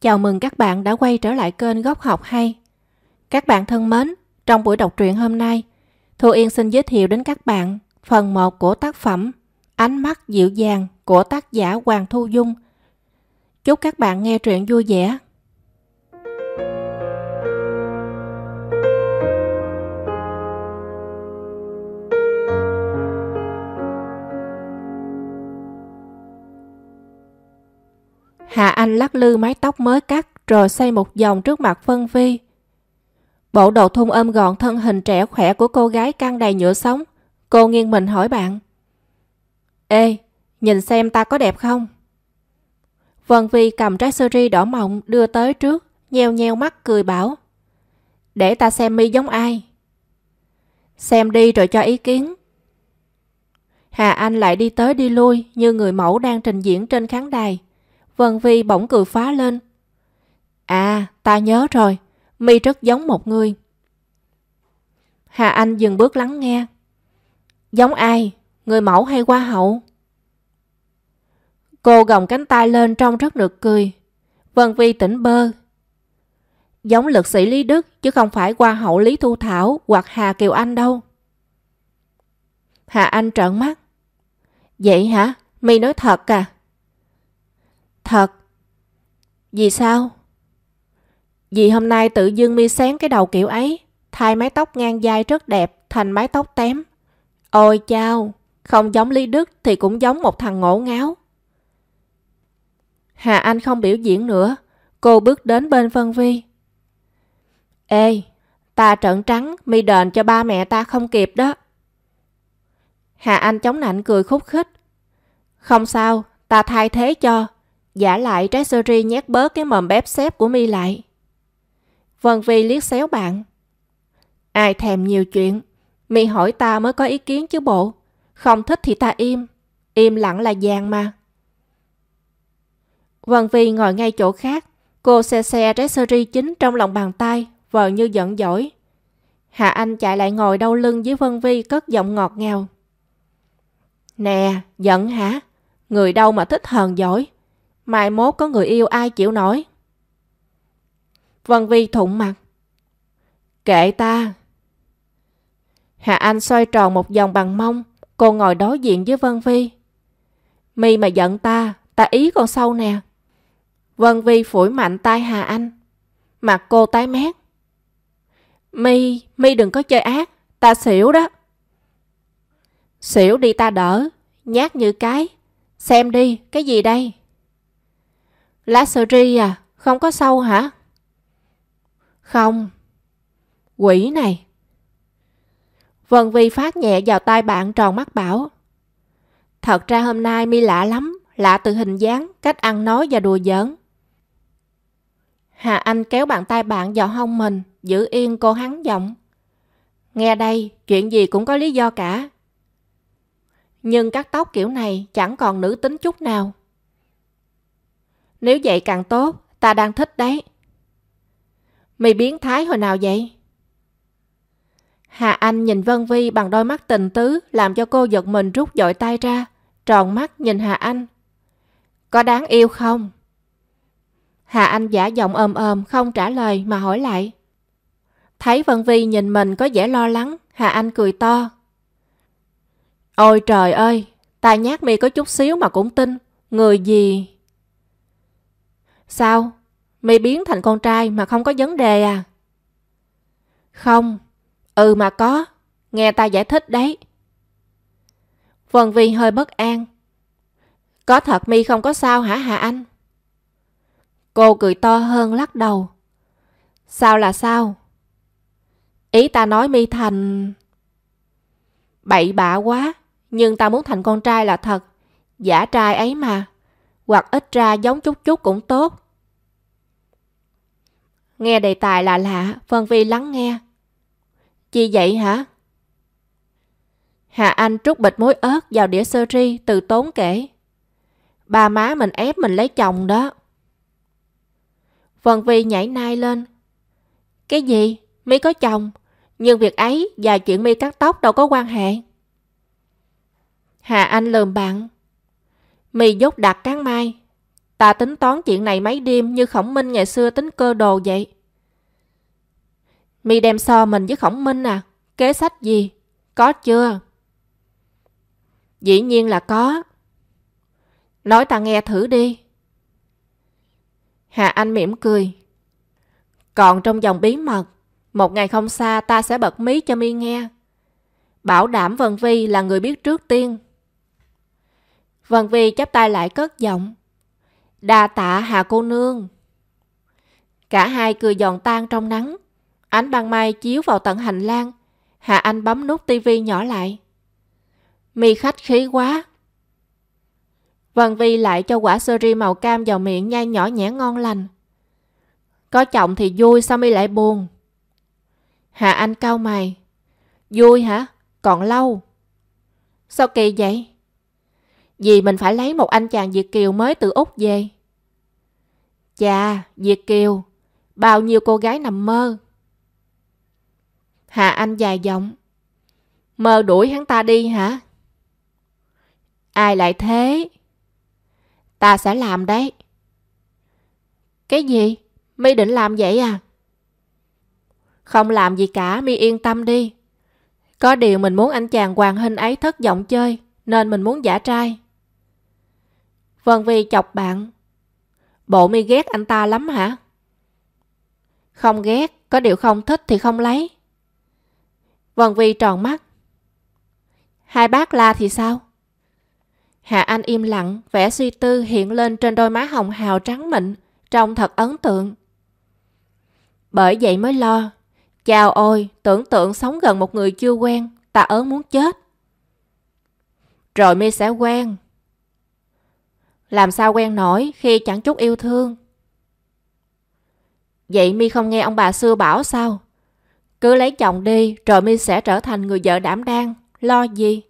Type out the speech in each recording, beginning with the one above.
Chào mừng các bạn đã quay trở lại kênh Góc Học Hay. Các bạn thân mến, trong buổi đọc truyện hôm nay, Thu Yên xin giới thiệu đến các bạn phần 1 của tác phẩm Ánh mắt dịu dàng của tác giả Hoàng Thu Dung. Chúc các bạn nghe truyện vui vẻ. Hạ Anh lắc lư mái tóc mới cắt rồi xây một vòng trước mặt Vân Vi. Bộ đồ thun ôm gọn thân hình trẻ khỏe của cô gái căng đầy nhựa sống. Cô nghiêng mình hỏi bạn. Ê, nhìn xem ta có đẹp không? Vân Vi cầm trái sơ ri đỏ mọng đưa tới trước, nheo nheo mắt cười bảo. Để ta xem mi giống ai. Xem đi rồi cho ý kiến. Hà Anh lại đi tới đi lui như người mẫu đang trình diễn trên khán đài. Vân Vi bỗng cười phá lên. À, ta nhớ rồi, mi rất giống một người. Hà Anh dừng bước lắng nghe. Giống ai? Người mẫu hay hoa hậu? Cô gồng cánh tay lên trông rất nực cười. Vân Vi tỉnh bơ. Giống lực sĩ Lý Đức chứ không phải hoa hậu Lý Thu Thảo hoặc Hà Kiều Anh đâu. Hà Anh trợn mắt. Vậy hả? Mi nói thật à? Thật. Vì sao? Vì hôm nay tự dưng mi sáng cái đầu kiểu ấy, thay mái tóc ngang dài rất đẹp thành mái tóc tém. Ôi chao, không giống Lý Đức thì cũng giống một thằng ngổ ngáo. Hà Anh không biểu diễn nữa, cô bước đến bên Vân Vi. Ê, ta trận trắng, mi đền cho ba mẹ ta không kịp đó. Hà Anh chống nạnh cười khúc khích. Không sao, ta thay thế cho. Giả lại trái sơ ri nhét bớt cái mầm bếp xếp của mi lại. Vân Vi liếc xéo bạn. Ai thèm nhiều chuyện. Mi hỏi ta mới có ý kiến chứ bộ. Không thích thì ta im. Im lặng là vàng mà. Vân Vi ngồi ngay chỗ khác. Cô xe xe trái sơ ri chính trong lòng bàn tay, vờ như giận dỗi. Hạ Anh chạy lại ngồi đau lưng với Vân Vi cất giọng ngọt ngào. Nè, giận hả? Người đâu mà thích hờn giỏi. Mai mốt có người yêu ai chịu nổi. Vân Vi thụng mặt. Kệ ta. Hạ Anh xoay tròn một vòng bằng mông. Cô ngồi đối diện với Vân Vi. Mi mà giận ta, ta ý con sâu nè. Vân Vi phủi mạnh tay Hà Anh. Mặt cô tái mét. Mi, Mi đừng có chơi ác, ta xỉu đó. Xỉu đi ta đỡ, nhát như cái. Xem đi, cái gì đây? Lá sơ ri à, không có sâu hả? Không. Quỷ này. Vân Vi phát nhẹ vào tay bạn tròn mắt bảo. Thật ra hôm nay mi lạ lắm, lạ từ hình dáng, cách ăn nói và đùa giỡn. Hà Anh kéo bàn tay bạn vào hông mình, giữ yên cô hắn giọng. Nghe đây, chuyện gì cũng có lý do cả. Nhưng cắt tóc kiểu này chẳng còn nữ tính chút nào. Nếu vậy càng tốt, ta đang thích đấy. Mày biến thái hồi nào vậy? Hà Anh nhìn Vân Vi bằng đôi mắt tình tứ làm cho cô giật mình rút dội tay ra, tròn mắt nhìn Hà Anh. Có đáng yêu không? Hà Anh giả giọng ôm ôm không trả lời mà hỏi lại. Thấy Vân Vi nhìn mình có vẻ lo lắng, Hà Anh cười to. Ôi trời ơi, ta nhát mi có chút xíu mà cũng tin, người gì... Sao? Mi biến thành con trai mà không có vấn đề à? Không. Ừ mà có. Nghe ta giải thích đấy. Vân Vi hơi bất an. Có thật Mi không có sao hả Hà Anh? Cô cười to hơn lắc đầu. Sao là sao? Ý ta nói Mi thành... Bậy bạ quá, nhưng ta muốn thành con trai là thật. Giả trai ấy mà. Hoặc ít ra giống chút chút cũng tốt. Nghe đề tài là lạ, Vân Vi lắng nghe. Chi vậy hả? Hà Anh trút bịch muối ớt vào đĩa sơ ri từ tốn kể. Ba má mình ép mình lấy chồng đó. Vân Vi nhảy nai lên. Cái gì? Mi có chồng. Nhưng việc ấy và chuyện Mi cắt tóc đâu có quan hệ. Hà Anh lườm bạn. Mì dốt đặt cán mai. Ta tính toán chuyện này mấy đêm như khổng minh ngày xưa tính cơ đồ vậy. Mì đem so mình với khổng minh à? Kế sách gì? Có chưa? Dĩ nhiên là có. Nói ta nghe thử đi. Hà Anh mỉm cười. Còn trong dòng bí mật, một ngày không xa ta sẽ bật mí cho mi nghe. Bảo đảm Vân Vi là người biết trước tiên. Vân Vi chắp tay lại cất giọng. Đa tạ Hà cô nương. Cả hai cười giòn tan trong nắng. Ánh ban mai chiếu vào tận hành lang. Hà Anh bấm nút tivi nhỏ lại. Mi khách khí quá. Vân Vi lại cho quả sơ ri màu cam vào miệng nhai nhỏ nhẽ ngon lành. Có chồng thì vui, sao mi lại buồn? Hà Anh cau mày. Vui hả? Còn lâu. Sao kỳ vậy? Vì mình phải lấy một anh chàng Việt Kiều mới từ Úc về. Chà, Việt Kiều, bao nhiêu cô gái nằm mơ. Hà Anh dài giọng. Mơ đuổi hắn ta đi hả? Ai lại thế? Ta sẽ làm đấy. Cái gì? Mi định làm vậy à? Không làm gì cả, Mi yên tâm đi. Có điều mình muốn anh chàng hoàng hình ấy thất vọng chơi, nên mình muốn giả trai. Vân Vi chọc bạn. Bộ Mi ghét anh ta lắm hả? Không ghét, có điều không thích thì không lấy. Vân Vi tròn mắt. Hai bác la thì sao? Hạ Anh im lặng, vẻ suy tư hiện lên trên đôi má hồng hào trắng mịn, trông thật ấn tượng. Bởi vậy mới lo. Chào ôi, tưởng tượng sống gần một người chưa quen, ta ớn muốn chết. Rồi mi sẽ quen. Làm sao quen nổi khi chẳng chút yêu thương? Vậy mi không nghe ông bà xưa bảo sao? Cứ lấy chồng đi rồi mi sẽ trở thành người vợ đảm đang. Lo gì?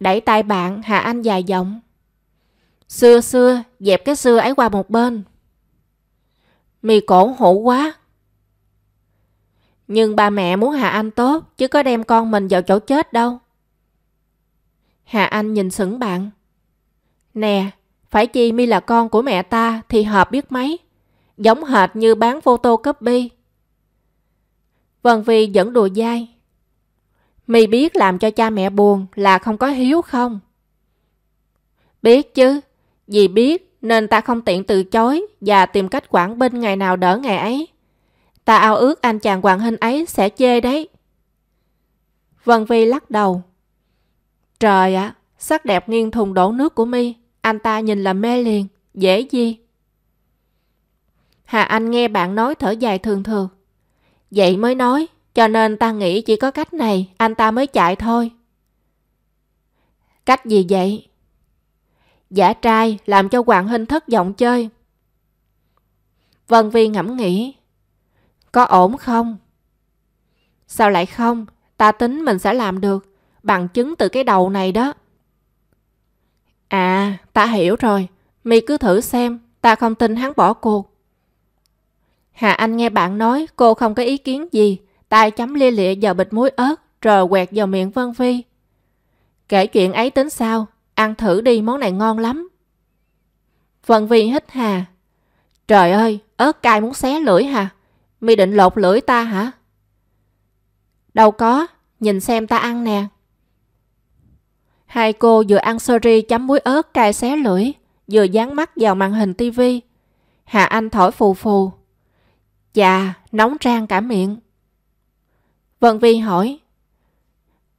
Đẩy tay bạn Hà Anh dài giọng. Xưa xưa, dẹp cái xưa ấy qua một bên. Mì cổ hổ quá. Nhưng ba mẹ muốn Hà Anh tốt, chứ có đem con mình vào chỗ chết đâu. Hà Anh nhìn sững bạn. Nè, phải chi mi là con của mẹ ta thì hợp biết mấy. Giống hệt như bán photocopy. Vân Vi vẫn đùa dai. Mi biết làm cho cha mẹ buồn là không có hiếu không? Biết chứ, vì biết nên ta không tiện từ chối và tìm cách quản binh ngày nào đỡ ngày ấy. Ta ao ước anh chàng hoàng hình ấy sẽ chê đấy. Vân Vi lắc đầu. Trời ạ, sắc đẹp nghiêng thùng đổ nước của mi anh ta nhìn là mê liền, dễ gì? Hà Anh nghe bạn nói thở dài thường thường. Vậy mới nói, cho nên ta nghĩ chỉ có cách này anh ta mới chạy thôi. Cách gì vậy? Giả trai làm cho Hoàng Hinh thất vọng chơi. Vân Vi ngẫm nghĩ. Có ổn không? Sao lại không? Ta tính mình sẽ làm được. Bằng chứng từ cái đầu này đó. À, ta hiểu rồi. Mi cứ thử xem. Ta không tin hắn bỏ cuộc. Hà Anh nghe bạn nói cô không có ý kiến gì tay chấm lia lịa vào bịch muối ớt, rồi quẹt vào miệng Vân Phi. Kể chuyện ấy tính sao, ăn thử đi món này ngon lắm. Vân Vi hít hà. Trời ơi, ớt cay muốn xé lưỡi hả? Mi định lột lưỡi ta hả? Đâu có, nhìn xem ta ăn nè. Hai cô vừa ăn sơ ri chấm muối ớt cay xé lưỡi, vừa dán mắt vào màn hình tivi. Hà Anh thổi phù phù. Chà, nóng rang cả miệng. Vân Vi hỏi.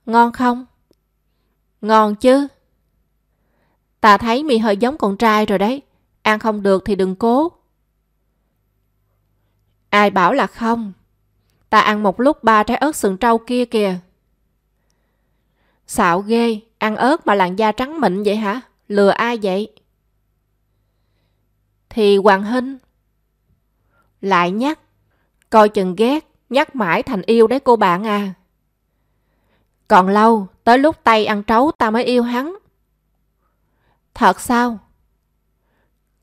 Ngon không? Ngon chứ. Ta thấy mì hơi giống con trai rồi đấy. Ăn không được thì đừng cố. Ai bảo là không? Ta ăn một lúc ba trái ớt sừng trâu kia kìa. Xạo ghê, ăn ớt mà làn da trắng mịn vậy hả? Lừa ai vậy? Thì Hoàng Hinh. Lại nhắc, coi chừng ghét. Nhắc mãi thành yêu đấy cô bạn à. Còn lâu, tới lúc tay ăn trấu ta mới yêu hắn. Thật sao?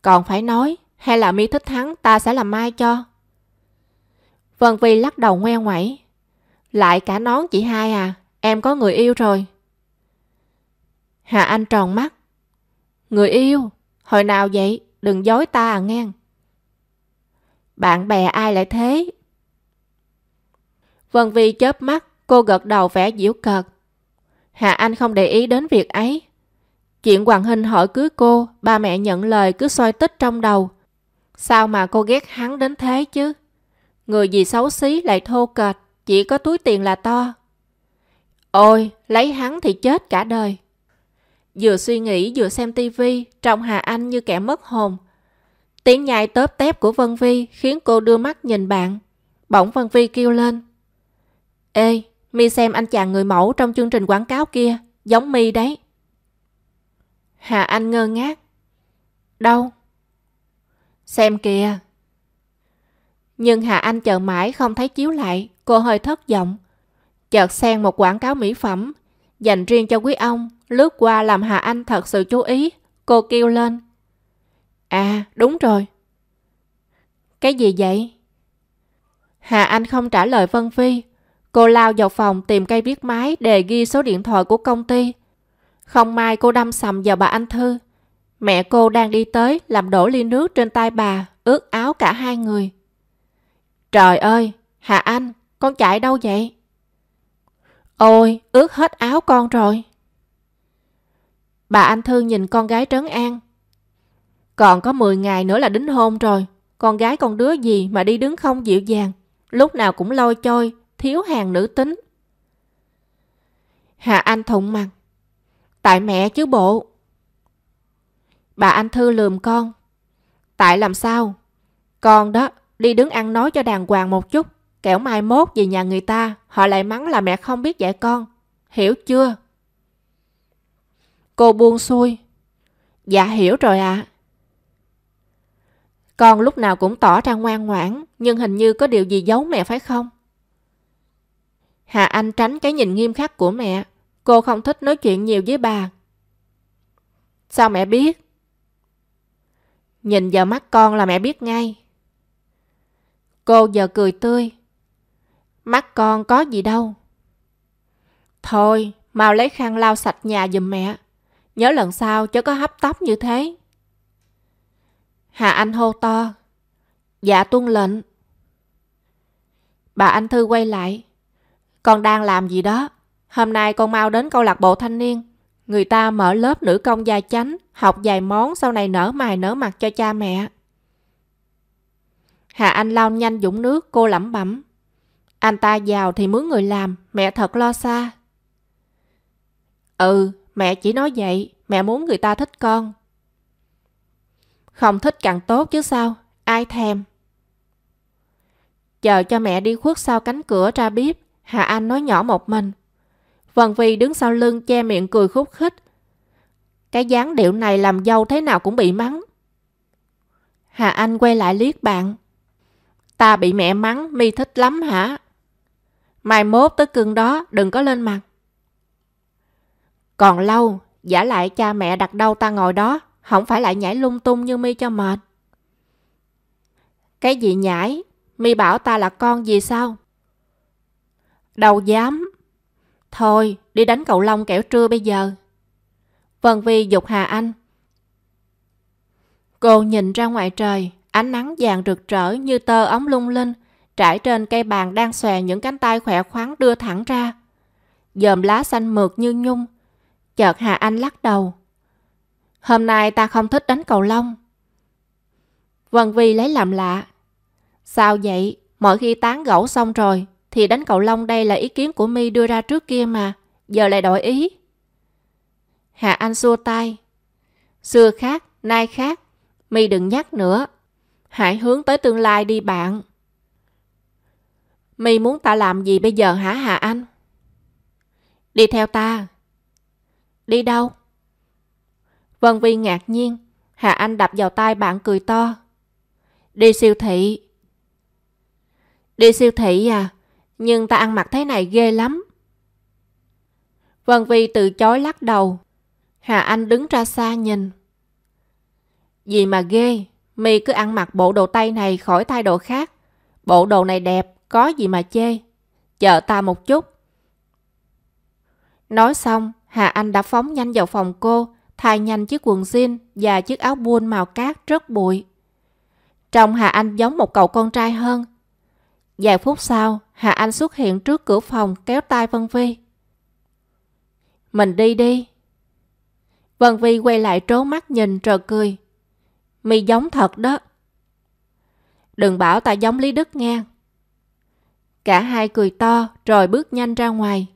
Còn phải nói, hay là mi thích hắn ta sẽ làm mai cho. Vân Vi lắc đầu ngoe ngoẩy. Lại cả nón chị hai à, em có người yêu rồi. Hà Anh tròn mắt. Người yêu? Hồi nào vậy? Đừng dối ta à ngang. Bạn bè ai lại thế? Vân Vi chớp mắt, cô gật đầu vẻ diễu cợt. Hạ Anh không để ý đến việc ấy. Chuyện Hoàng Hình hỏi cưới cô, ba mẹ nhận lời cứ soi tích trong đầu. Sao mà cô ghét hắn đến thế chứ? Người gì xấu xí lại thô kệch, chỉ có túi tiền là to. Ôi, lấy hắn thì chết cả đời. Vừa suy nghĩ vừa xem tivi, trong Hà Anh như kẻ mất hồn. Tiếng nhai tớp tép của Vân Vi khiến cô đưa mắt nhìn bạn. Bỗng Vân Vi kêu lên. Ê, mi xem anh chàng người mẫu trong chương trình quảng cáo kia, giống mi đấy. Hà Anh ngơ ngác. Đâu? Xem kìa. Nhưng Hà Anh chờ mãi không thấy chiếu lại, cô hơi thất vọng. Chợt xen một quảng cáo mỹ phẩm, dành riêng cho quý ông, lướt qua làm Hà Anh thật sự chú ý. Cô kêu lên. À, đúng rồi. Cái gì vậy? Hà Anh không trả lời Vân Phi. Cô lao vào phòng tìm cây viết máy để ghi số điện thoại của công ty. Không may cô đâm sầm vào bà Anh Thư. Mẹ cô đang đi tới làm đổ ly nước trên tay bà, ướt áo cả hai người. Trời ơi, Hà Anh, con chạy đâu vậy? Ôi, ướt hết áo con rồi. Bà Anh Thư nhìn con gái trấn an. Còn có 10 ngày nữa là đính hôn rồi. Con gái con đứa gì mà đi đứng không dịu dàng. Lúc nào cũng lôi trôi, thiếu hàng nữ tính. Hà Anh thụng mặt. Tại mẹ chứ bộ. Bà Anh Thư lườm con. Tại làm sao? Con đó, đi đứng ăn nói cho đàng hoàng một chút. Kẻo mai mốt về nhà người ta, họ lại mắng là mẹ không biết dạy con. Hiểu chưa? Cô buông xuôi. Dạ hiểu rồi ạ. À. Con lúc nào cũng tỏ ra ngoan ngoãn, nhưng hình như có điều gì giấu mẹ phải không? Hà Anh tránh cái nhìn nghiêm khắc của mẹ. Cô không thích nói chuyện nhiều với bà. Sao mẹ biết? Nhìn vào mắt con là mẹ biết ngay. Cô giờ cười tươi. Mắt con có gì đâu. Thôi, mau lấy khăn lau sạch nhà giùm mẹ. Nhớ lần sau chớ có hấp tóc như thế. Hà Anh hô to. Dạ tuân lệnh. Bà Anh Thư quay lại. Con đang làm gì đó? Hôm nay con mau đến câu lạc bộ thanh niên. Người ta mở lớp nữ công gia chánh, học vài món sau này nở mày nở mặt cho cha mẹ. Hà Anh lao nhanh dũng nước, cô lẩm bẩm. Anh ta giàu thì mướn người làm, mẹ thật lo xa. Ừ, mẹ chỉ nói vậy, mẹ muốn người ta thích con. Không thích càng tốt chứ sao, ai thèm. Chờ cho mẹ đi khuất sau cánh cửa ra bếp, Hà Anh nói nhỏ một mình. Vân Vi đứng sau lưng che miệng cười khúc khích. Cái dáng điệu này làm dâu thế nào cũng bị mắng. Hà Anh quay lại liếc bạn. Ta bị mẹ mắng, mi thích lắm hả? Mai mốt tới cưng đó, đừng có lên mặt. Còn lâu, giả lại cha mẹ đặt đâu ta ngồi đó, không phải lại nhảy lung tung như mi cho mệt. Cái gì nhảy? mi bảo ta là con gì sao? Đâu dám. Thôi, đi đánh cầu lông kẻo trưa bây giờ. Vân Vi dục Hà Anh. Cô nhìn ra ngoài trời, ánh nắng vàng rực rỡ như tơ ống lung linh, trải trên cây bàn đang xòe những cánh tay khỏe khoắn đưa thẳng ra. Dòm lá xanh mượt như nhung. Chợt Hà Anh lắc đầu. Hôm nay ta không thích đánh cầu lông. Vân Vi lấy làm lạ. Sao vậy? Mỗi khi tán gẫu xong rồi, thì đánh cầu lông đây là ý kiến của mi đưa ra trước kia mà. Giờ lại đổi ý. Hà Anh xua tay. Xưa khác, nay khác. mi đừng nhắc nữa. Hãy hướng tới tương lai đi bạn. mi muốn ta làm gì bây giờ hả Hà Anh? Đi theo ta. Đi đâu? Vân Vi ngạc nhiên. Hà Anh đập vào tay bạn cười to. Đi siêu thị. Đi siêu thị à? Nhưng ta ăn mặc thế này ghê lắm. Vân Vi từ chối lắc đầu. Hà Anh đứng ra xa nhìn. Gì mà ghê, mi cứ ăn mặc bộ đồ Tây này khỏi thay đồ khác. Bộ đồ này đẹp, có gì mà chê. Chờ ta một chút. Nói xong, Hà Anh đã phóng nhanh vào phòng cô, thay nhanh chiếc quần jean và chiếc áo buôn màu cát rất bụi. Trông Hà Anh giống một cậu con trai hơn. Vài phút sau, Hà Anh xuất hiện trước cửa phòng kéo tay Vân Vi. Mình đi đi. Vân Vi quay lại trố mắt nhìn rồi cười. Mi giống thật đó. Đừng bảo ta giống Lý Đức nghe. Cả hai cười to rồi bước nhanh ra ngoài.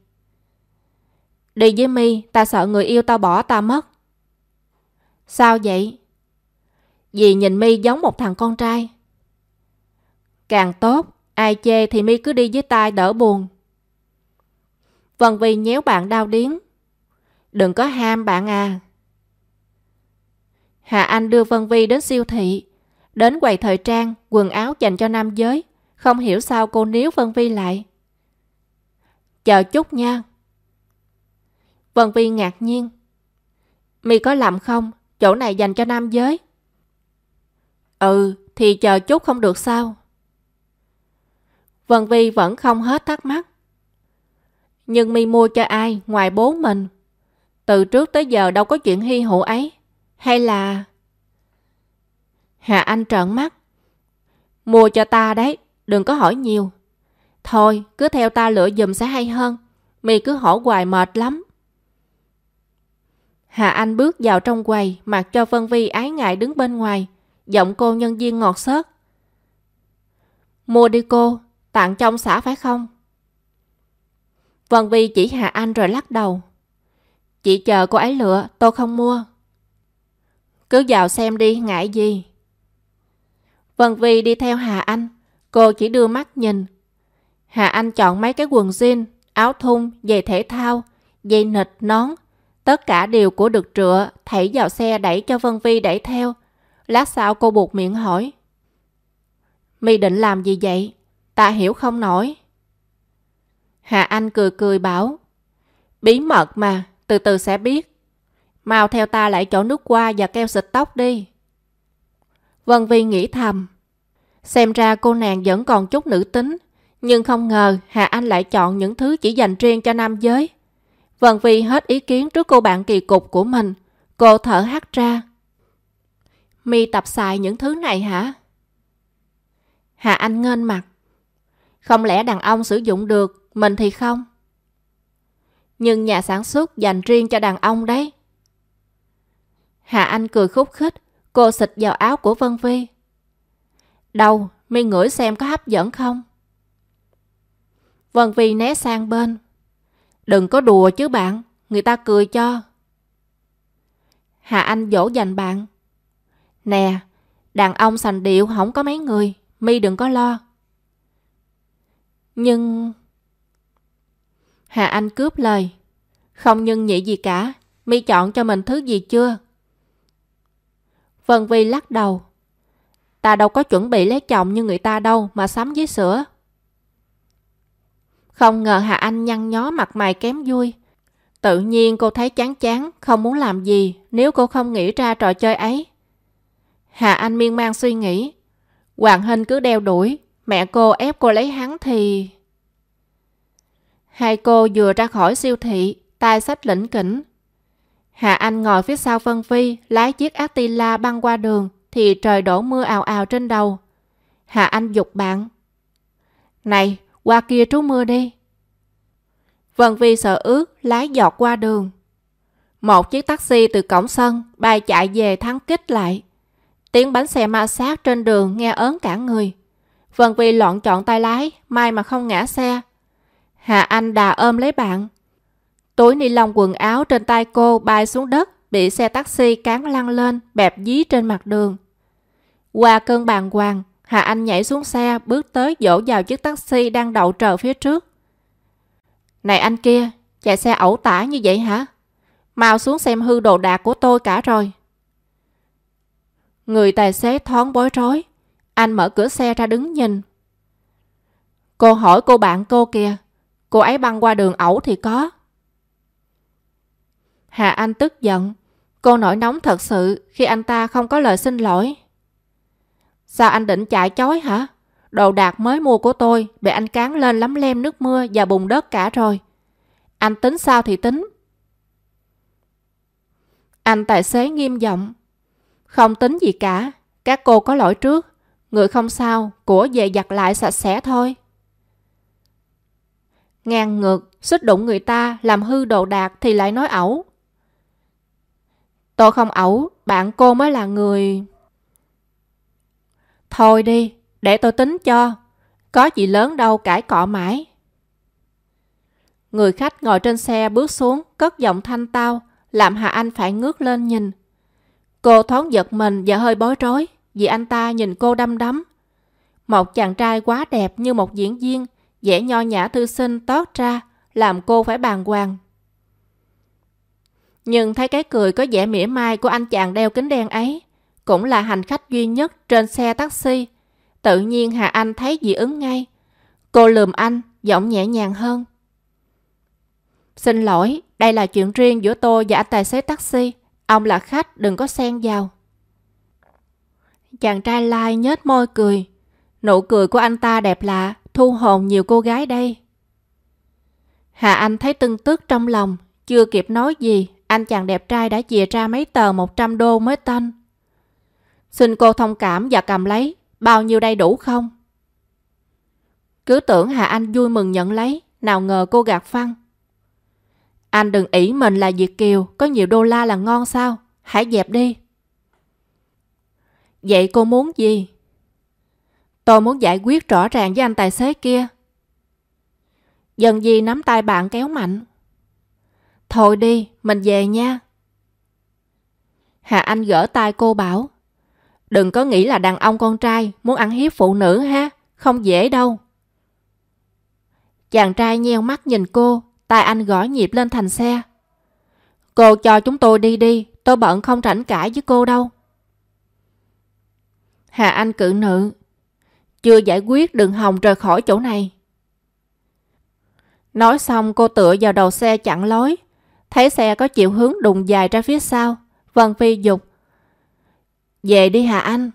Đi với mi ta sợ người yêu tao bỏ ta mất. Sao vậy? Vì nhìn mi giống một thằng con trai. Càng tốt, ai chê thì mi cứ đi với tai đỡ buồn. Vân Vi nhéo bạn đau điếng. Đừng có ham bạn à. Hà Anh đưa Vân Vi đến siêu thị, đến quầy thời trang, quần áo dành cho nam giới. Không hiểu sao cô níu Vân Vi lại. Chờ chút nha. Vân Vi ngạc nhiên. Mi có làm không? Chỗ này dành cho nam giới. Ừ, thì chờ chút không được sao? Vân Vi vẫn không hết thắc mắc. Nhưng mi mua cho ai ngoài bố mình? Từ trước tới giờ đâu có chuyện hy hữu ấy. Hay là... Hà Anh trợn mắt. Mua cho ta đấy, đừng có hỏi nhiều. Thôi, cứ theo ta lựa dùm sẽ hay hơn. Mi cứ hỏi hoài mệt lắm. Hà Anh bước vào trong quầy, mặc cho Vân Vi ái ngại đứng bên ngoài. Giọng cô nhân viên ngọt xớt. Mua đi cô, tặng trong xã phải không? Vân Vi chỉ Hà Anh rồi lắc đầu. Chị chờ cô ấy lựa, tôi không mua. Cứ vào xem đi, ngại gì. Vân Vi đi theo Hà Anh, cô chỉ đưa mắt nhìn. Hà Anh chọn mấy cái quần jean, áo thun, giày thể thao, dây nịch, nón. Tất cả đều của được trựa, thảy vào xe đẩy cho Vân Vi đẩy theo. Lát sau cô buộc miệng hỏi. Mi định làm gì vậy? Ta hiểu không nổi. Hà Anh cười cười bảo. Bí mật mà, từ từ sẽ biết. Mau theo ta lại chỗ nước qua và keo xịt tóc đi. Vân Vi nghĩ thầm. Xem ra cô nàng vẫn còn chút nữ tính. Nhưng không ngờ Hà Anh lại chọn những thứ chỉ dành riêng cho nam giới. Vân Vi hết ý kiến trước cô bạn kỳ cục của mình. Cô thở hắt ra. Mi tập xài những thứ này hả? Hà Anh ngên mặt. Không lẽ đàn ông sử dụng được, mình thì không? Nhưng nhà sản xuất dành riêng cho đàn ông đấy. Hà Anh cười khúc khích, cô xịt vào áo của Vân Vi. Đâu, mi ngửi xem có hấp dẫn không? Vân Vi né sang bên. Đừng có đùa chứ bạn, người ta cười cho. Hà Anh dỗ dành bạn. Nè, đàn ông sành điệu không có mấy người, mi đừng có lo. Nhưng... Hà Anh cướp lời. Không nhưng nhị gì cả, mi chọn cho mình thứ gì chưa? Vân Vi lắc đầu. Ta đâu có chuẩn bị lấy chồng như người ta đâu mà sắm với sữa. Không ngờ Hà Anh nhăn nhó mặt mày kém vui. Tự nhiên cô thấy chán chán, không muốn làm gì nếu cô không nghĩ ra trò chơi ấy. Hà Anh miên man suy nghĩ. Hoàng Hinh cứ đeo đuổi, mẹ cô ép cô lấy hắn thì... Hai cô vừa ra khỏi siêu thị, tay sách lĩnh kỉnh. Hà Anh ngồi phía sau Vân Phi, lái chiếc Attila băng qua đường, thì trời đổ mưa ào ào trên đầu. Hà Anh dục bạn. Này, qua kia trú mưa đi. Vân Vi sợ ướt, lái giọt qua đường. Một chiếc taxi từ cổng sân bay chạy về thắng kích lại. Tiếng bánh xe ma sát trên đường nghe ớn cả người. Vân Vi loạn chọn tay lái, may mà không ngã xe. Hà Anh đà ôm lấy bạn. Túi ni lông quần áo trên tay cô bay xuống đất, bị xe taxi cán lăn lên, bẹp dí trên mặt đường. Qua cơn bàng hoàng, Hà Anh nhảy xuống xe, bước tới dỗ vào chiếc taxi đang đậu chờ phía trước. Này anh kia, chạy xe ẩu tả như vậy hả? Mau xuống xem hư đồ đạc của tôi cả rồi. Người tài xế thoáng bối rối. Anh mở cửa xe ra đứng nhìn. Cô hỏi cô bạn cô kìa. Cô ấy băng qua đường ẩu thì có. Hà Anh tức giận. Cô nổi nóng thật sự khi anh ta không có lời xin lỗi. Sao anh định chạy chói hả? Đồ đạc mới mua của tôi bị anh cán lên lắm lem nước mưa và bùn đất cả rồi. Anh tính sao thì tính. Anh tài xế nghiêm giọng. Không tính gì cả, các cô có lỗi trước. Người không sao, của về giặt lại sạch sẽ thôi. Ngang ngược, xích đụng người ta, làm hư đồ đạc thì lại nói ẩu. Tôi không ẩu, bạn cô mới là người... Thôi đi, để tôi tính cho. Có gì lớn đâu cãi cọ mãi. Người khách ngồi trên xe bước xuống, cất giọng thanh tao, làm Hà Anh phải ngước lên nhìn. Cô thoáng giật mình và hơi bối rối vì anh ta nhìn cô đăm đắm. Một chàng trai quá đẹp như một diễn viên, vẻ nho nhã thư sinh tót ra, làm cô phải bàng hoàng. Nhưng thấy cái cười có vẻ mỉa mai của anh chàng đeo kính đen ấy, cũng là hành khách duy nhất trên xe taxi. Tự nhiên Hà Anh thấy dị ứng ngay. Cô lườm anh, giọng nhẹ nhàng hơn. Xin lỗi, đây là chuyện riêng giữa tôi và anh tài xế taxi. Ông là khách, đừng có xen vào. Chàng trai lai nhếch môi cười. Nụ cười của anh ta đẹp lạ, thu hồn nhiều cô gái đây. Hà Anh thấy tưng tức trong lòng, chưa kịp nói gì, anh chàng đẹp trai đã chìa ra mấy tờ 100 đô mới tanh. Xin cô thông cảm và cầm lấy, bao nhiêu đây đủ không? Cứ tưởng Hà Anh vui mừng nhận lấy, nào ngờ cô gạt phăng. Anh đừng ý mình là Việt Kiều, có nhiều đô la là ngon sao? Hãy dẹp đi. Vậy cô muốn gì? Tôi muốn giải quyết rõ ràng với anh tài xế kia. Dần gì nắm tay bạn kéo mạnh. Thôi đi, mình về nha. Hà Anh gỡ tay cô bảo. Đừng có nghĩ là đàn ông con trai muốn ăn hiếp phụ nữ ha, không dễ đâu. Chàng trai nheo mắt nhìn cô, tay anh gõ nhịp lên thành xe. Cô cho chúng tôi đi đi, tôi bận không rảnh cãi với cô đâu. Hà Anh cự nữ. Chưa giải quyết đừng hồng rời khỏi chỗ này. Nói xong cô tựa vào đầu xe chặn lối. Thấy xe có chiều hướng đùng dài ra phía sau. Vân Phi dục. Về đi Hà Anh.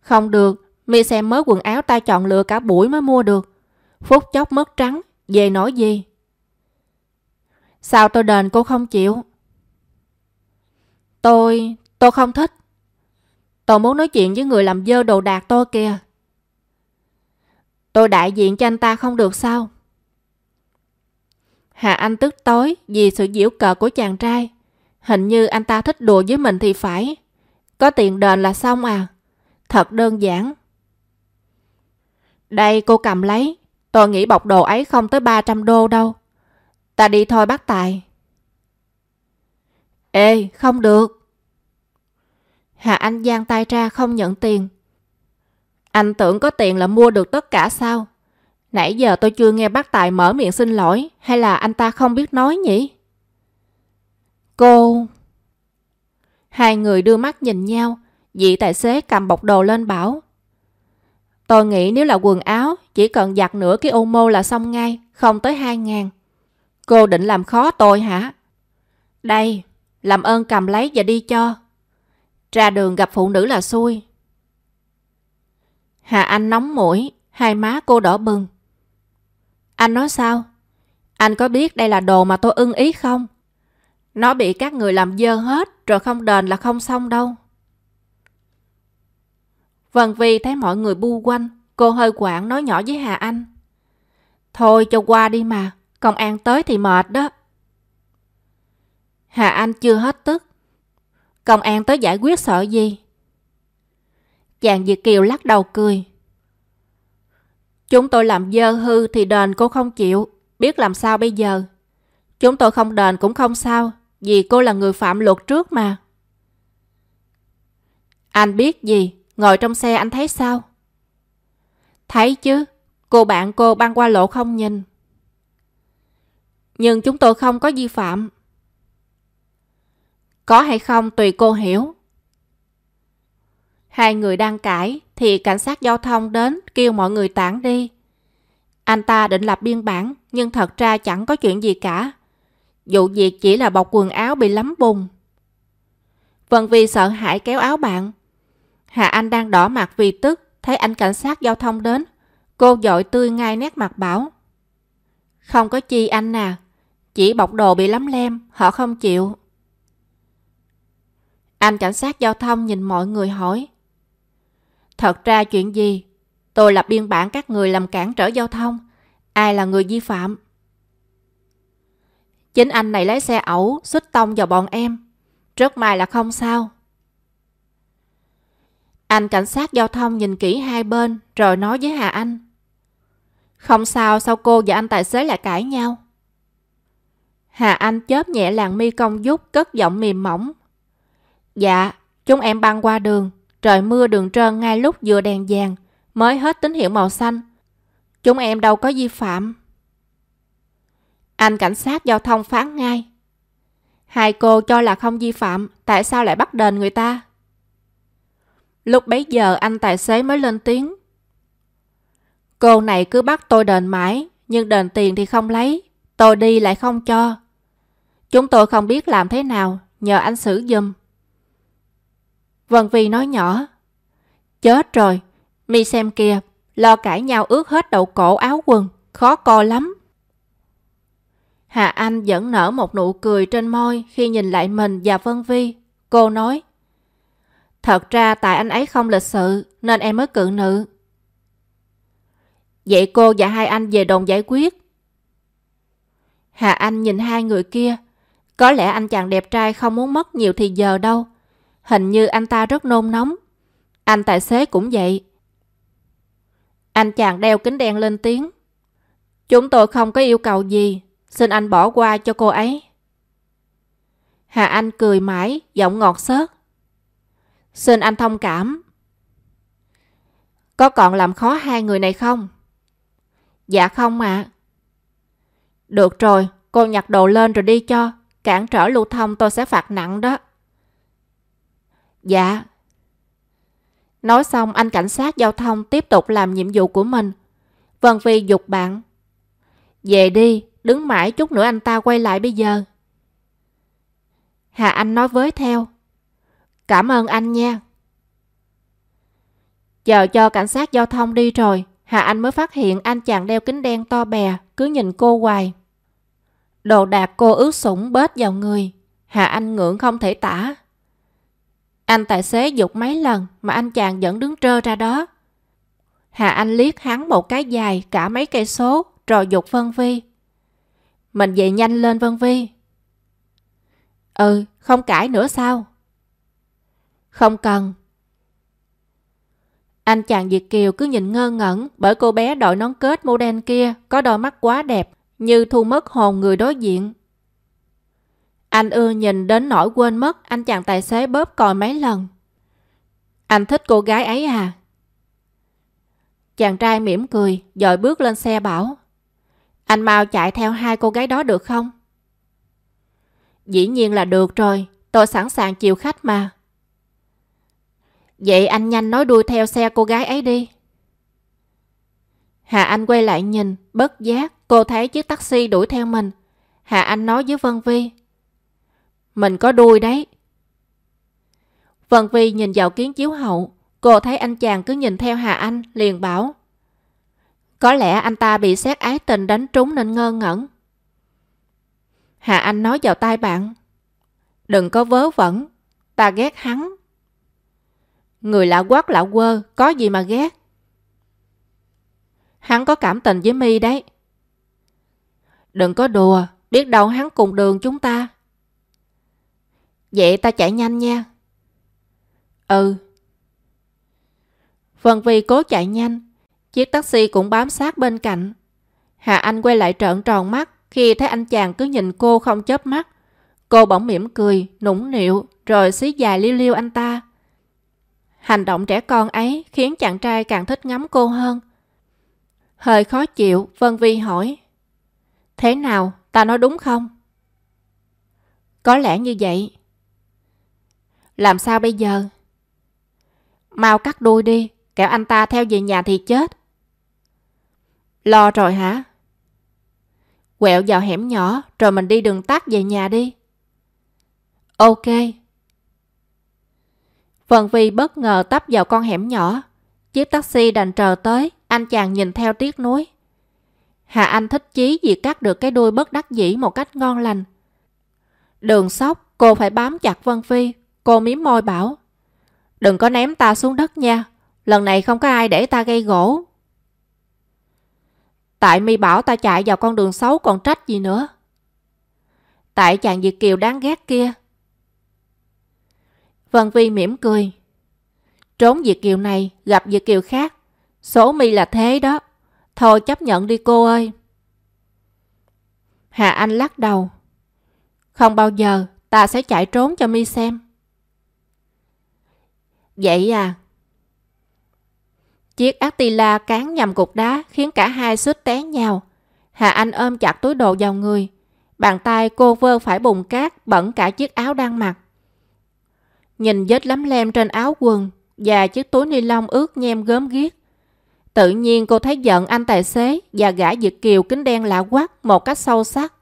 Không được, mi xem mới quần áo ta chọn lựa cả buổi mới mua được. Phút chốc mất trắng, về nói gì? Sao tôi đền cô không chịu? Tôi... tôi không thích. Tôi muốn nói chuyện với người làm dơ đồ đạc tôi kìa. Tôi đại diện cho anh ta không được sao? Hà Anh tức tối vì sự diễu cợt của chàng trai. Hình như anh ta thích đùa với mình thì phải. Có tiền đền là xong à? Thật đơn giản. Đây cô cầm lấy. Tôi nghĩ bọc đồ ấy không tới 300 đô đâu. Ta đi thôi bác Tài. Ê, không được. Hà Anh giang tay ra không nhận tiền. Anh tưởng có tiền là mua được tất cả sao? Nãy giờ tôi chưa nghe bác Tài mở miệng xin lỗi hay là anh ta không biết nói nhỉ? Cô... Hai người đưa mắt nhìn nhau, vị tài xế cầm bọc đồ lên bảo. Tôi nghĩ nếu là quần áo, chỉ cần giặt nửa cái ô mô là xong ngay, không tới hai ngàn. Cô định làm khó tôi hả? Đây, làm ơn cầm lấy và đi cho. Ra đường gặp phụ nữ là xui. Hà Anh nóng mũi, hai má cô đỏ bừng. Anh nói sao? Anh có biết đây là đồ mà tôi ưng ý không? Nó bị các người làm dơ hết rồi không đền là không xong đâu. Vân Vi thấy mọi người bu quanh, cô hơi quảng nói nhỏ với Hà Anh. Thôi cho qua đi mà, công an tới thì mệt đó. Hà Anh chưa hết tức. Công an tới giải quyết sợ gì? Chàng Việt Kiều lắc đầu cười. Chúng tôi làm dơ hư thì đền cô không chịu, biết làm sao bây giờ. Chúng tôi không đền cũng không sao, vì cô là người phạm luật trước mà. Anh biết gì? Ngồi trong xe anh thấy sao? Thấy chứ, cô bạn cô băng qua lộ không nhìn. Nhưng chúng tôi không có vi phạm. Có hay không tùy cô hiểu. Hai người đang cãi thì cảnh sát giao thông đến kêu mọi người tản đi. Anh ta định lập biên bản nhưng thật ra chẳng có chuyện gì cả. Vụ việc chỉ là bọc quần áo bị lắm bùn. Vân Vi sợ hãi kéo áo bạn. Hà Anh đang đỏ mặt vì tức, thấy anh cảnh sát giao thông đến. Cô dội tươi ngay nét mặt bảo. Không có chi anh à, chỉ bọc đồ bị lắm lem, họ không chịu. Anh cảnh sát giao thông nhìn mọi người hỏi. Thật ra chuyện gì? Tôi lập biên bản các người làm cản trở giao thông. Ai là người vi phạm? Chính anh này lái xe ẩu, xích tông vào bọn em. Rất may là không sao. Anh cảnh sát giao thông nhìn kỹ hai bên rồi nói với Hà Anh. Không sao, sao cô và anh tài xế lại cãi nhau? Hà Anh chớp nhẹ làn mi công giúp cất giọng mềm mỏng. Dạ, chúng em băng qua đường, trời mưa đường trơn ngay lúc vừa đèn vàng, mới hết tín hiệu màu xanh. Chúng em đâu có vi phạm. Anh cảnh sát giao thông phán ngay. Hai cô cho là không vi phạm, tại sao lại bắt đền người ta? Lúc bấy giờ anh tài xế mới lên tiếng. Cô này cứ bắt tôi đền mãi, nhưng đền tiền thì không lấy, tôi đi lại không cho. Chúng tôi không biết làm thế nào, nhờ anh xử giùm. Vân Vi nói nhỏ. Chết rồi, mi xem kìa, lo cãi nhau ướt hết đầu cổ áo quần, khó co lắm. Hà Anh vẫn nở một nụ cười trên môi khi nhìn lại mình và Vân Vi. Cô nói, Thật ra tại anh ấy không lịch sự nên em mới cự nữ. Vậy cô và hai anh về đồn giải quyết. Hà Anh nhìn hai người kia. Có lẽ anh chàng đẹp trai không muốn mất nhiều thì giờ đâu. Hình như anh ta rất nôn nóng. Anh tài xế cũng vậy. Anh chàng đeo kính đen lên tiếng. Chúng tôi không có yêu cầu gì. Xin anh bỏ qua cho cô ấy. Hà Anh cười mãi, giọng ngọt xớt. Xin anh thông cảm. Có còn làm khó hai người này không? Dạ không ạ. Được rồi, cô nhặt đồ lên rồi đi cho. Cản trở lưu thông tôi sẽ phạt nặng đó. Dạ. Nói xong anh cảnh sát giao thông tiếp tục làm nhiệm vụ của mình. Vân Phi dục bạn. Về đi, đứng mãi chút nữa anh ta quay lại bây giờ. Hà Anh nói với theo. Cảm ơn anh nha. Chờ cho cảnh sát giao thông đi rồi, Hà Anh mới phát hiện anh chàng đeo kính đen to bè, cứ nhìn cô hoài. Đồ đạc cô ướt sũng bết vào người, Hà Anh ngưỡng không thể tả. Anh tài xế dục mấy lần mà anh chàng vẫn đứng trơ ra đó. Hà Anh liếc hắn một cái dài cả mấy cây số rồi dục phân Vi. Mình về nhanh lên Vân Vi. Ừ, không cãi nữa sao? Không cần. Anh chàng Việt Kiều cứ nhìn ngơ ngẩn bởi cô bé đội nón kết mô đen kia có đôi mắt quá đẹp như thu mất hồn người đối diện. Anh ưa nhìn đến nỗi quên mất anh chàng tài xế bóp còi mấy lần. Anh thích cô gái ấy à? Chàng trai mỉm cười, dội bước lên xe bảo. Anh mau chạy theo hai cô gái đó được không? Dĩ nhiên là được rồi, tôi sẵn sàng chiều khách mà. Vậy anh nhanh nói đuôi theo xe cô gái ấy đi. Hà Anh quay lại nhìn, bất giác, cô thấy chiếc taxi đuổi theo mình. Hà Anh nói với Vân Vi. Mình có đuôi đấy. Vân Vi nhìn vào kiến chiếu hậu, cô thấy anh chàng cứ nhìn theo Hà Anh, liền bảo. Có lẽ anh ta bị xét ái tình đánh trúng nên ngơ ngẩn. Hà Anh nói vào tai bạn. Đừng có vớ vẩn, ta ghét hắn. Người lạ quát lạ quơ, có gì mà ghét. Hắn có cảm tình với mi đấy. Đừng có đùa, biết đâu hắn cùng đường chúng ta. Vậy ta chạy nhanh nha. Ừ. Vân Vi cố chạy nhanh. Chiếc taxi cũng bám sát bên cạnh. Hà Anh quay lại trợn tròn mắt khi thấy anh chàng cứ nhìn cô không chớp mắt. Cô bỗng mỉm cười, nũng nịu, rồi xí dài liêu liêu anh ta. Hành động trẻ con ấy khiến chàng trai càng thích ngắm cô hơn. Hơi khó chịu, Vân Vi hỏi. Thế nào, ta nói đúng không? Có lẽ như vậy. Làm sao bây giờ? Mau cắt đuôi đi, kẻo anh ta theo về nhà thì chết. Lo rồi hả? Quẹo vào hẻm nhỏ rồi mình đi đường tắt về nhà đi. Ok. Phần Vi bất ngờ tấp vào con hẻm nhỏ. Chiếc taxi đành chờ tới, anh chàng nhìn theo tiếc nuối. Hà Anh thích chí vì cắt được cái đuôi bất đắc dĩ một cách ngon lành. Đường sóc, cô phải bám chặt Vân Phi, Cô miếm môi bảo. Đừng có ném ta xuống đất nha. Lần này không có ai để ta gây gỗ. Tại mi bảo ta chạy vào con đường xấu còn trách gì nữa. Tại chàng Việt Kiều đáng ghét kia. Vân Vi mỉm cười. Trốn Việt Kiều này, gặp Việt Kiều khác. Số mi là thế đó. Thôi chấp nhận đi cô ơi. Hà Anh lắc đầu. Không bao giờ, ta sẽ chạy trốn cho mi xem. Vậy à? Chiếc Attila cán nhầm cục đá khiến cả hai suýt té nhau. Hà Anh ôm chặt túi đồ vào người. Bàn tay cô vơ phải bùn cát bẩn cả chiếc áo đang mặc. Nhìn vết lấm lem trên áo quần và chiếc túi ni lông ướt nhem gớm ghiếc. Tự nhiên cô thấy giận anh tài xế và gã Việt Kiều kính đen lạ quắc một cách sâu sắc.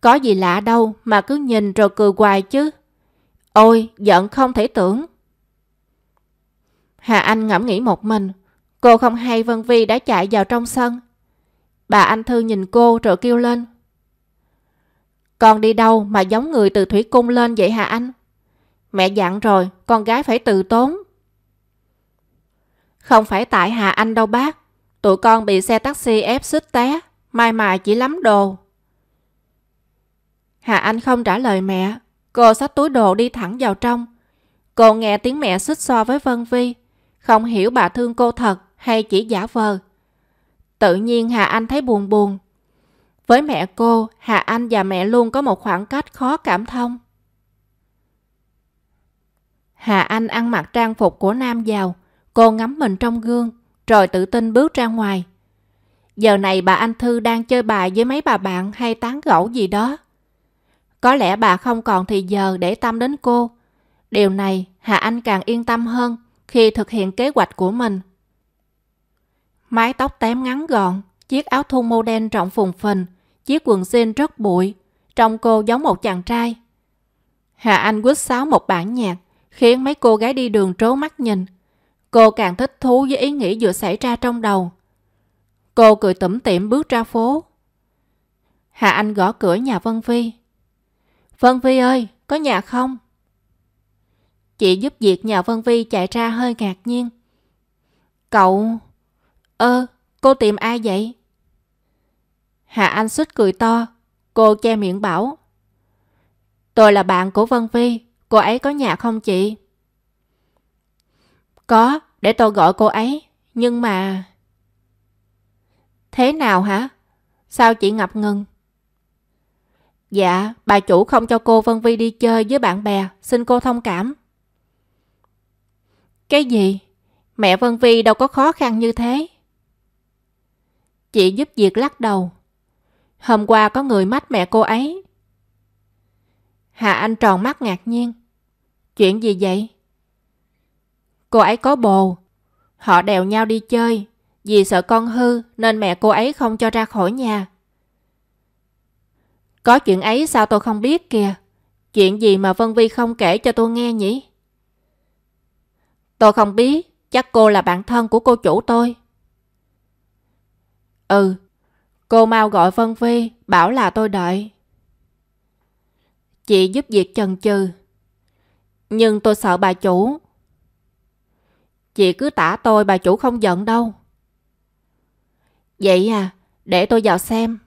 Có gì lạ đâu mà cứ nhìn rồi cười hoài chứ. Ôi, giận không thể tưởng. Hà Anh ngẫm nghĩ một mình. Cô không hay Vân Vi đã chạy vào trong sân. Bà Anh Thư nhìn cô rồi kêu lên. Con đi đâu mà giống người từ thủy cung lên vậy Hà Anh? Mẹ dặn rồi, con gái phải từ tốn. Không phải tại Hà Anh đâu bác. Tụi con bị xe taxi ép xích té. Mai mà chỉ lắm đồ. Hà Anh không trả lời mẹ. Cô xách túi đồ đi thẳng vào trong. Cô nghe tiếng mẹ xích so với Vân Vi. Không hiểu bà thương cô thật hay chỉ giả vờ. Tự nhiên Hà Anh thấy buồn buồn. Với mẹ cô, Hà Anh và mẹ luôn có một khoảng cách khó cảm thông. Hà Anh ăn mặc trang phục của nam giàu. Cô ngắm mình trong gương, rồi tự tin bước ra ngoài. Giờ này bà Anh Thư đang chơi bài với mấy bà bạn hay tán gẫu gì đó. Có lẽ bà không còn thì giờ để tâm đến cô. Điều này Hà Anh càng yên tâm hơn khi thực hiện kế hoạch của mình. Mái tóc tém ngắn gọn, chiếc áo thun màu đen rộng phùng phình, chiếc quần jean rất bụi, trông cô giống một chàng trai. Hà Anh quýt sáo một bản nhạc, khiến mấy cô gái đi đường trố mắt nhìn. Cô càng thích thú với ý nghĩ vừa xảy ra trong đầu. Cô cười tủm tỉm bước ra phố. Hà Anh gõ cửa nhà Vân Vi. Vân Vi ơi, có nhà không? Chị giúp việc nhà Vân Vi chạy ra hơi ngạc nhiên. Cậu... Ơ, cô tìm ai vậy? Hà Anh suýt cười to. Cô che miệng bảo. Tôi là bạn của Vân Vi. Cô ấy có nhà không chị? Có, để tôi gọi cô ấy. Nhưng mà... Thế nào hả? Sao chị ngập ngừng? Dạ, bà chủ không cho cô Vân Vi đi chơi với bạn bè. Xin cô thông cảm. Cái gì? Mẹ Vân Vi đâu có khó khăn như thế. Chị giúp việc lắc đầu. Hôm qua có người mách mẹ cô ấy. Hà Anh tròn mắt ngạc nhiên. Chuyện gì vậy? Cô ấy có bồ. Họ đèo nhau đi chơi. Vì sợ con hư nên mẹ cô ấy không cho ra khỏi nhà. Có chuyện ấy sao tôi không biết kìa. Chuyện gì mà Vân Vi không kể cho tôi nghe nhỉ? Tôi không biết. Chắc cô là bạn thân của cô chủ tôi. Ừ. Cô mau gọi Vân Vi. Bảo là tôi đợi. Chị giúp việc chần chừ. Nhưng tôi sợ bà chủ. Chị cứ tả tôi bà chủ không giận đâu. Vậy à, để tôi vào xem.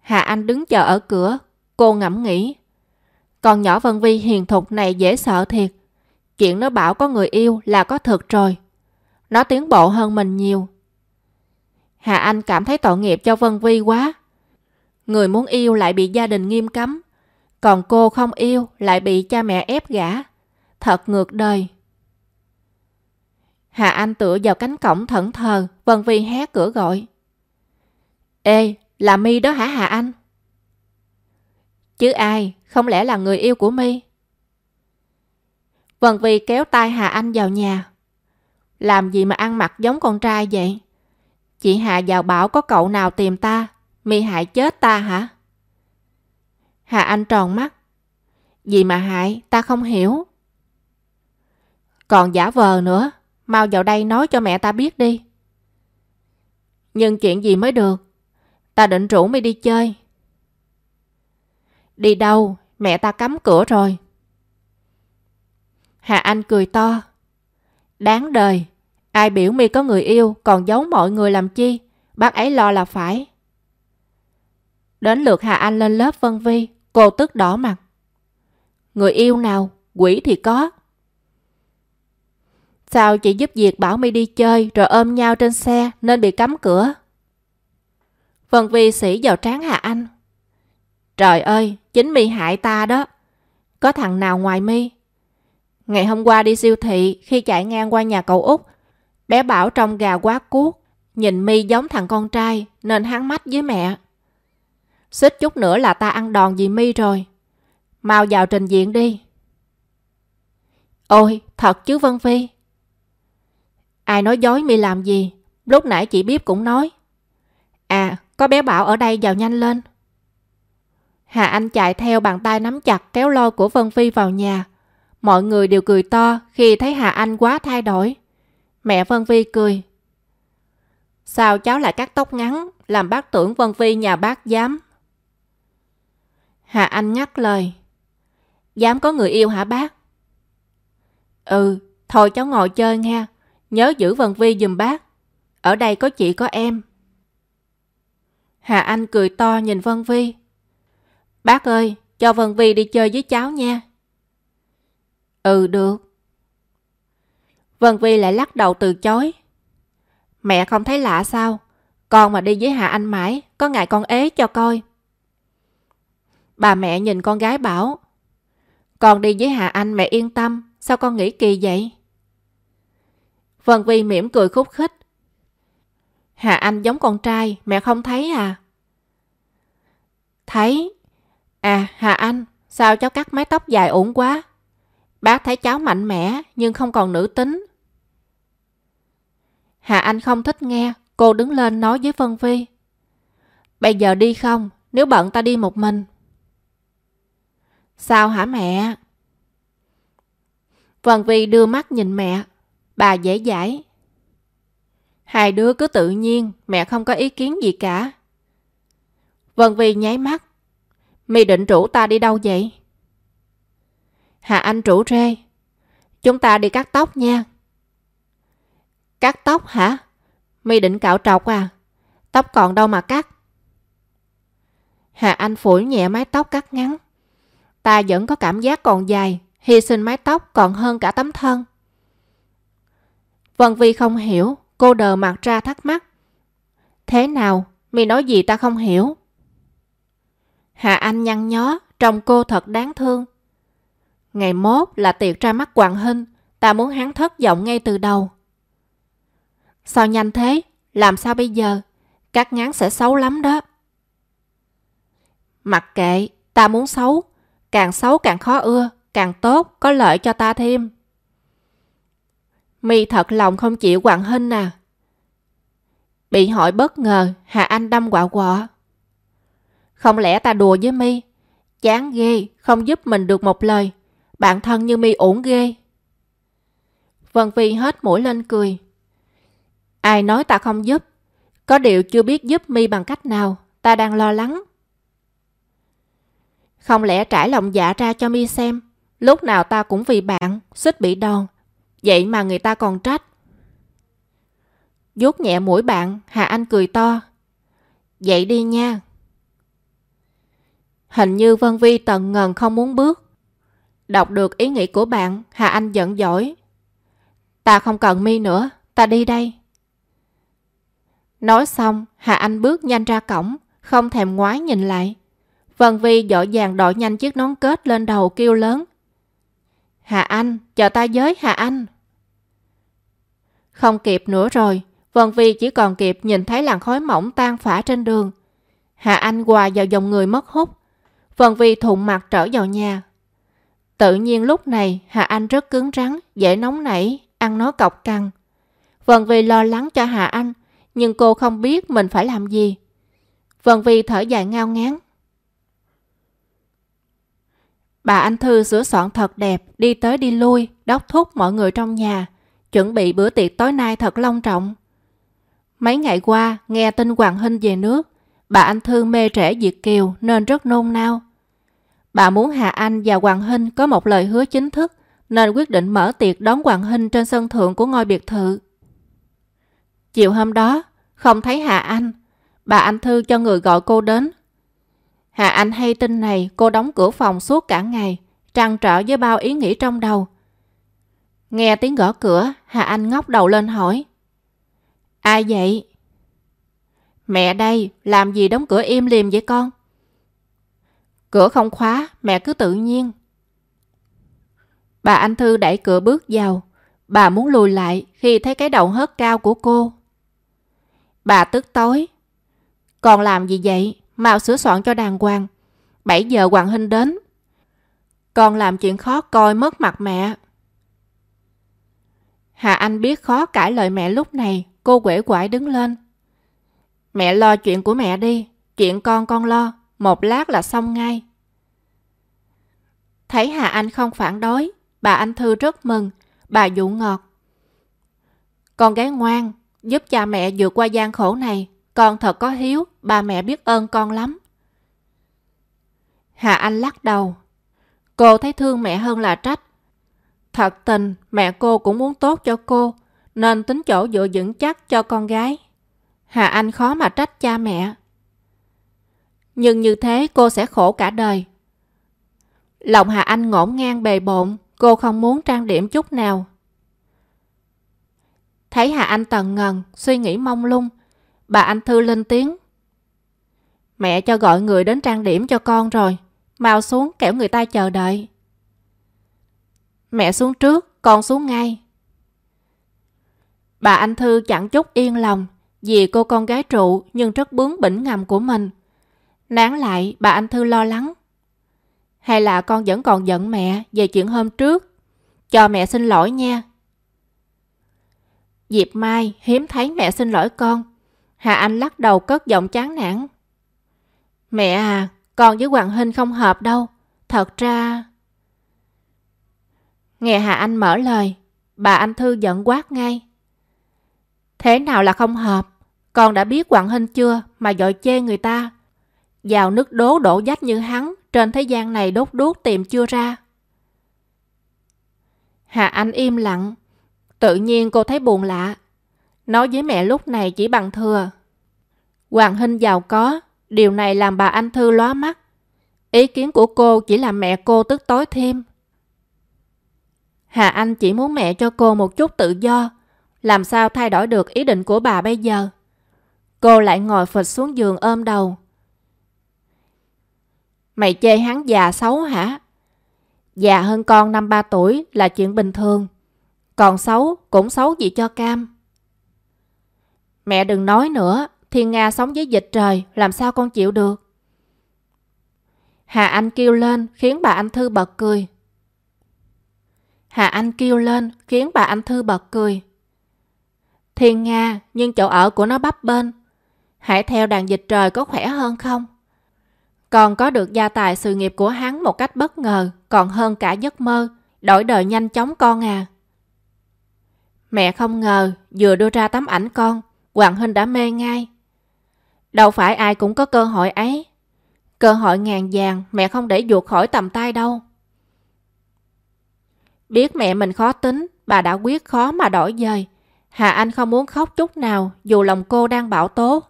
Hà Anh đứng chờ ở cửa, cô ngẫm nghĩ. Con nhỏ Vân Vi hiền thục này dễ sợ thiệt. Chuyện nó bảo có người yêu là có thật rồi. Nó tiến bộ hơn mình nhiều. Hà Anh cảm thấy tội nghiệp cho Vân Vi quá. Người muốn yêu lại bị gia đình nghiêm cấm. Còn cô không yêu lại bị cha mẹ ép gả. Thật ngược đời. Hà Anh tựa vào cánh cổng thẫn thờ, Vân Vi hé cửa gọi. Ê, là mi đó hả Hà Anh? Chứ ai, không lẽ là người yêu của mi? Vân Vi kéo tay Hà Anh vào nhà. Làm gì mà ăn mặc giống con trai vậy? Chị Hà vào bảo có cậu nào tìm ta, mi hại chết ta hả? Hà Anh tròn mắt. Gì mà hại, ta không hiểu. Còn giả vờ nữa, mau vào đây nói cho mẹ ta biết đi. Nhưng chuyện gì mới được? Ta định rủ mi đi chơi. Đi đâu? mẹ ta cấm cửa rồi. Hà Anh cười to. Đáng đời, ai biểu mi có người yêu còn giấu mọi người làm chi, bác ấy lo là phải. Đến lượt Hà Anh lên lớp Vân Vi, cô tức đỏ mặt. Người yêu nào, quỷ thì có. Sao chị giúp việc bảo mi đi chơi rồi ôm nhau trên xe nên bị cấm cửa? Vân Vi sĩ vào trán Hà Anh. Trời ơi, chính mi hại ta đó. Có thằng nào ngoài mi? Ngày hôm qua đi siêu thị khi chạy ngang qua nhà cậu Út, bé Bảo trong gà quá cuốc, nhìn mi giống thằng con trai nên hắn mách với mẹ. Xích chút nữa là ta ăn đòn vì mi rồi. Mau vào trình diện đi. Ôi, thật chứ Vân Phi. Ai nói dối mi làm gì? Lúc nãy chị Biếp cũng nói. À, có bé Bảo ở đây vào nhanh lên. Hà Anh chạy theo bàn tay nắm chặt kéo lôi của Vân Phi vào nhà. Mọi người đều cười to khi thấy Hà Anh quá thay đổi. Mẹ Vân Vi cười. Sao cháu lại cắt tóc ngắn, làm bác tưởng Vân Vi nhà bác dám. Hà Anh nhắc lời. Dám có người yêu hả bác? Ừ, thôi cháu ngồi chơi nha. Nhớ giữ Vân Vi dùm bác. Ở đây có chị có em. Hà Anh cười to nhìn Vân Vi. Bác ơi, cho Vân Vi đi chơi với cháu nha. Ừ, được. Vân Vi lại lắc đầu từ chối. Mẹ không thấy lạ sao? Con mà đi với Hà Anh mãi, có ngại con ế cho coi. Bà mẹ nhìn con gái bảo Con đi với Hà Anh mẹ yên tâm Sao con nghĩ kỳ vậy? Vân Vi mỉm cười khúc khích Hà Anh giống con trai Mẹ không thấy à? Thấy À Hà Anh Sao cháu cắt mái tóc dài ổn quá Bác thấy cháu mạnh mẽ Nhưng không còn nữ tính Hà Anh không thích nghe Cô đứng lên nói với Vân Vi Bây giờ đi không Nếu bận ta đi một mình Sao hả mẹ? Vân Vi đưa mắt nhìn mẹ. Bà dễ dãi. Hai đứa cứ tự nhiên, mẹ không có ý kiến gì cả. Vân Vi nháy mắt. Mì định rủ ta đi đâu vậy? Hà Anh rủ rê. Chúng ta đi cắt tóc nha. Cắt tóc hả? Mi định cạo trọc à? Tóc còn đâu mà cắt? Hà Anh phủi nhẹ mái tóc cắt ngắn ta vẫn có cảm giác còn dài, hy sinh mái tóc còn hơn cả tấm thân. Vân Vi không hiểu, cô đờ mặt ra thắc mắc. Thế nào, mi nói gì ta không hiểu? Hà Anh nhăn nhó, trông cô thật đáng thương. Ngày mốt là tiệc ra mắt Hoàng Hinh, ta muốn hắn thất vọng ngay từ đầu. Sao nhanh thế? Làm sao bây giờ? Cắt ngắn sẽ xấu lắm đó. Mặc kệ, ta muốn xấu, Càng xấu càng khó ưa, càng tốt, có lợi cho ta thêm. Mi thật lòng không chịu Hoàng Hinh à. Bị hỏi bất ngờ, Hà Anh đâm quạo quọ. Không lẽ ta đùa với Mi? Chán ghê, không giúp mình được một lời. Bạn thân như Mi ổn ghê. Vân Phi hết mũi lên cười. Ai nói ta không giúp? Có điều chưa biết giúp Mi bằng cách nào, ta đang lo lắng. Không lẽ trải lòng dạ ra cho mi xem, lúc nào ta cũng vì bạn, xích bị đòn. Vậy mà người ta còn trách. vuốt nhẹ mũi bạn, Hà Anh cười to. Vậy đi nha. Hình như Vân Vi tần ngần không muốn bước. Đọc được ý nghĩ của bạn, Hà Anh giận dỗi. Ta không cần mi nữa, ta đi đây. Nói xong, Hà Anh bước nhanh ra cổng, không thèm ngoái nhìn lại. Vân Vi dội dàng đội nhanh chiếc nón kết lên đầu kêu lớn. Hà Anh, chờ ta với Hà Anh. Không kịp nữa rồi, Vân Vi chỉ còn kịp nhìn thấy làn khói mỏng tan phả trên đường. Hà Anh hòa vào dòng người mất hút. Vân Vi thụng mặt trở vào nhà. Tự nhiên lúc này Hà Anh rất cứng rắn, dễ nóng nảy, ăn nói cọc cằn. Vân Vi lo lắng cho Hà Anh, nhưng cô không biết mình phải làm gì. Vân Vi thở dài ngao ngán. Bà Anh Thư sửa soạn thật đẹp, đi tới đi lui, đốc thúc mọi người trong nhà, chuẩn bị bữa tiệc tối nay thật long trọng. Mấy ngày qua, nghe tin Hoàng Hinh về nước, bà Anh Thư mê trẻ diệt Kiều nên rất nôn nao. Bà muốn Hà Anh và Hoàng Hinh có một lời hứa chính thức nên quyết định mở tiệc đón Hoàng Hinh trên sân thượng của ngôi biệt thự. Chiều hôm đó, không thấy Hà Anh, bà Anh Thư cho người gọi cô đến. Hà Anh hay tin này cô đóng cửa phòng suốt cả ngày, trăn trở với bao ý nghĩ trong đầu. Nghe tiếng gõ cửa, Hà Anh ngóc đầu lên hỏi. Ai vậy? Mẹ đây, làm gì đóng cửa im lìm vậy con? Cửa không khóa, mẹ cứ tự nhiên. Bà Anh Thư đẩy cửa bước vào. Bà muốn lùi lại khi thấy cái đầu hớt cao của cô. Bà tức tối. Còn làm gì vậy? Mau sửa soạn cho đàng hoàng. 7 giờ Hoàng Hinh đến. còn làm chuyện khó coi mất mặt mẹ. Hà Anh biết khó cãi lời mẹ lúc này. Cô quể quải đứng lên. Mẹ lo chuyện của mẹ đi. Chuyện con con lo. Một lát là xong ngay. Thấy Hà Anh không phản đối, bà Anh Thư rất mừng, bà dụ ngọt. Con gái ngoan, giúp cha mẹ vượt qua gian khổ này, con thật có hiếu, bà mẹ biết ơn con lắm. Hà Anh lắc đầu. Cô thấy thương mẹ hơn là trách. Thật tình, mẹ cô cũng muốn tốt cho cô, nên tính chỗ dựa vững chắc cho con gái. Hà Anh khó mà trách cha mẹ. Nhưng như thế cô sẽ khổ cả đời. Lòng Hà Anh ngổn ngang bề bộn, cô không muốn trang điểm chút nào. Thấy Hà Anh tần ngần, suy nghĩ mông lung, bà Anh Thư lên tiếng. Mẹ cho gọi người đến trang điểm cho con rồi, mau xuống kẻo người ta chờ đợi. Mẹ xuống trước, con xuống ngay. Bà Anh Thư chẳng chút yên lòng, vì cô con gái trụ nhưng rất bướng bỉnh ngầm của mình. Nán lại, bà Anh Thư lo lắng. Hay là con vẫn còn giận mẹ về chuyện hôm trước? Cho mẹ xin lỗi nha. Diệp Mai hiếm thấy mẹ xin lỗi con. Hà Anh lắc đầu cất giọng chán nản. Mẹ à, con với Hoàng Hinh không hợp đâu. Thật ra... Nghe Hà Anh mở lời, bà Anh Thư giận quát ngay. Thế nào là không hợp? Con đã biết Hoàng Hinh chưa mà dội chê người ta. Vào nước đố đổ dách như hắn, trên thế gian này đốt đuốc tìm chưa ra. Hà Anh im lặng. Tự nhiên cô thấy buồn lạ. Nói với mẹ lúc này chỉ bằng thừa. Hoàng Hinh giàu có, điều này làm bà Anh Thư lóa mắt. Ý kiến của cô chỉ làm mẹ cô tức tối thêm. Hà Anh chỉ muốn mẹ cho cô một chút tự do. Làm sao thay đổi được ý định của bà bây giờ? Cô lại ngồi phịch xuống giường ôm đầu. Mày chê hắn già xấu hả? Già hơn con năm ba tuổi là chuyện bình thường. Còn xấu cũng xấu gì cho cam. Mẹ đừng nói nữa, Thiên Nga sống với dịch trời, làm sao con chịu được? Hà Anh kêu lên khiến bà Anh Thư bật cười. Hà Anh kêu lên khiến bà Anh Thư bật cười. Thiên Nga, nhưng chỗ ở của nó bắp bên. Hãy theo đàn dịch trời có khỏe hơn không? Còn có được gia tài sự nghiệp của hắn một cách bất ngờ, còn hơn cả giấc mơ, đổi đời nhanh chóng con à. Mẹ không ngờ, vừa đưa ra tấm ảnh con, Hoàng Hinh đã mê ngay. Đâu phải ai cũng có cơ hội ấy. Cơ hội ngàn vàng mẹ không để ruột khỏi tầm tay đâu. Biết mẹ mình khó tính, bà đã quyết khó mà đổi dời. Hà Anh không muốn khóc chút nào dù lòng cô đang bảo tố.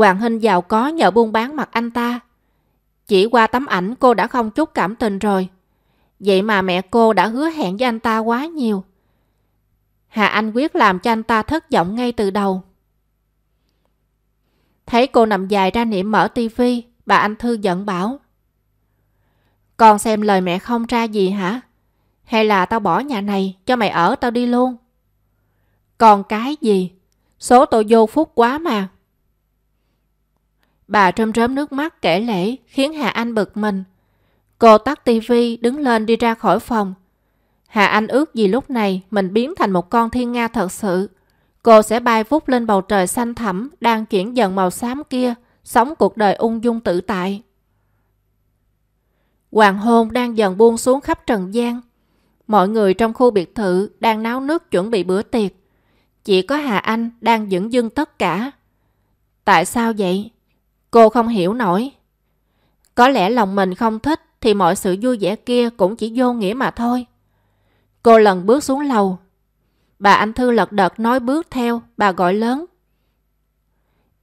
Hoàng Hinh giàu có nhờ buôn bán mặt anh ta. Chỉ qua tấm ảnh cô đã không chút cảm tình rồi. Vậy mà mẹ cô đã hứa hẹn với anh ta quá nhiều. Hà Anh quyết làm cho anh ta thất vọng ngay từ đầu. Thấy cô nằm dài ra niệm mở tivi, bà anh Thư giận bảo. Con xem lời mẹ không ra gì hả? Hay là tao bỏ nhà này cho mày ở tao đi luôn? Còn cái gì? Số tôi vô phúc quá mà. Bà trơm rớm nước mắt kể lễ khiến Hà Anh bực mình. Cô tắt tivi đứng lên đi ra khỏi phòng. Hà Anh ước gì lúc này mình biến thành một con thiên nga thật sự. Cô sẽ bay vút lên bầu trời xanh thẳm đang chuyển dần màu xám kia, sống cuộc đời ung dung tự tại. Hoàng hôn đang dần buông xuống khắp trần gian. Mọi người trong khu biệt thự đang náo nước chuẩn bị bữa tiệc. Chỉ có Hà Anh đang dẫn dưng tất cả. Tại sao vậy? Cô không hiểu nổi. Có lẽ lòng mình không thích thì mọi sự vui vẻ kia cũng chỉ vô nghĩa mà thôi. Cô lần bước xuống lầu. Bà Anh Thư lật đật nói bước theo, bà gọi lớn.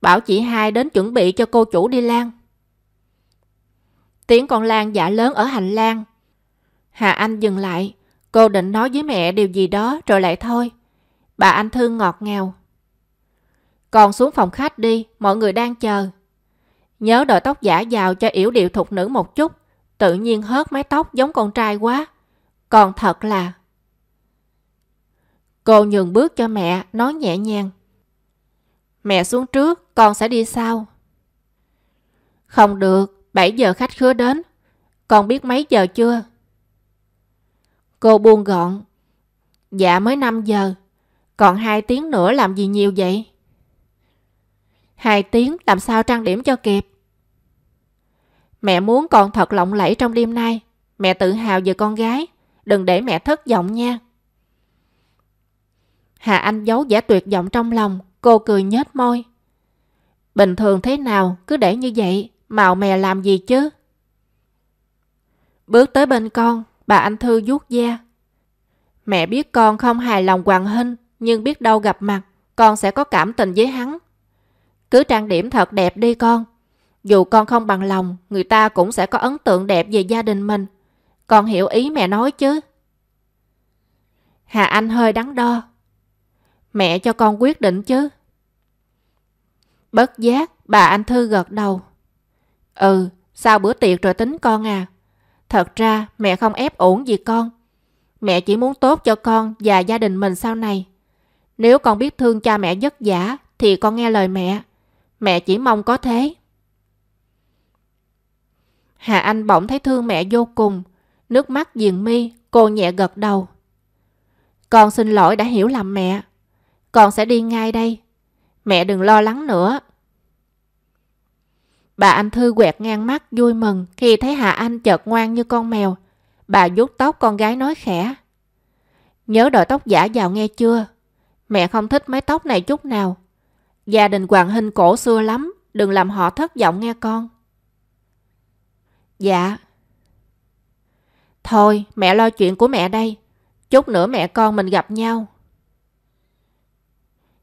Bảo chị hai đến chuẩn bị cho cô chủ đi Lan. Tiếng con Lan dạ lớn ở hành lang. Hà Anh dừng lại. Cô định nói với mẹ điều gì đó rồi lại thôi. Bà Anh Thư ngọt ngào. Còn xuống phòng khách đi, mọi người đang chờ. Nhớ đội tóc giả vào cho yểu điệu thục nữ một chút. Tự nhiên hớt mái tóc giống con trai quá. Còn thật là... Cô nhường bước cho mẹ, nói nhẹ nhàng. Mẹ xuống trước, con sẽ đi sau. Không được, 7 giờ khách khứa đến. Con biết mấy giờ chưa? Cô buông gọn. Dạ mới 5 giờ. Còn 2 tiếng nữa làm gì nhiều vậy? Hai tiếng làm sao trang điểm cho kịp? Mẹ muốn con thật lộng lẫy trong đêm nay. Mẹ tự hào về con gái. Đừng để mẹ thất vọng nha. Hà Anh giấu vẻ tuyệt vọng trong lòng. Cô cười nhếch môi. Bình thường thế nào cứ để như vậy. Màu mè làm gì chứ? Bước tới bên con, bà Anh Thư vuốt da. Mẹ biết con không hài lòng Hoàng Hinh, nhưng biết đâu gặp mặt, con sẽ có cảm tình với hắn. Cứ trang điểm thật đẹp đi con. Dù con không bằng lòng, người ta cũng sẽ có ấn tượng đẹp về gia đình mình. Con hiểu ý mẹ nói chứ? Hà Anh hơi đắn đo. Mẹ cho con quyết định chứ? Bất giác, bà Anh Thư gật đầu. Ừ, sau bữa tiệc rồi tính con à. Thật ra mẹ không ép ổn gì con. Mẹ chỉ muốn tốt cho con và gia đình mình sau này. Nếu con biết thương cha mẹ vất vả thì con nghe lời mẹ. Mẹ chỉ mong có thế. Hà Anh bỗng thấy thương mẹ vô cùng. Nước mắt diền mi, cô nhẹ gật đầu. Con xin lỗi đã hiểu lầm mẹ. Con sẽ đi ngay đây. Mẹ đừng lo lắng nữa. Bà Anh Thư quẹt ngang mắt vui mừng khi thấy Hà Anh chợt ngoan như con mèo. Bà vuốt tóc con gái nói khẽ. Nhớ đội tóc giả vào nghe chưa? Mẹ không thích mái tóc này chút nào. Gia đình Hoàng Hinh cổ xưa lắm, đừng làm họ thất vọng nghe con. Dạ. Thôi, mẹ lo chuyện của mẹ đây. Chút nữa mẹ con mình gặp nhau.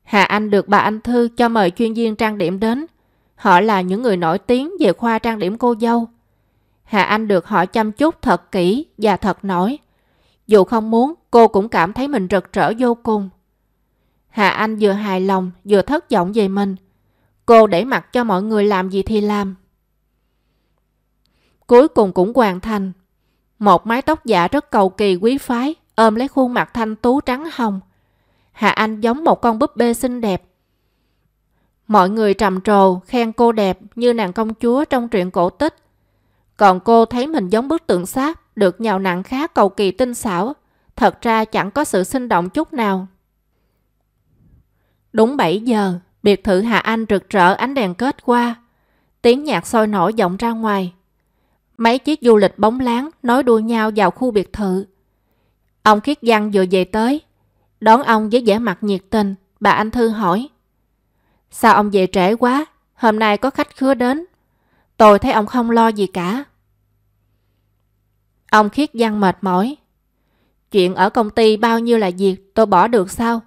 Hà Anh được bà Anh Thư cho mời chuyên viên trang điểm đến. Họ là những người nổi tiếng về khoa trang điểm cô dâu. Hà Anh được họ chăm chút thật kỹ và thật nổi. Dù không muốn, cô cũng cảm thấy mình rực rỡ vô cùng. Hà Anh vừa hài lòng, vừa thất vọng về mình. Cô để mặc cho mọi người làm gì thì làm. Cuối cùng cũng hoàn thành. Một mái tóc giả rất cầu kỳ quý phái, ôm lấy khuôn mặt thanh tú trắng hồng. Hà Anh giống một con búp bê xinh đẹp. Mọi người trầm trồ, khen cô đẹp như nàng công chúa trong truyện cổ tích. Còn cô thấy mình giống bức tượng sáp, được nhào nặng khá cầu kỳ tinh xảo. Thật ra chẳng có sự sinh động chút nào. Đúng 7 giờ, biệt thự Hà Anh rực rỡ ánh đèn kết qua. Tiếng nhạc sôi nổi vọng ra ngoài. Mấy chiếc du lịch bóng láng nói đua nhau vào khu biệt thự. Ông Khiết Văn vừa về tới. Đón ông với vẻ mặt nhiệt tình, bà Anh Thư hỏi. Sao ông về trễ quá? Hôm nay có khách khứa đến. Tôi thấy ông không lo gì cả. Ông Khiết Văn mệt mỏi. Chuyện ở công ty bao nhiêu là việc tôi bỏ được sao?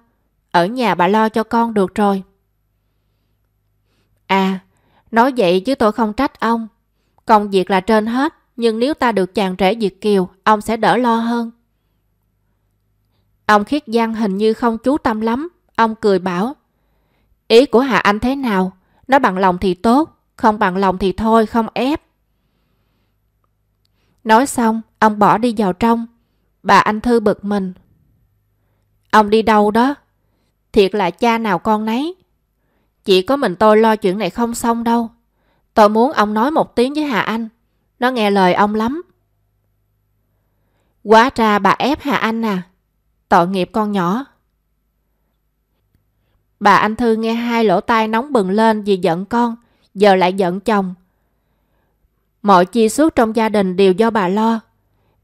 Ở nhà bà lo cho con được rồi. À, nói vậy chứ tôi không trách ông. Công việc là trên hết, nhưng nếu ta được chàng rể Việt Kiều, ông sẽ đỡ lo hơn. Ông Khiết Giang hình như không chú tâm lắm. Ông cười bảo, ý của Hà Anh thế nào? Nó bằng lòng thì tốt, không bằng lòng thì thôi, không ép. Nói xong, ông bỏ đi vào trong. Bà Anh Thư bực mình. Ông đi đâu đó? Thiệt là cha nào con nấy. Chỉ có mình tôi lo chuyện này không xong đâu. Tôi muốn ông nói một tiếng với Hà Anh. Nó nghe lời ông lắm. Quá ra bà ép Hà Anh à. Tội nghiệp con nhỏ. Bà Anh Thư nghe hai lỗ tai nóng bừng lên vì giận con, giờ lại giận chồng. Mọi chi suốt trong gia đình đều do bà lo.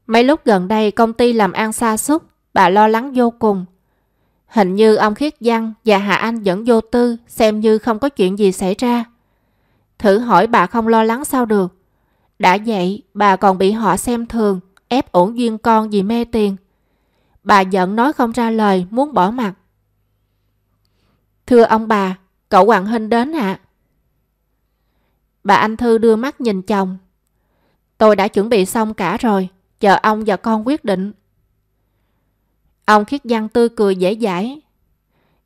Mấy lúc gần đây công ty làm ăn xa xúc, bà lo lắng vô cùng. Hình như ông Khiết Văn và Hà Anh vẫn vô tư, xem như không có chuyện gì xảy ra. Thử hỏi bà không lo lắng sao được. Đã vậy, bà còn bị họ xem thường, ép ổn duyên con vì mê tiền. Bà giận nói không ra lời, muốn bỏ mặt. Thưa ông bà, cậu Hoàng Hinh đến ạ. Bà Anh Thư đưa mắt nhìn chồng. Tôi đã chuẩn bị xong cả rồi, chờ ông và con quyết định. Ông khiết văn tươi cười dễ dãi.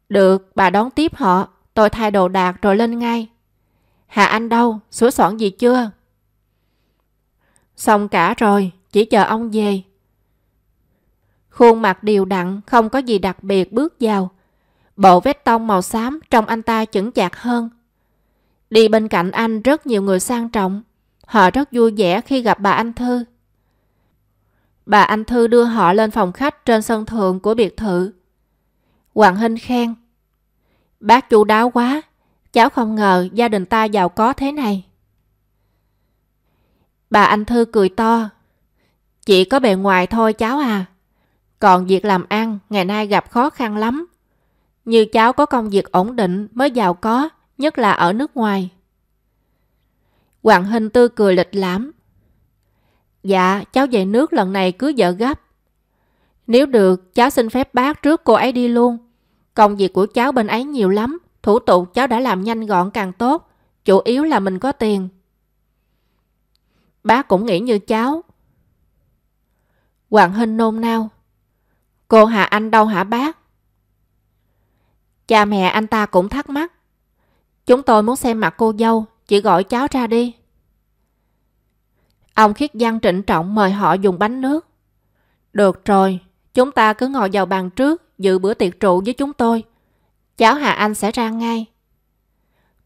Được, bà đón tiếp họ, tôi thay đồ đạc rồi lên ngay. Hà Anh đâu, sửa soạn gì chưa? Xong cả rồi, chỉ chờ ông về. Khuôn mặt đều đặn, không có gì đặc biệt bước vào. Bộ vết tông màu xám trong anh ta chững chạc hơn. Đi bên cạnh anh rất nhiều người sang trọng. Họ rất vui vẻ khi gặp bà Anh Thư. Bà Anh Thư đưa họ lên phòng khách trên sân thượng của biệt thự. Hoàng Hinh khen. Bác chu đáo quá, cháu không ngờ gia đình ta giàu có thế này. Bà Anh Thư cười to. Chỉ có bề ngoài thôi cháu à. Còn việc làm ăn ngày nay gặp khó khăn lắm. Như cháu có công việc ổn định mới giàu có, nhất là ở nước ngoài. Hoàng Hinh Tư cười lịch lãm. Dạ, cháu về nước lần này cứ vợ gấp. Nếu được, cháu xin phép bác trước cô ấy đi luôn. Công việc của cháu bên ấy nhiều lắm, thủ tục cháu đã làm nhanh gọn càng tốt. Chủ yếu là mình có tiền. Bác cũng nghĩ như cháu. Hoàng Hinh nôn nao. Cô Hà Anh đâu hả bác? Cha mẹ anh ta cũng thắc mắc. Chúng tôi muốn xem mặt cô dâu, chị gọi cháu ra đi. Ông khiết văn trịnh trọng mời họ dùng bánh nước. Được rồi, chúng ta cứ ngồi vào bàn trước, dự bữa tiệc trụ với chúng tôi. Cháu Hà Anh sẽ ra ngay.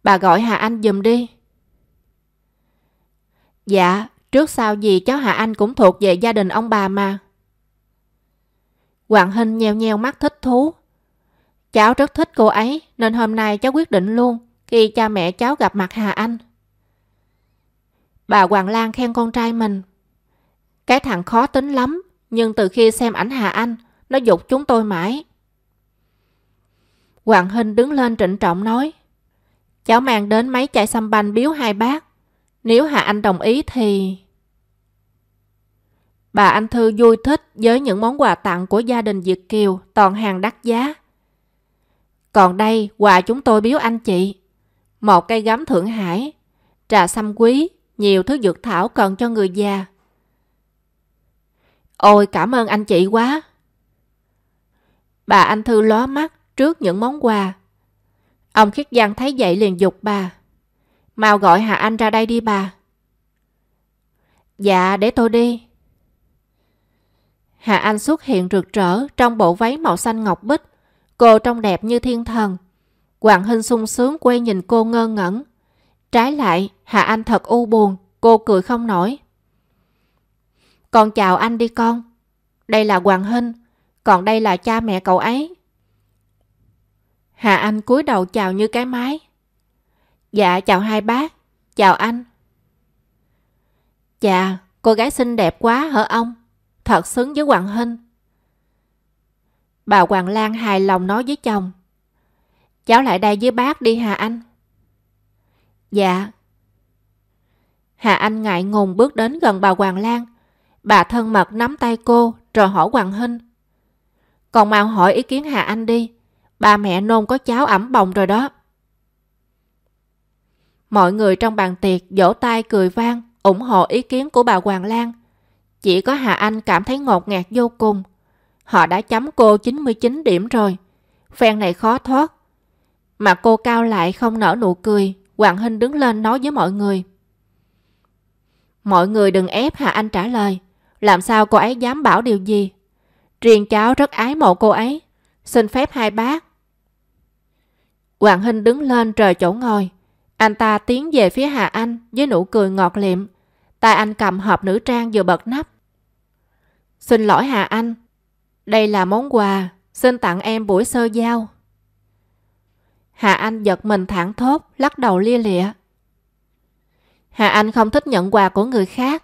Bà gọi Hà Anh dùm đi. Dạ, trước sau gì cháu Hà Anh cũng thuộc về gia đình ông bà mà. Hoàng Hinh nheo nheo mắt thích thú. Cháu rất thích cô ấy nên hôm nay cháu quyết định luôn khi cha mẹ cháu gặp mặt Hà Anh. Bà Hoàng Lan khen con trai mình. Cái thằng khó tính lắm nhưng từ khi xem ảnh Hà Anh nó dục chúng tôi mãi. Hoàng Hinh đứng lên trịnh trọng nói Cháu mang đến mấy chai xăm banh biếu hai bác. Nếu Hà Anh đồng ý thì... Bà Anh Thư vui thích với những món quà tặng của gia đình Việt Kiều toàn hàng đắt giá. Còn đây, quà chúng tôi biếu anh chị. Một cây gắm Thượng Hải, trà xăm quý, nhiều thứ dược thảo cần cho người già. Ôi cảm ơn anh chị quá. Bà Anh Thư ló mắt trước những món quà. Ông Khiết Giang thấy vậy liền dục bà. Mau gọi Hà Anh ra đây đi bà. Dạ, để tôi đi. Hà Anh xuất hiện rực rỡ trong bộ váy màu xanh ngọc bích. Cô trông đẹp như thiên thần. Hoàng Hinh sung sướng quay nhìn cô ngơ ngẩn. Trái lại, Hà Anh thật u buồn, cô cười không nổi. Con chào anh đi con. Đây là Hoàng Hinh, còn đây là cha mẹ cậu ấy. Hà Anh cúi đầu chào như cái máy. Dạ chào hai bác, chào anh. Chà, cô gái xinh đẹp quá hả ông? Thật xứng với Hoàng Hinh. Bà Hoàng Lan hài lòng nói với chồng. Cháu lại đây với bác đi Hà Anh. Dạ. Hà Anh ngại ngùng bước đến gần bà Hoàng Lan. Bà thân mật nắm tay cô rồi hỏi Hoàng Hinh. Còn mau hỏi ý kiến Hà Anh đi. Ba mẹ nôn có cháo ẩm bồng rồi đó. Mọi người trong bàn tiệc vỗ tay cười vang, ủng hộ ý kiến của bà Hoàng Lan. Chỉ có Hà Anh cảm thấy ngột ngạt vô cùng. Họ đã chấm cô 99 điểm rồi. Phen này khó thoát. Mà cô cao lại không nở nụ cười. Hoàng Hinh đứng lên nói với mọi người. Mọi người đừng ép Hà Anh trả lời. Làm sao cô ấy dám bảo điều gì? Riêng cháu rất ái mộ cô ấy. Xin phép hai bác. Hoàng Hinh đứng lên rời chỗ ngồi. Anh ta tiến về phía Hà Anh với nụ cười ngọt liệm. Tay anh cầm hộp nữ trang vừa bật nắp. Xin lỗi Hà Anh. Đây là món quà. Xin tặng em buổi sơ giao. Hà Anh giật mình thẳng thốt, lắc đầu lia lịa. Hà Anh không thích nhận quà của người khác.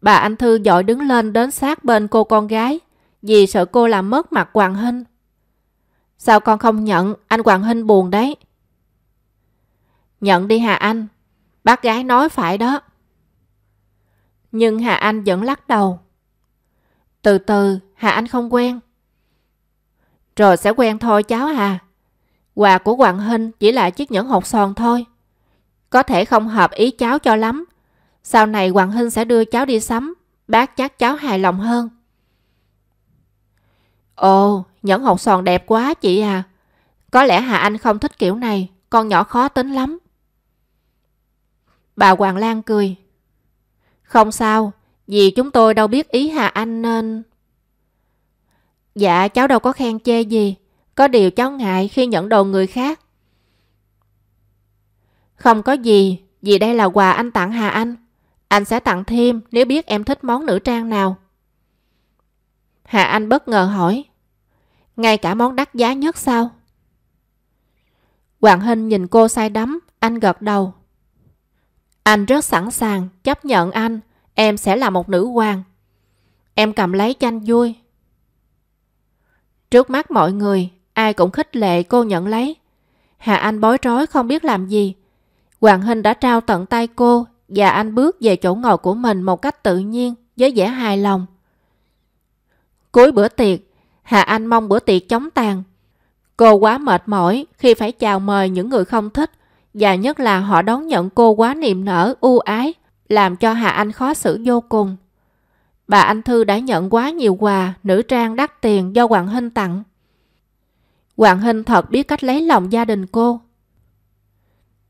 Bà Anh Thư dội đứng lên đến sát bên cô con gái vì sợ cô làm mất mặt Hoàng Hinh. Sao con không nhận, anh Hoàng Hinh buồn đấy. Nhận đi Hà Anh. Bác gái nói phải đó. Nhưng Hà Anh vẫn lắc đầu. Từ từ, Hà Anh không quen. Rồi sẽ quen thôi cháu à. Quà của Hoàng Hinh chỉ là chiếc nhẫn hột sòn thôi. Có thể không hợp ý cháu cho lắm. Sau này Hoàng Hinh sẽ đưa cháu đi sắm. Bác chắc cháu hài lòng hơn. Ồ, nhẫn hột sòn đẹp quá chị à. Có lẽ Hà Anh không thích kiểu này. Con nhỏ khó tính lắm. Bà Hoàng Lan cười. Không sao, vì chúng tôi đâu biết ý Hà Anh nên... Dạ, cháu đâu có khen chê gì. Có điều cháu ngại khi nhận đồ người khác. Không có gì, vì đây là quà anh tặng Hà Anh. Anh sẽ tặng thêm nếu biết em thích món nữ trang nào. Hà Anh bất ngờ hỏi. Ngay cả món đắt giá nhất sao? Hoàng Hinh nhìn cô say đắm, anh gật đầu. Anh rất sẵn sàng chấp nhận anh, em sẽ là một nữ hoàng. Em cầm lấy chanh vui. Trước mắt mọi người, ai cũng khích lệ cô nhận lấy. Hà Anh bối rối không biết làm gì. Hoàng Hinh đã trao tận tay cô và anh bước về chỗ ngồi của mình một cách tự nhiên với vẻ hài lòng. Cuối bữa tiệc, Hà Anh mong bữa tiệc chóng tàn. Cô quá mệt mỏi khi phải chào mời những người không thích và nhất là họ đón nhận cô quá niềm nở, ưu ái, làm cho Hà Anh khó xử vô cùng. Bà Anh Thư đã nhận quá nhiều quà, nữ trang đắt tiền do Hoàng Hinh tặng. Hoàng Hinh thật biết cách lấy lòng gia đình cô.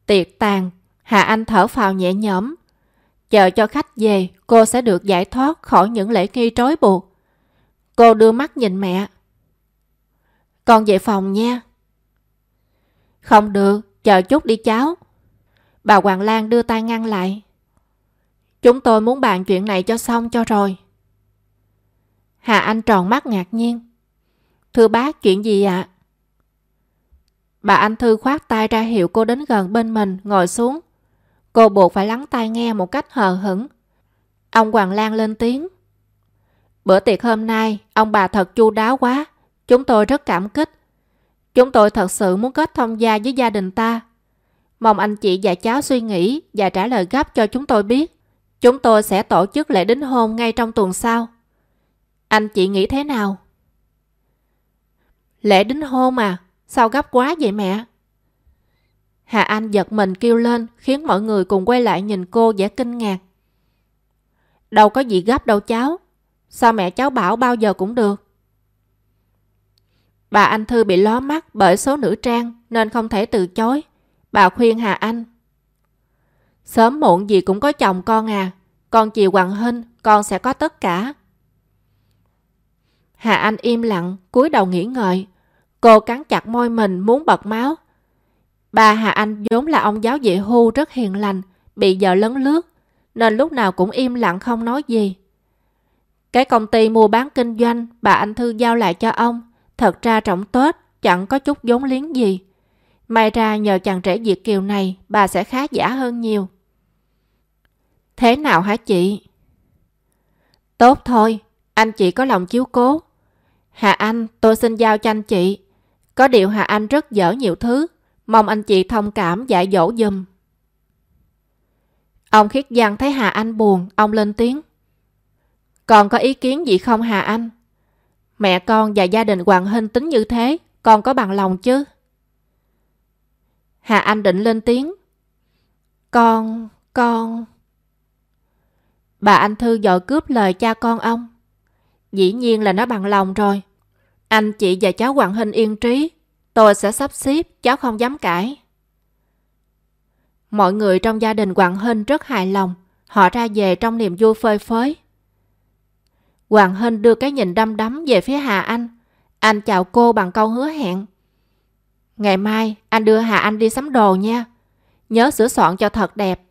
Tiệc tàn, Hà Anh thở phào nhẹ nhõm. Chờ cho khách về, cô sẽ được giải thoát khỏi những lễ nghi trói buộc. Cô đưa mắt nhìn mẹ. Con về phòng nha. Không được, chờ chút đi cháu. Bà Hoàng Lan đưa tay ngăn lại. Chúng tôi muốn bàn chuyện này cho xong cho rồi. Hà Anh tròn mắt ngạc nhiên. Thưa bác, chuyện gì ạ? Bà Anh Thư khoát tay ra hiệu cô đến gần bên mình, ngồi xuống. Cô buộc phải lắng tai nghe một cách hờ hững. Ông Hoàng Lan lên tiếng. Bữa tiệc hôm nay, ông bà thật chu đáo quá. Chúng tôi rất cảm kích. Chúng tôi thật sự muốn kết thông gia với gia đình ta. Mong anh chị và cháu suy nghĩ và trả lời gấp cho chúng tôi biết. Chúng tôi sẽ tổ chức lễ đính hôn ngay trong tuần sau. Anh chị nghĩ thế nào? Lễ đính hôn à? Sao gấp quá vậy mẹ? Hà Anh giật mình kêu lên khiến mọi người cùng quay lại nhìn cô vẻ kinh ngạc. Đâu có gì gấp đâu cháu. Sao mẹ cháu bảo bao giờ cũng được? Bà Anh Thư bị ló mắt bởi số nữ trang nên không thể từ chối. Bà khuyên Hà Anh. Sớm muộn gì cũng có chồng con à. Con chiều Hoàng Hinh, con sẽ có tất cả. Hà Anh im lặng, cúi đầu nghĩ ngợi. Cô cắn chặt môi mình muốn bật máu. Bà Hà Anh vốn là ông giáo dị hưu rất hiền lành, bị vợ lấn lướt, nên lúc nào cũng im lặng không nói gì. Cái công ty mua bán kinh doanh bà Anh Thư giao lại cho ông, thật ra trọng Tết chẳng có chút vốn liếng gì. May ra nhờ chàng trẻ Việt Kiều này bà sẽ khá giả hơn nhiều. Thế nào hả chị? Tốt thôi, anh chị có lòng chiếu cố. Hà Anh, tôi xin giao cho anh chị. Có điều Hà Anh rất dở nhiều thứ. Mong anh chị thông cảm dạy dỗ dùm. Ông Khiết Giang thấy Hà Anh buồn, ông lên tiếng. Còn có ý kiến gì không Hà Anh? Mẹ con và gia đình Hoàng Hinh tính như thế, con có bằng lòng chứ? Hà Anh định lên tiếng. Con, con... Bà Anh Thư dội cướp lời cha con ông. Dĩ nhiên là nó bằng lòng rồi. Anh chị và cháu Hoàng Hinh yên trí. Tôi sẽ sắp xếp, cháu không dám cãi. Mọi người trong gia đình Hoàng Hinh rất hài lòng. Họ ra về trong niềm vui phơi phới. Hoàng Hinh đưa cái nhìn đăm đắm về phía Hà Anh. Anh chào cô bằng câu hứa hẹn. Ngày mai anh đưa Hà Anh đi sắm đồ nha. Nhớ sửa soạn cho thật đẹp.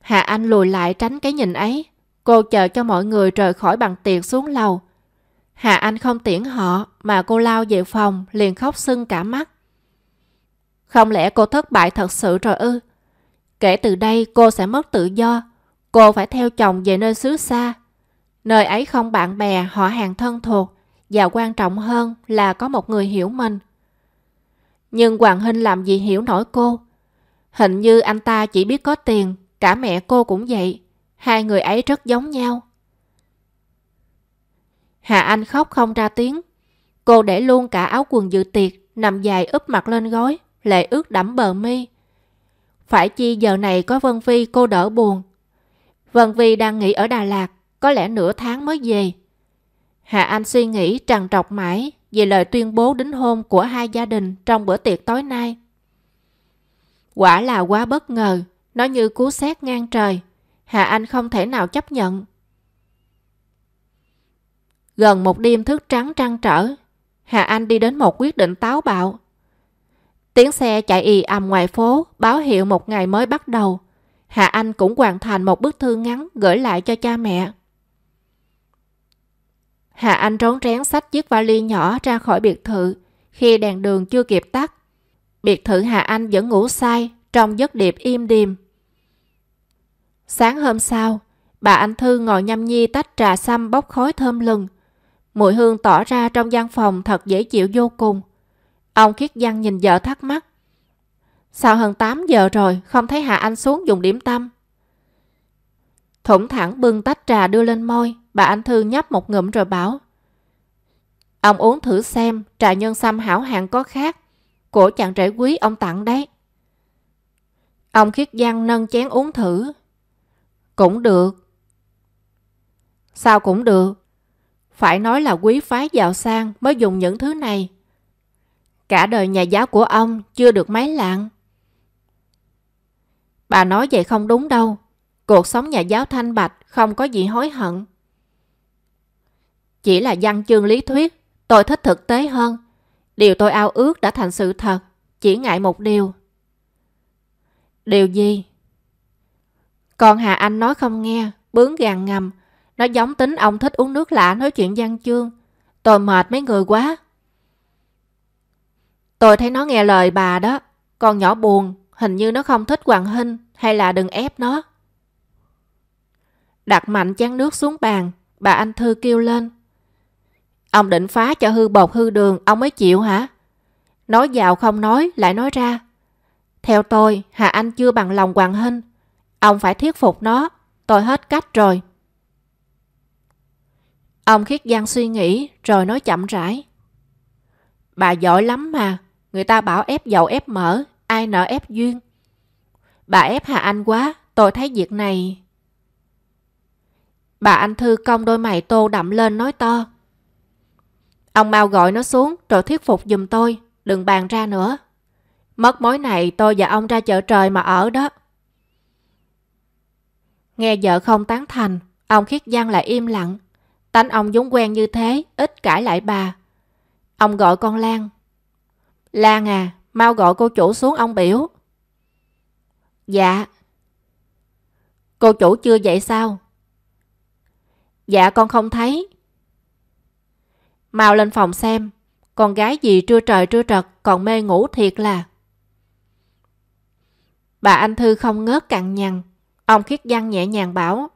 Hà Anh lùi lại tránh cái nhìn ấy. Cô chờ cho mọi người rời khỏi bằng tiệc xuống lầu. Hà Anh không tiễn họ mà cô lao về phòng liền khóc sưng cả mắt. Không lẽ cô thất bại thật sự rồi ư? Kể từ đây cô sẽ mất tự do. Cô phải theo chồng về nơi xứ xa. Nơi ấy không bạn bè, họ hàng thân thuộc và quan trọng hơn là có một người hiểu mình. Nhưng Hoàng Hinh làm gì hiểu nổi cô? Hình như anh ta chỉ biết có tiền, cả mẹ cô cũng vậy. Hai người ấy rất giống nhau. Hà Anh khóc không ra tiếng. Cô để luôn cả áo quần dự tiệc, nằm dài úp mặt lên gối, lệ ướt đẫm bờ mi. Phải chi giờ này có Vân Vi cô đỡ buồn. Vân Vi đang nghỉ ở Đà Lạt, có lẽ nửa tháng mới về. Hà Anh suy nghĩ trằn trọc mãi về lời tuyên bố đính hôn của hai gia đình trong bữa tiệc tối nay. Quả là quá bất ngờ, nó như cú sét ngang trời. Hà Anh không thể nào chấp nhận. Gần một đêm thức trắng trăng trở, Hà Anh đi đến một quyết định táo bạo. Tiếng xe chạy ì ầm ngoài phố, báo hiệu một ngày mới bắt đầu. Hà Anh cũng hoàn thành một bức thư ngắn gửi lại cho cha mẹ. Hà Anh rón rén xách chiếc vali nhỏ ra khỏi biệt thự khi đèn đường chưa kịp tắt. Biệt thự Hà Anh vẫn ngủ say trong giấc điệp im điềm. Sáng hôm sau, bà Anh Thư ngồi nhâm nhi tách trà xăm bốc khói thơm lừng. Mùi hương tỏ ra trong gian phòng thật dễ chịu vô cùng. Ông Khiết Giang nhìn vợ thắc mắc. Sao hơn 8 giờ rồi không thấy Hà Anh xuống dùng điểm tâm? Thủng thẳng bưng tách trà đưa lên môi, bà Anh Thư nhấp một ngụm rồi bảo. Ông uống thử xem trà nhân xăm hảo hạng có khác, của chàng rể quý ông tặng đấy. Ông Khiết Giang nâng chén uống thử. Cũng được. Sao cũng được? Phải nói là quý phái giàu sang mới dùng những thứ này. Cả đời nhà giáo của ông chưa được mấy lạng. Bà nói vậy không đúng đâu. Cuộc sống nhà giáo thanh bạch không có gì hối hận. Chỉ là văn chương lý thuyết, tôi thích thực tế hơn. Điều tôi ao ước đã thành sự thật, chỉ ngại một điều. Điều gì? Con Hà Anh nói không nghe, bướng gàn ngầm. Nó giống tính ông thích uống nước lạ nói chuyện văn chương. Tôi mệt mấy người quá. Tôi thấy nó nghe lời bà đó. Con nhỏ buồn, hình như nó không thích Hoàng Hinh hay là đừng ép nó. Đặt mạnh chén nước xuống bàn, bà Anh Thư kêu lên. Ông định phá cho hư bột hư đường, ông mới chịu hả? Nói vào không nói, lại nói ra. Theo tôi, Hà Anh chưa bằng lòng Hoàng Hinh. Ông phải thuyết phục nó, tôi hết cách rồi. Ông Khiết Giang suy nghĩ rồi nói chậm rãi. Bà giỏi lắm mà, người ta bảo ép dầu ép mỡ, ai nợ ép duyên. Bà ép Hà Anh quá, tôi thấy việc này... Bà Anh Thư cong đôi mày tô đậm lên nói to. Ông mau gọi nó xuống rồi thuyết phục giùm tôi, đừng bàn ra nữa. Mất mối này tôi và ông ra chợ trời mà ở đó. Nghe vợ không tán thành, ông Khiết Giang lại im lặng. Tánh ông giống quen như thế, ít cãi lại bà. Ông gọi con Lan. Lan à, mau gọi cô chủ xuống ông biểu. Dạ. Cô chủ chưa dậy sao? Dạ con không thấy. Mau lên phòng xem, con gái gì trưa trời trưa trật còn mê ngủ thiệt là. Bà Anh Thư không ngớt cằn nhằn. Ông Khiết Văn nhẹ nhàng bảo.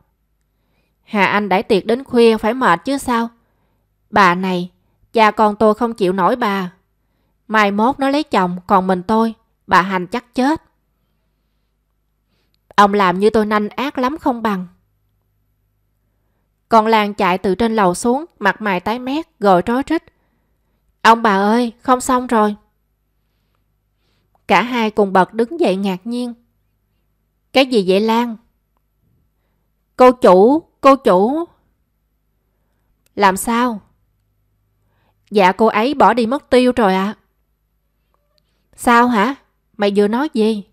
Hà Anh đãi tiệc đến khuya phải mệt chứ sao? Bà này, cha con tôi không chịu nổi bà. Mai mốt nó lấy chồng, còn mình tôi, bà hành chắc chết. Ông làm như tôi nanh ác lắm không bằng. Con Lan chạy từ trên lầu xuống, mặt mày tái mét, gọi trói trích. Ông bà ơi, không xong rồi. Cả hai cùng bật đứng dậy ngạc nhiên. Cái gì vậy Lan? Cô chủ, cô chủ. Làm sao? Dạ cô ấy bỏ đi mất tiêu rồi ạ. Sao hả? Mày vừa nói gì?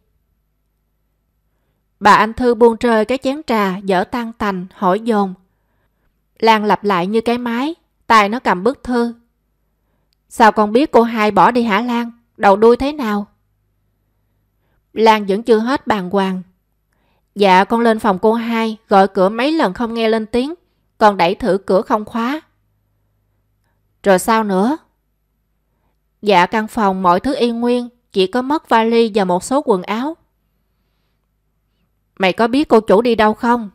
Bà Anh Thư buông rơi cái chén trà dở tan tành, hỏi dồn. Lan lặp lại như cái máy, tay nó cầm bức thư. Sao con biết cô hai bỏ đi hả Lan? Đầu đuôi thế nào? Lan vẫn chưa hết bàn hoàng. Dạ con lên phòng cô hai, gọi cửa mấy lần không nghe lên tiếng. Còn đẩy thử cửa không khóa. Rồi sao nữa? Dạ căn phòng mọi thứ yên nguyên, chỉ có mất vali và một số quần áo. Mày có biết cô chủ đi đâu không?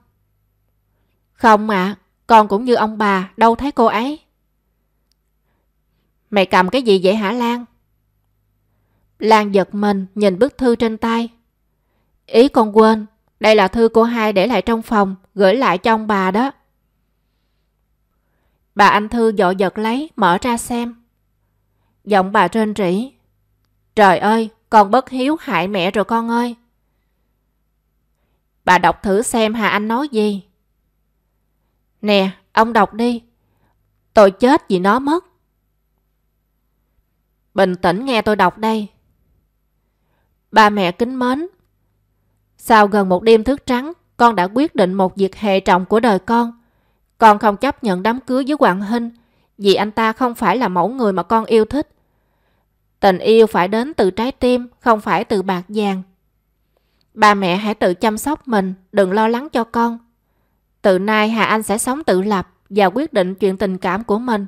Không ạ, con cũng như ông bà, đâu thấy cô ấy. Mày cầm cái gì vậy hả Lan? Lan giật mình nhìn bức thư trên tay. Ý con quên, đây là thư của hai để lại trong phòng, gửi lại cho ông bà đó. Bà Anh Thư dội giật lấy, mở ra xem. Giọng bà trên rỉ. Trời ơi, con bất hiếu hại mẹ rồi con ơi. Bà đọc thử xem Hà Anh nói gì. Nè, ông đọc đi. Tôi chết vì nó mất. Bình tĩnh nghe tôi đọc đây. Ba mẹ kính mến. Sau gần một đêm thức trắng, con đã quyết định một việc hệ trọng của đời con. Con không chấp nhận đám cưới với Hoàng Hinh vì anh ta không phải là mẫu người mà con yêu thích. Tình yêu phải đến từ trái tim, không phải từ bạc vàng. Ba mẹ hãy tự chăm sóc mình, đừng lo lắng cho con. Từ nay Hà Anh sẽ sống tự lập và quyết định chuyện tình cảm của mình.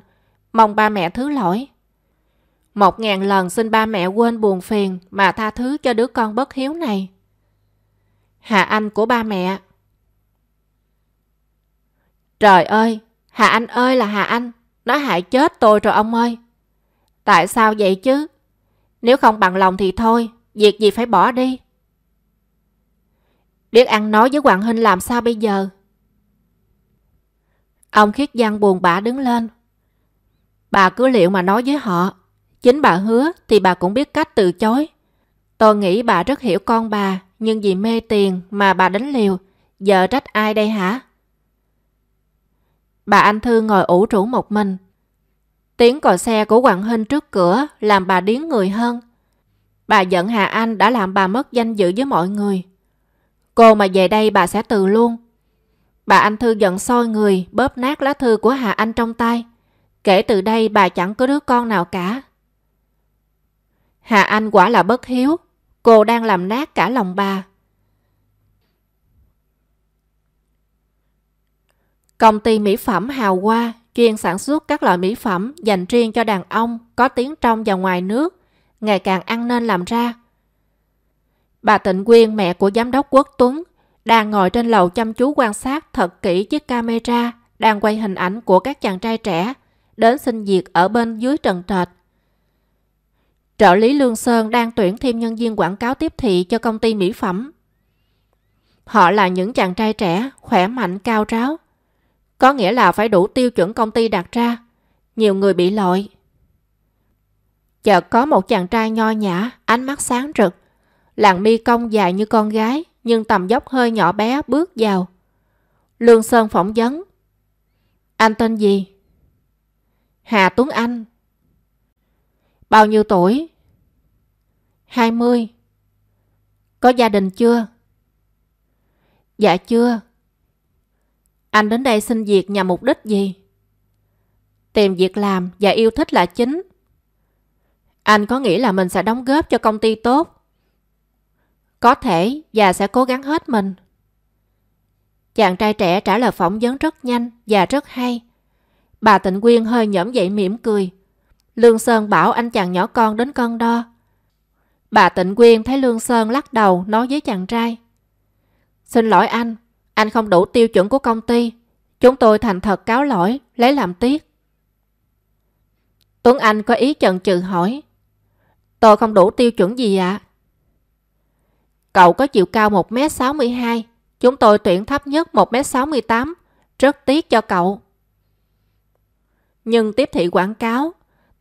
Mong ba mẹ thứ lỗi. Một ngàn lần xin ba mẹ quên buồn phiền mà tha thứ cho đứa con bất hiếu này. Hà Anh của ba mẹ Trời ơi, Hà Anh ơi là Hà Anh, nó hại chết tôi rồi ông ơi. Tại sao vậy chứ? Nếu không bằng lòng thì thôi, việc gì phải bỏ đi. Biết ăn nói với Hoàng Hinh làm sao bây giờ? Ông Khiết giang buồn bã đứng lên. Bà cứ liệu mà nói với họ. Chính bà hứa thì bà cũng biết cách từ chối. Tôi nghĩ bà rất hiểu con bà, nhưng vì mê tiền mà bà đánh liều. Giờ trách ai đây hả? Bà Anh Thư ngồi ủ rũ một mình. Tiếng còi xe của Hoàng Hinh trước cửa làm bà điếng người hơn. Bà giận Hà Anh đã làm bà mất danh dự với mọi người. Cô mà về đây bà sẽ từ luôn. Bà Anh Thư giận soi người, bóp nát lá thư của Hà Anh trong tay. Kể từ đây bà chẳng có đứa con nào cả. Hà Anh quả là bất hiếu. Cô đang làm nát cả lòng bà. Công ty mỹ phẩm Hào Hoa chuyên sản xuất các loại mỹ phẩm dành riêng cho đàn ông có tiếng trong và ngoài nước, ngày càng ăn nên làm ra. Bà Tịnh Quyên, mẹ của giám đốc Quốc Tuấn, đang ngồi trên lầu chăm chú quan sát thật kỹ chiếc camera đang quay hình ảnh của các chàng trai trẻ đến xin việc ở bên dưới trần trệt. Trợ lý Lương Sơn đang tuyển thêm nhân viên quảng cáo tiếp thị cho công ty mỹ phẩm. Họ là những chàng trai trẻ, khỏe mạnh, cao ráo. Có nghĩa là phải đủ tiêu chuẩn công ty đặt ra. Nhiều người bị lội. Chợt có một chàng trai nho nhã, ánh mắt sáng rực. Làng mi cong dài như con gái, nhưng tầm dốc hơi nhỏ bé bước vào. Lương Sơn phỏng vấn. Anh tên gì? Hà Tuấn Anh. Bao nhiêu tuổi? 20. Có gia đình chưa? Dạ chưa. Anh đến đây xin việc nhằm mục đích gì? Tìm việc làm và yêu thích là chính. Anh có nghĩ là mình sẽ đóng góp cho công ty tốt? Có thể và sẽ cố gắng hết mình. Chàng trai trẻ trả lời phỏng vấn rất nhanh và rất hay. Bà Tịnh Quyên hơi nhõm dậy mỉm cười. Lương Sơn bảo anh chàng nhỏ con đến cân đo. Bà Tịnh Quyên thấy Lương Sơn lắc đầu nói với chàng trai. Xin lỗi anh, anh không đủ tiêu chuẩn của công ty. Chúng tôi thành thật cáo lỗi, lấy làm tiếc. Tuấn Anh có ý chần chừ hỏi. Tôi không đủ tiêu chuẩn gì ạ? Cậu có chiều cao 1m62, chúng tôi tuyển thấp nhất 1m68, rất tiếc cho cậu. Nhưng tiếp thị quảng cáo,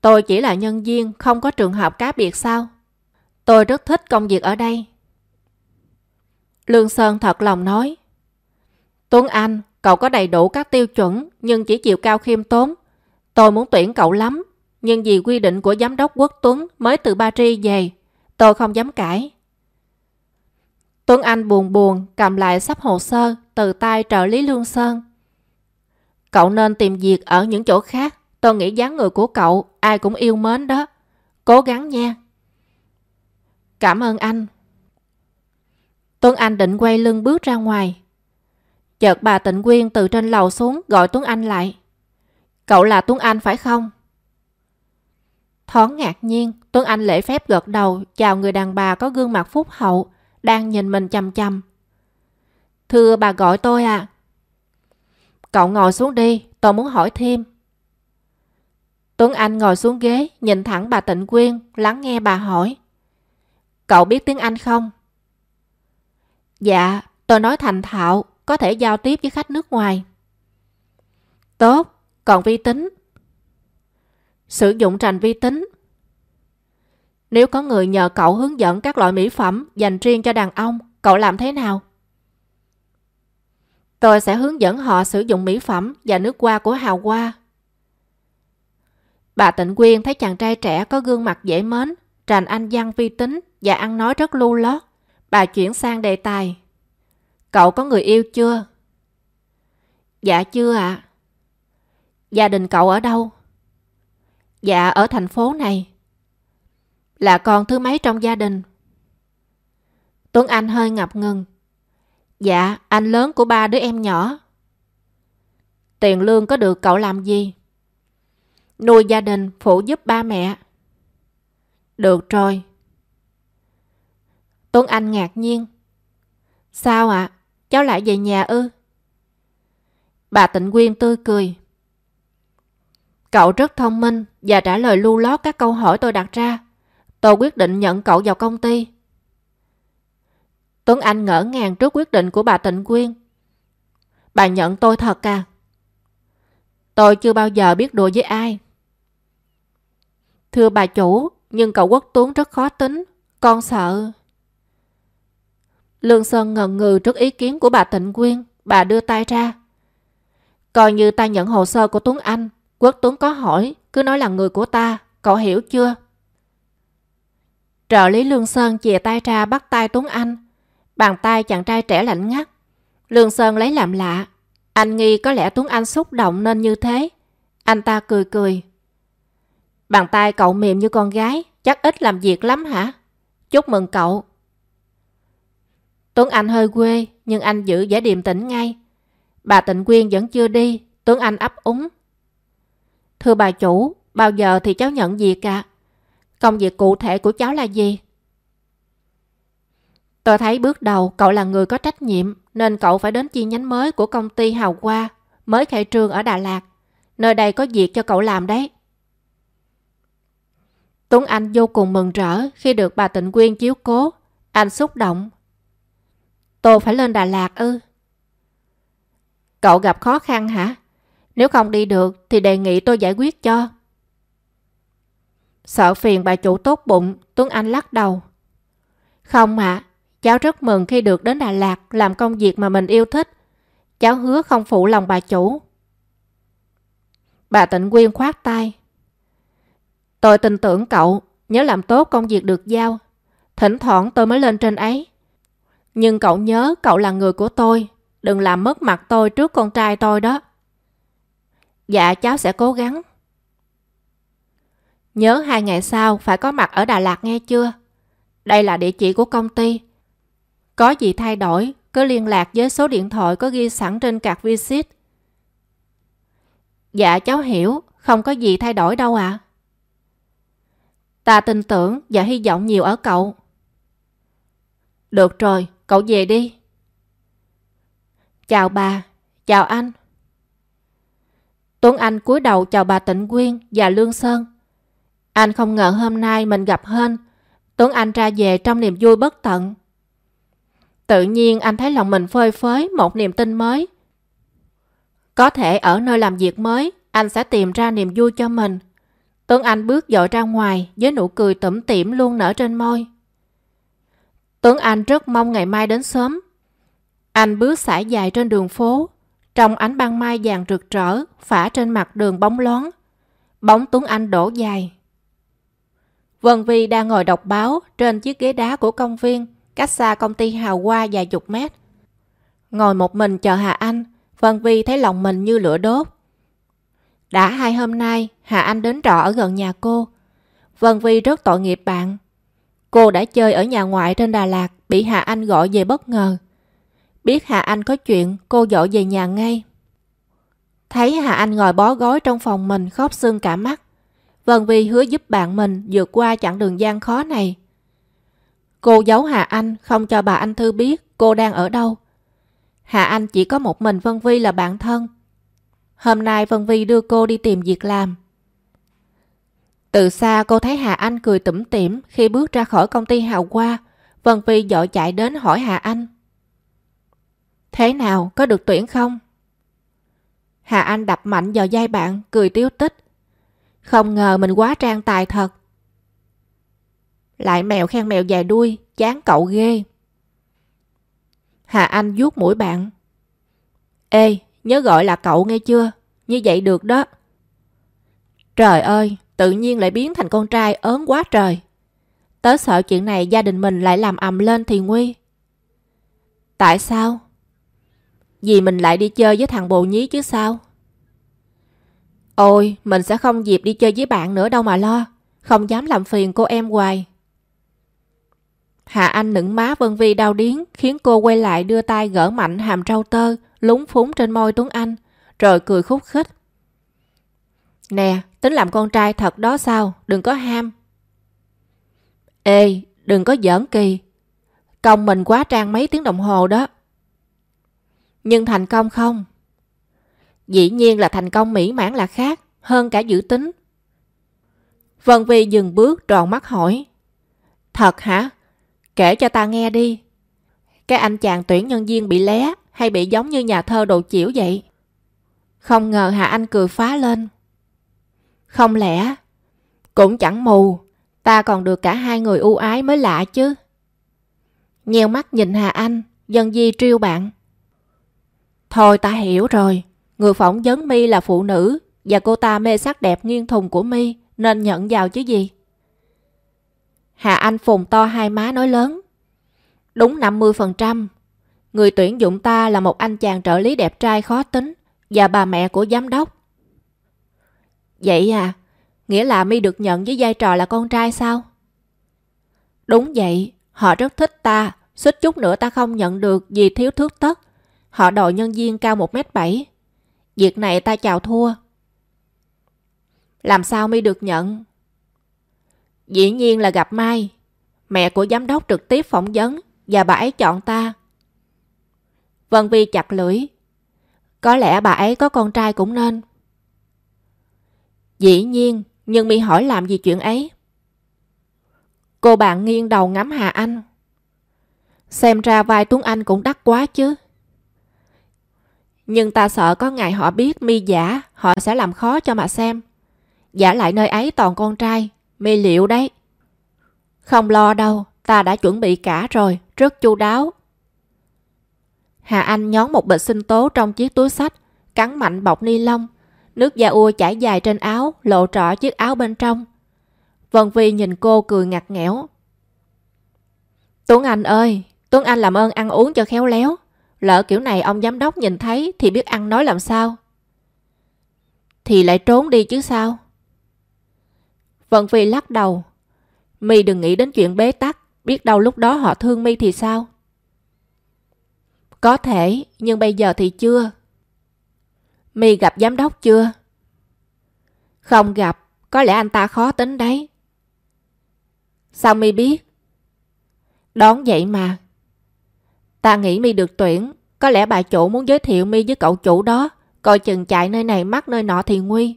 tôi chỉ là nhân viên, không có trường hợp cá biệt sao? Tôi rất thích công việc ở đây. Lương Sơn thật lòng nói. Tuấn Anh, cậu có đầy đủ các tiêu chuẩn nhưng chỉ chiều cao khiêm tốn. Tôi muốn tuyển cậu lắm, nhưng vì quy định của giám đốc Quốc Tuấn mới từ Ba Tri về, tôi không dám cãi. Tuấn Anh buồn buồn cầm lại sắp hồ sơ từ tay trợ lý Lương Sơn. Cậu nên tìm việc ở những chỗ khác. Tôi nghĩ dáng người của cậu ai cũng yêu mến đó. Cố gắng nha. Cảm ơn anh. Tuấn Anh định quay lưng bước ra ngoài. Chợt bà Tịnh Quyên từ trên lầu xuống gọi Tuấn Anh lại. Cậu là Tuấn Anh phải không? Thoáng ngạc nhiên, Tuấn Anh lễ phép gật đầu chào người đàn bà có gương mặt phúc hậu, đang nhìn mình chăm chăm. Thưa bà gọi tôi à? Cậu ngồi xuống đi, tôi muốn hỏi thêm. Tuấn Anh ngồi xuống ghế, nhìn thẳng bà Tịnh Quyên, lắng nghe bà hỏi. Cậu biết tiếng Anh không? Dạ, tôi nói thành thạo, có thể giao tiếp với khách nước ngoài. Tốt, còn vi tính? Sử dụng trành vi tính. Nếu có người nhờ cậu hướng dẫn các loại mỹ phẩm dành riêng cho đàn ông, cậu làm thế nào? Tôi sẽ hướng dẫn họ sử dụng mỹ phẩm và nước hoa của Hào Hoa. Bà Tịnh Quyên thấy chàng trai trẻ có gương mặt dễ mến, tràn anh văn vi tính và ăn nói rất lưu lót. Bà chuyển sang đề tài. Cậu có người yêu chưa? Dạ chưa ạ. À. Gia đình cậu ở đâu? Dạ ở thành phố này. Là con thứ mấy trong gia đình? Tuấn Anh hơi ngập ngừng. Dạ, anh lớn của ba đứa em nhỏ. Tiền lương có được cậu làm gì? Nuôi gia đình, phụ giúp ba mẹ. Được rồi. Tuấn Anh ngạc nhiên. Sao ạ? À? Cháu lại về nhà ư? Bà Tịnh Quyên tươi cười. Cậu rất thông minh và trả lời lưu lót các câu hỏi tôi đặt ra. Tôi quyết định nhận cậu vào công ty. Tuấn Anh ngỡ ngàng trước quyết định của bà Tịnh Quyên. Bà nhận tôi thật à? Tôi chưa bao giờ biết đùa với ai. Thưa bà chủ, nhưng cậu quốc tuấn rất khó tính. Con sợ... Lương Sơn ngần ngừ trước ý kiến của bà Tịnh Quyên. Bà đưa tay ra. Coi như ta nhận hồ sơ của Tuấn Anh. Quốc Tuấn có hỏi, cứ nói là người của ta. Cậu hiểu chưa? Trợ lý Lương Sơn chìa tay ra bắt tay Tuấn Anh. Bàn tay chàng trai trẻ lạnh ngắt. Lương Sơn lấy làm lạ. Anh nghi có lẽ Tuấn Anh xúc động nên như thế. Anh ta cười cười. Bàn tay cậu mềm như con gái, chắc ít làm việc lắm hả? Chúc mừng cậu. Tuấn Anh hơi quê, nhưng anh giữ vẻ điềm tĩnh ngay. Bà Tịnh Quyên vẫn chưa đi, Tuấn Anh ấp úng. Thưa bà chủ, bao giờ thì cháu nhận việc cả? Công việc cụ thể của cháu là gì? Tôi thấy bước đầu cậu là người có trách nhiệm nên cậu phải đến chi nhánh mới của công ty Hào Hoa mới khai trương ở Đà Lạt. Nơi đây có việc cho cậu làm đấy. Tuấn Anh vô cùng mừng rỡ khi được bà Tịnh Quyên chiếu cố. Anh xúc động. Tôi phải lên Đà Lạt ư? Cậu gặp khó khăn hả? Nếu không đi được thì đề nghị tôi giải quyết cho. Sợ phiền bà chủ tốt bụng, Tuấn Anh lắc đầu. Không ạ, cháu rất mừng khi được đến Đà Lạt làm công việc mà mình yêu thích. Cháu hứa không phụ lòng bà chủ. Bà Tịnh Quyên khoát tay. Tôi tin tưởng cậu, nhớ làm tốt công việc được giao. Thỉnh thoảng tôi mới lên trên ấy. Nhưng cậu nhớ cậu là người của tôi. Đừng làm mất mặt tôi trước con trai tôi đó. Dạ cháu sẽ cố gắng. Nhớ hai ngày sau phải có mặt ở Đà Lạt nghe chưa? Đây là địa chỉ của công ty. Có gì thay đổi, cứ liên lạc với số điện thoại có ghi sẵn trên card visit. Dạ cháu hiểu, không có gì thay đổi đâu ạ. À. Ta tin tưởng và hy vọng nhiều ở cậu. Được rồi, cậu về đi. Chào bà, chào anh. Tuấn Anh cúi đầu chào bà Tịnh Quyên và Lương Sơn. Anh không ngờ hôm nay mình gặp Hên. Tuấn Anh ra về trong niềm vui bất tận. Tự nhiên anh thấy lòng mình phơi phới một niềm tin mới. Có thể ở nơi làm việc mới, anh sẽ tìm ra niềm vui cho mình. Tuấn Anh bước dội ra ngoài với nụ cười tẩm tỉm luôn nở trên môi. Tuấn Anh rất mong ngày mai đến sớm. Anh bước sải dài trên đường phố, trong ánh ban mai vàng rực rỡ, phả trên mặt đường bóng loáng. Bóng Tuấn Anh đổ dài. Vân Vi đang ngồi đọc báo trên chiếc ghế đá của công viên, cách xa công ty hào hoa vài chục mét. Ngồi một mình chờ Hà Anh, Vân Vi thấy lòng mình như lửa đốt. Đã hai hôm nay, Hà Anh đến trọ ở gần nhà cô. Vân Vi rất tội nghiệp bạn. Cô đã chơi ở nhà ngoại trên Đà Lạt, bị Hà Anh gọi về bất ngờ. Biết Hà Anh có chuyện, cô dội về nhà ngay. Thấy Hà Anh ngồi bó gói trong phòng mình khóc sưng cả mắt. Vân Vi hứa giúp bạn mình vượt qua chặng đường gian khó này. Cô giấu Hà Anh không cho bà Anh Thư biết cô đang ở đâu. Hà Anh chỉ có một mình Vân Vi là bạn thân. Hôm nay Vân Vi đưa cô đi tìm việc làm. Từ xa cô thấy Hà Anh cười tủm tỉm khi bước ra khỏi công ty Hào Hoa. Vân Vi dội chạy đến hỏi Hà Anh. Thế nào, có được tuyển không? Hà Anh đập mạnh vào vai bạn, cười tiếu tích. Không ngờ mình quá trang tài thật. Lại mèo khen mèo dài đuôi, chán cậu ghê. Hà Anh vuốt mũi bạn. Ê, nhớ gọi là cậu nghe chưa? Như vậy được đó. Trời ơi, tự nhiên lại biến thành con trai ớn quá trời. Tớ sợ chuyện này gia đình mình lại làm ầm lên thì nguy. Tại sao? Vì mình lại đi chơi với thằng bồ nhí chứ sao? Ôi, mình sẽ không dịp đi chơi với bạn nữa đâu mà lo. Không dám làm phiền cô em hoài. Hạ Anh nửng má Vân Vi đau điến khiến cô quay lại đưa tay gỡ mạnh hàm rau tơ lúng phúng trên môi Tuấn Anh rồi cười khúc khích. Nè, tính làm con trai thật đó sao? Đừng có ham. Ê, đừng có giỡn kỳ. Công mình quá trang mấy tiếng đồng hồ đó. Nhưng thành công không? Dĩ nhiên là thành công mỹ mãn là khác, hơn cả dự tính. Vân Vi dừng bước tròn mắt hỏi. Thật hả? Kể cho ta nghe đi. Cái anh chàng tuyển nhân viên bị lé hay bị giống như nhà thơ đồ chiểu vậy? Không ngờ Hà Anh cười phá lên. Không lẽ? Cũng chẳng mù. Ta còn được cả hai người ưu ái mới lạ chứ. Nheo mắt nhìn Hà Anh, dân di triêu bạn. Thôi ta hiểu rồi. Người phỏng vấn mi là phụ nữ và cô ta mê sắc đẹp nghiêng thùng của mi nên nhận vào chứ gì. Hà Anh phùng to hai má nói lớn. Đúng 50%. Người tuyển dụng ta là một anh chàng trợ lý đẹp trai khó tính và bà mẹ của giám đốc. Vậy à, nghĩa là mi được nhận với vai trò là con trai sao? Đúng vậy, họ rất thích ta, xích chút nữa ta không nhận được vì thiếu thước tất. Họ đòi nhân viên cao 1m7. Việc này ta chào thua. Làm sao mi được nhận? Dĩ nhiên là gặp Mai. Mẹ của giám đốc trực tiếp phỏng vấn và bà ấy chọn ta. Vân Vi chặt lưỡi. Có lẽ bà ấy có con trai cũng nên. Dĩ nhiên, nhưng mi hỏi làm gì chuyện ấy? Cô bạn nghiêng đầu ngắm Hà Anh. Xem ra vai Tuấn Anh cũng đắt quá chứ. Nhưng ta sợ có ngày họ biết mi giả, họ sẽ làm khó cho mà xem. Giả lại nơi ấy toàn con trai, mi liệu đấy. Không lo đâu, ta đã chuẩn bị cả rồi, rất chu đáo. Hà Anh nhón một bịch sinh tố trong chiếc túi sách, cắn mạnh bọc ni lông. Nước da ua chảy dài trên áo, lộ rõ chiếc áo bên trong. Vân Vi nhìn cô cười ngặt nghẽo. Tuấn Anh ơi, Tuấn Anh làm ơn ăn uống cho khéo léo. Lỡ kiểu này ông giám đốc nhìn thấy thì biết ăn nói làm sao. Thì lại trốn đi chứ sao. Vân Vi lắc đầu. My đừng nghĩ đến chuyện bế tắc, biết đâu lúc đó họ thương mi thì sao? Có thể, nhưng bây giờ thì chưa. mi gặp giám đốc chưa? Không gặp, có lẽ anh ta khó tính đấy. Sao mi biết? Đón vậy mà. Ta nghĩ mi được tuyển, có lẽ bà chủ muốn giới thiệu mi với cậu chủ đó, coi chừng chạy nơi này mắc nơi nọ thì nguy.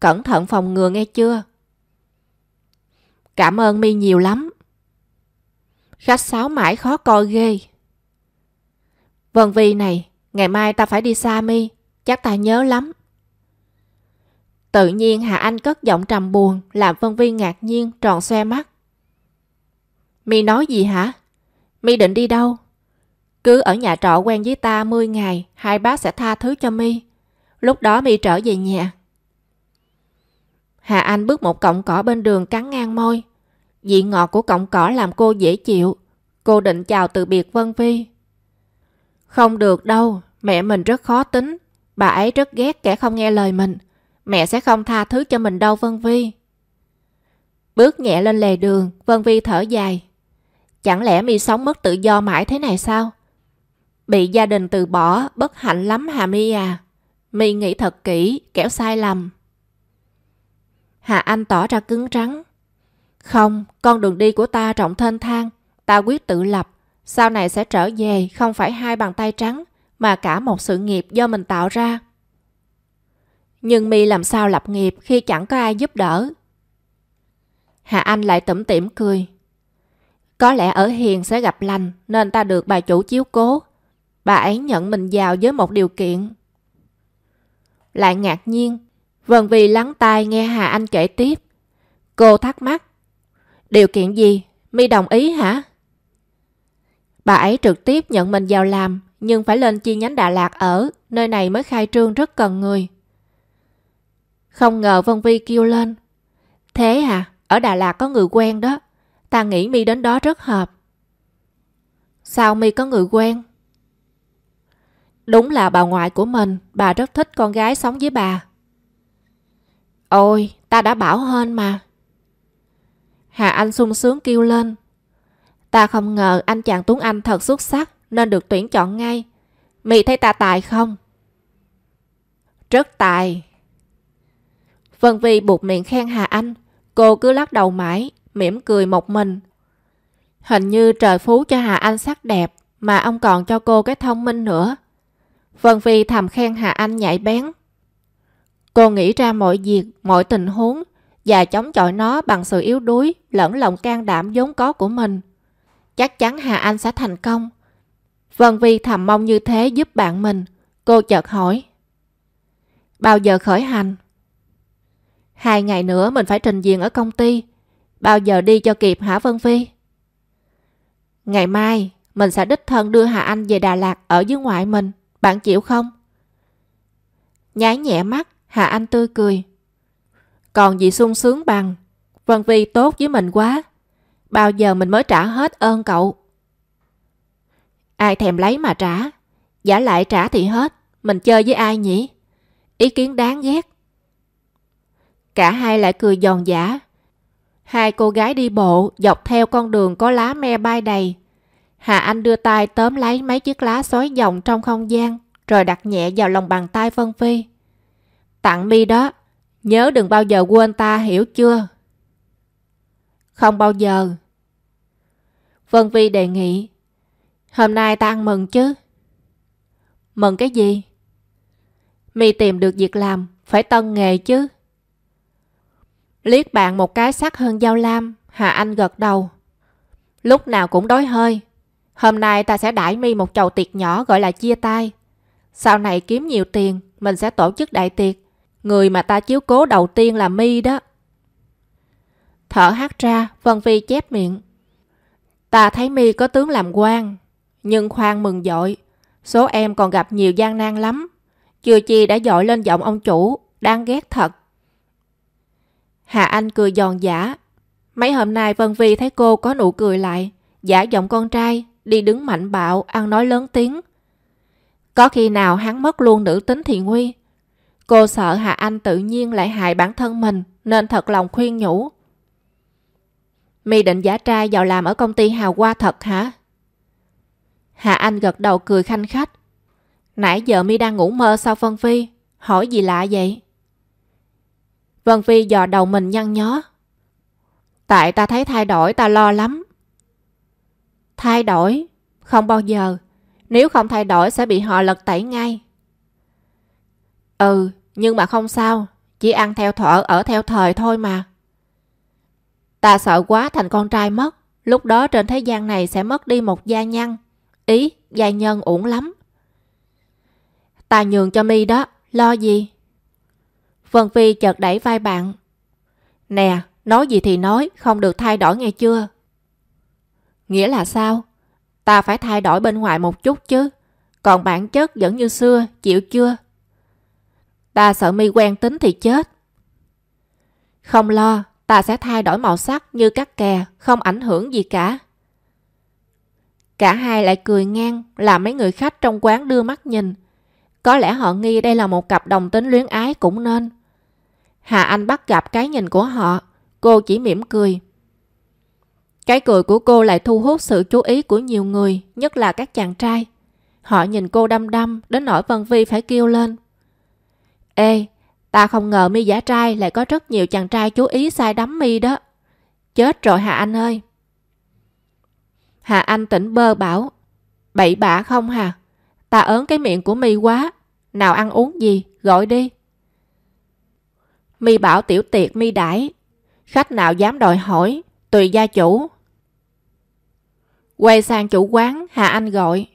Cẩn thận phòng ngừa nghe chưa? Cảm ơn mi nhiều lắm. Khách sáo mãi khó coi ghê. Vân Vi này, ngày mai ta phải đi xa Mi, chắc ta nhớ lắm. Tự nhiên Hà Anh cất giọng trầm buồn, làm Vân Vi ngạc nhiên, tròn xoe mắt. Mi nói gì hả? Mi định đi đâu? Cứ ở nhà trọ quen với ta 10 ngày, hai bác sẽ tha thứ cho Mi. Lúc đó Mi trở về nhà. Hà Anh bước một cọng cỏ bên đường cắn ngang môi. Vị ngọt của cọng cỏ làm cô dễ chịu. Cô định chào từ biệt Vân Vi. Không được đâu, mẹ mình rất khó tính. Bà ấy rất ghét kẻ không nghe lời mình. Mẹ sẽ không tha thứ cho mình đâu Vân Vi. Bước nhẹ lên lề đường, Vân Vi thở dài. Chẳng lẽ mi sống mất tự do mãi thế này sao? Bị gia đình từ bỏ, bất hạnh lắm Hà Mi à. Mi nghĩ thật kỹ, kẻo sai lầm. Hà Anh tỏ ra cứng rắn. Không, con đường đi của ta rộng thênh thang. Ta quyết tự lập. Sau này sẽ trở về không phải hai bàn tay trắng, mà cả một sự nghiệp do mình tạo ra. Nhưng mi làm sao lập nghiệp khi chẳng có ai giúp đỡ? Hà Anh lại tủm tỉm cười. Có lẽ ở hiền sẽ gặp lành nên ta được bà chủ chiếu cố. bà ấy nhận mình vào với một điều kiện. Lại ngạc nhiên, Vân Vi lắng tai nghe Hà Anh kể tiếp. Cô thắc mắc. Điều kiện gì? mi đồng ý hả? Bà ấy trực tiếp nhận mình vào làm, nhưng phải lên chi nhánh Đà Lạt ở, nơi này mới khai trương rất cần người. Không ngờ Vân Vi kêu lên. Thế à, ở Đà Lạt có người quen đó. Ta nghĩ mi đến đó rất hợp. Sao mi có người quen? Đúng là bà ngoại của mình, bà rất thích con gái sống với bà. Ôi, ta đã bảo hên mà. Hà Anh sung sướng kêu lên. Ta không ngờ anh chàng Tuấn Anh thật xuất sắc nên được tuyển chọn ngay. Mị thấy ta tài không? Rất tài. Vân Vi buộc miệng khen Hà Anh. Cô cứ lắc đầu mãi, mỉm cười một mình. Hình như trời phú cho Hà Anh sắc đẹp mà ông còn cho cô cái thông minh nữa. Vân Vi thầm khen Hà Anh nhạy bén. Cô nghĩ ra mọi việc, mọi tình huống và chống chọi nó bằng sự yếu đuối lẫn lòng can đảm vốn có của mình. Chắc chắn Hà Anh sẽ thành công. Vân Vi thầm mong như thế giúp bạn mình. Cô chợt hỏi. Bao giờ khởi hành? Hai ngày nữa mình phải trình diện ở công ty. Bao giờ đi cho kịp hả Vân Vi? Ngày mai, mình sẽ đích thân đưa Hà Anh về Đà Lạt ở dưới ngoại mình. Bạn chịu không? Nháy nhẹ mắt, Hà Anh tươi cười. Còn gì sung sướng bằng. Vân Vi tốt với mình quá. Bao giờ mình mới trả hết ơn cậu? Ai thèm lấy mà trả. Giả lại trả thì hết. Mình chơi với ai nhỉ? Ý kiến đáng ghét. Cả hai lại cười giòn giả. Hai cô gái đi bộ dọc theo con đường có lá me bay đầy. Hà Anh đưa tay tóm lấy mấy chiếc lá xói dòng trong không gian rồi đặt nhẹ vào lòng bàn tay Vân Phi. Tặng mi đó, nhớ đừng bao giờ quên ta hiểu chưa? Không bao giờ. Vân Vi đề nghị. Hôm nay ta ăn mừng chứ? Mừng cái gì? Mi tìm được việc làm, phải tân nghề chứ. Liếc bạn một cái sắc hơn dao lam, Hà Anh gật đầu. Lúc nào cũng đói hơi. Hôm nay ta sẽ đãi mi một chầu tiệc nhỏ gọi là chia tay. Sau này kiếm nhiều tiền, mình sẽ tổ chức đại tiệc. Người mà ta chiếu cố đầu tiên là mi đó. Thở hát ra, Vân Phi chép miệng. Ta thấy mi có tướng làm quan, nhưng khoan mừng dội. Số em còn gặp nhiều gian nan lắm. Chưa chi đã dội lên giọng ông chủ, đang ghét thật. Hà Anh cười giòn giả. Mấy hôm nay Vân Vi thấy cô có nụ cười lại, giả giọng con trai, đi đứng mạnh bạo, ăn nói lớn tiếng. Có khi nào hắn mất luôn nữ tính thì nguy. Cô sợ Hà Anh tự nhiên lại hại bản thân mình, nên thật lòng khuyên nhủ. Mi định giả trai vào làm ở công ty hào hoa thật hả? Hà Anh gật đầu cười khanh khách. Nãy giờ Mi đang ngủ mơ sao Vân Phi? Hỏi gì lạ vậy? Vân Phi dò đầu mình nhăn nhó. Tại ta thấy thay đổi ta lo lắm. Thay đổi? Không bao giờ. Nếu không thay đổi sẽ bị họ lật tẩy ngay. Ừ, nhưng mà không sao. Chỉ ăn theo thở ở theo thời thôi mà. Ta sợ quá thành con trai mất. Lúc đó trên thế gian này sẽ mất đi một gia nhân. Ý, gia nhân uổng lắm. Ta nhường cho mi đó, lo gì? Vân Phi chợt đẩy vai bạn. Nè, nói gì thì nói, không được thay đổi nghe chưa? Nghĩa là sao? Ta phải thay đổi bên ngoài một chút chứ. Còn bản chất vẫn như xưa, chịu chưa? Ta sợ mi quen tính thì chết. Không lo, ta sẽ thay đổi màu sắc như cắt kè, không ảnh hưởng gì cả. Cả hai lại cười ngang, làm mấy người khách trong quán đưa mắt nhìn. Có lẽ họ nghi đây là một cặp đồng tính luyến ái cũng nên. Hà Anh bắt gặp cái nhìn của họ, cô chỉ mỉm cười. Cái cười của cô lại thu hút sự chú ý của nhiều người, nhất là các chàng trai. Họ nhìn cô đăm đăm, đến nỗi Vân Vi phải kêu lên. Ê, ta không ngờ mi giả trai lại có rất nhiều chàng trai chú ý sai đắm mi đó. Chết rồi Hà Anh ơi. Hà Anh tỉnh bơ bảo. Bậy bạ không hà? Ta ớn cái miệng của mi quá. Nào ăn uống gì, gọi đi. Mi bảo tiểu tiệc mi đãi. Khách nào dám đòi hỏi, tùy gia chủ. Quay sang chủ quán, Hà Anh gọi.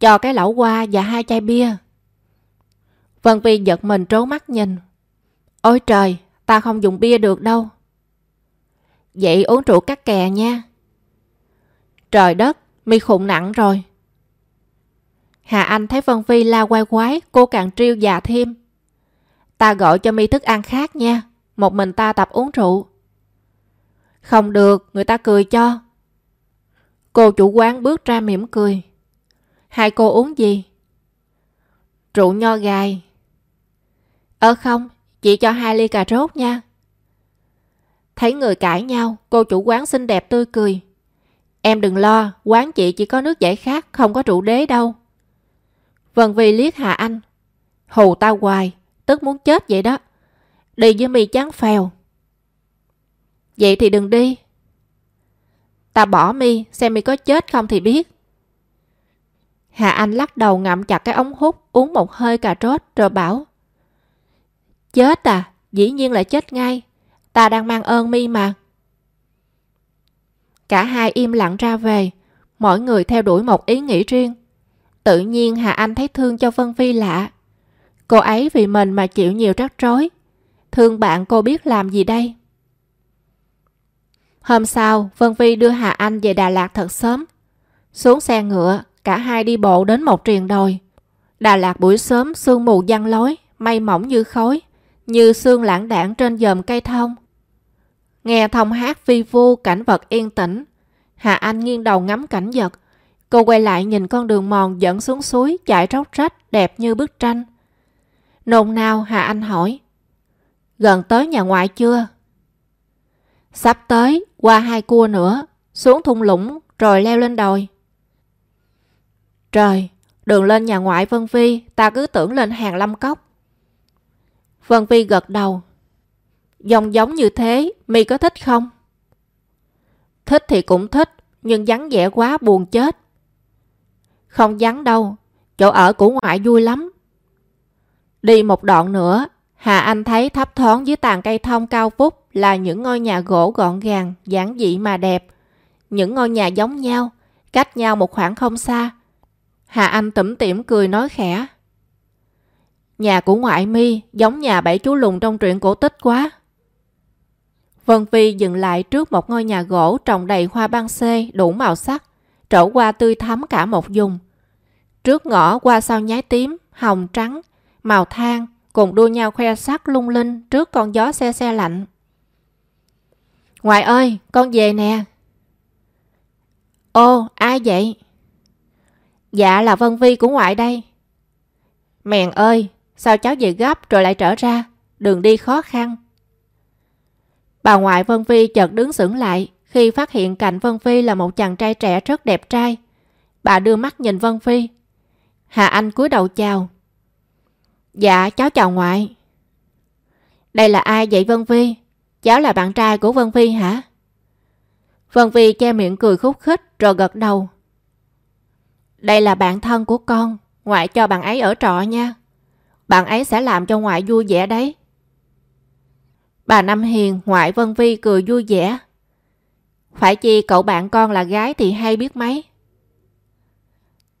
Cho cái lẩu qua và hai chai bia. Vân Vi giật mình trố mắt nhìn. Ôi trời, ta không dùng bia được đâu. Vậy uống rượu cắt kè nha. Trời đất, mi khủng nặng rồi. Hà Anh thấy Vân Vi la quay quái, cô càng triêu già thêm. Ta gọi cho mi thức ăn khác nha, một mình ta tập uống rượu. Không được, người ta cười cho. Cô chủ quán bước ra mỉm cười. Hai cô uống gì? Rượu nho gai. Ờ không, chị cho hai ly cà rốt nha. Thấy người cãi nhau, cô chủ quán xinh đẹp tươi cười. Em đừng lo, quán chị chỉ có nước giải khát, không có rượu đế đâu. Vân Vi liếc Hà Anh. Hù tao hoài, tức muốn chết vậy đó. Đi với mì chán phèo. Vậy thì đừng đi. Ta bỏ mi, xem mi có chết không thì biết. Hà Anh lắc đầu ngậm chặt cái ống hút, uống một hơi cà rốt rồi bảo. Chết à, dĩ nhiên là chết ngay. Ta đang mang ơn mi mà. Cả hai im lặng ra về, mỗi người theo đuổi một ý nghĩ riêng. Tự nhiên Hà Anh thấy thương cho Vân Phi lạ. Cô ấy vì mình mà chịu nhiều rắc rối. Thương bạn cô biết làm gì đây? Hôm sau, Vân Phi đưa Hà Anh về Đà Lạt thật sớm. Xuống xe ngựa, cả hai đi bộ đến một triền đồi. Đà Lạt buổi sớm sương mù giăng lối, mây mỏng như khói, như xương lãng đảng trên dòm cây thông. Nghe thông hát vi vu cảnh vật yên tĩnh, Hà Anh nghiêng đầu ngắm cảnh vật. Cô quay lại nhìn con đường mòn dẫn xuống suối chạy róc rách đẹp như bức tranh. Nôn nao Hà Anh hỏi. Gần tới nhà ngoại chưa? Sắp tới, qua hai cua nữa, xuống thung lũng rồi leo lên đồi. Trời, đường lên nhà ngoại Vân Phi, ta cứ tưởng lên hàng lâm cốc. Vân Phi gật đầu. Dòng giống như thế, mi có thích không? Thích thì cũng thích, nhưng vắng vẻ quá buồn chết. Không vắng đâu, chỗ ở của ngoại vui lắm. Đi một đoạn nữa, Hà Anh thấy thấp thoáng dưới tàn cây thông cao phúc là những ngôi nhà gỗ gọn gàng, giản dị mà đẹp. Những ngôi nhà giống nhau, cách nhau một khoảng không xa. Hà Anh tủm tỉm cười nói khẽ. Nhà của ngoại mi giống nhà bảy chú lùn trong truyện cổ tích quá. Vân Phi dừng lại trước một ngôi nhà gỗ trồng đầy hoa ban xê đủ màu sắc, trổ qua tươi thắm cả một vùng. Trước ngõ qua sau nhái tím, hồng trắng, màu than cùng đua nhau khoe sắc lung linh trước con gió xe xe lạnh. Ngoại ơi, con về nè. Ô, ai vậy? Dạ là Vân Vi của ngoại đây. Mèn ơi, sao cháu về gấp rồi lại trở ra? Đường đi khó khăn. Bà ngoại Vân Vi chợt đứng sững lại khi phát hiện cạnh Vân Phi là một chàng trai trẻ rất đẹp trai. Bà đưa mắt nhìn Vân Phi. Hà Anh cúi đầu chào. Dạ, cháu chào ngoại. Đây là ai vậy Vân Phi? Cháu là bạn trai của Vân Phi hả? Vân Phi che miệng cười khúc khích rồi gật đầu. Đây là bạn thân của con, ngoại cho bạn ấy ở trọ nha. Bạn ấy sẽ làm cho ngoại vui vẻ đấy. Bà Năm Hiền, ngoại Vân Vi cười vui vẻ. Phải chi cậu bạn con là gái thì hay biết mấy.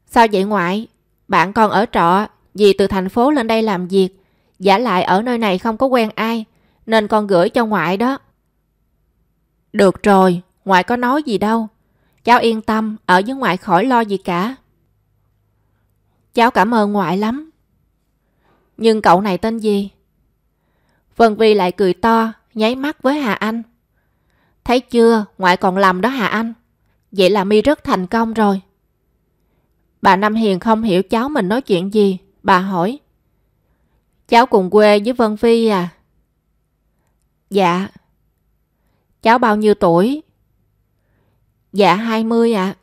Sao vậy ngoại? Bạn con ở trọ, vì từ thành phố lên đây làm việc. Giả lại ở nơi này không có quen ai, nên con gửi cho ngoại đó. Được rồi, ngoại có nói gì đâu. Cháu yên tâm, ở với ngoại khỏi lo gì cả. Cháu cảm ơn ngoại lắm. Nhưng cậu này tên gì? Vân Vi lại cười to, nháy mắt với Hà Anh. Thấy chưa, ngoại còn lầm đó Hà Anh. Vậy là mi rất thành công rồi. Bà Nam Hiền không hiểu cháu mình nói chuyện gì. Bà hỏi. Cháu cùng quê với Vân Phi à? Dạ. Cháu bao nhiêu tuổi? Dạ 20 ạ. À.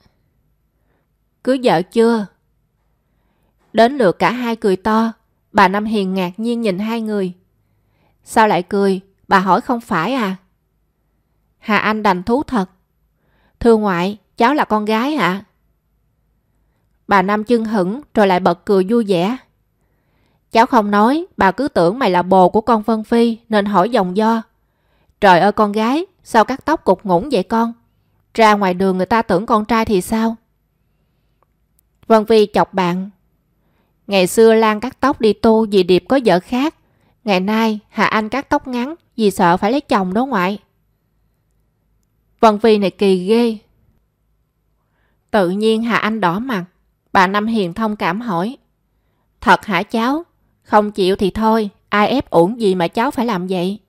Cưới vợ chưa? Đến lượt cả hai cười to. Bà Năm Hiền ngạc nhiên nhìn hai người. Sao lại cười? Bà hỏi không phải à? Hà Anh đành thú thật. Thưa ngoại, cháu là con gái hả? Bà Năm chưng hững rồi lại bật cười vui vẻ. Cháu không nói, bà cứ tưởng mày là bồ của con Vân Phi nên hỏi dòng do. Trời ơi con gái, sao cắt tóc cục ngủng vậy con? Ra ngoài đường người ta tưởng con trai thì sao? Vân phi chọc bạn. Ngày xưa Lan cắt tóc đi tu vì Điệp có vợ khác. Ngày nay Hà Anh cắt tóc ngắn vì sợ phải lấy chồng đó ngoại. Vân Phi này kỳ ghê. Tự nhiên Hà Anh đỏ mặt. Bà Năm Hiền thông cảm hỏi. Thật hả cháu? Không chịu thì thôi, ai ép uổng gì mà cháu phải làm vậy?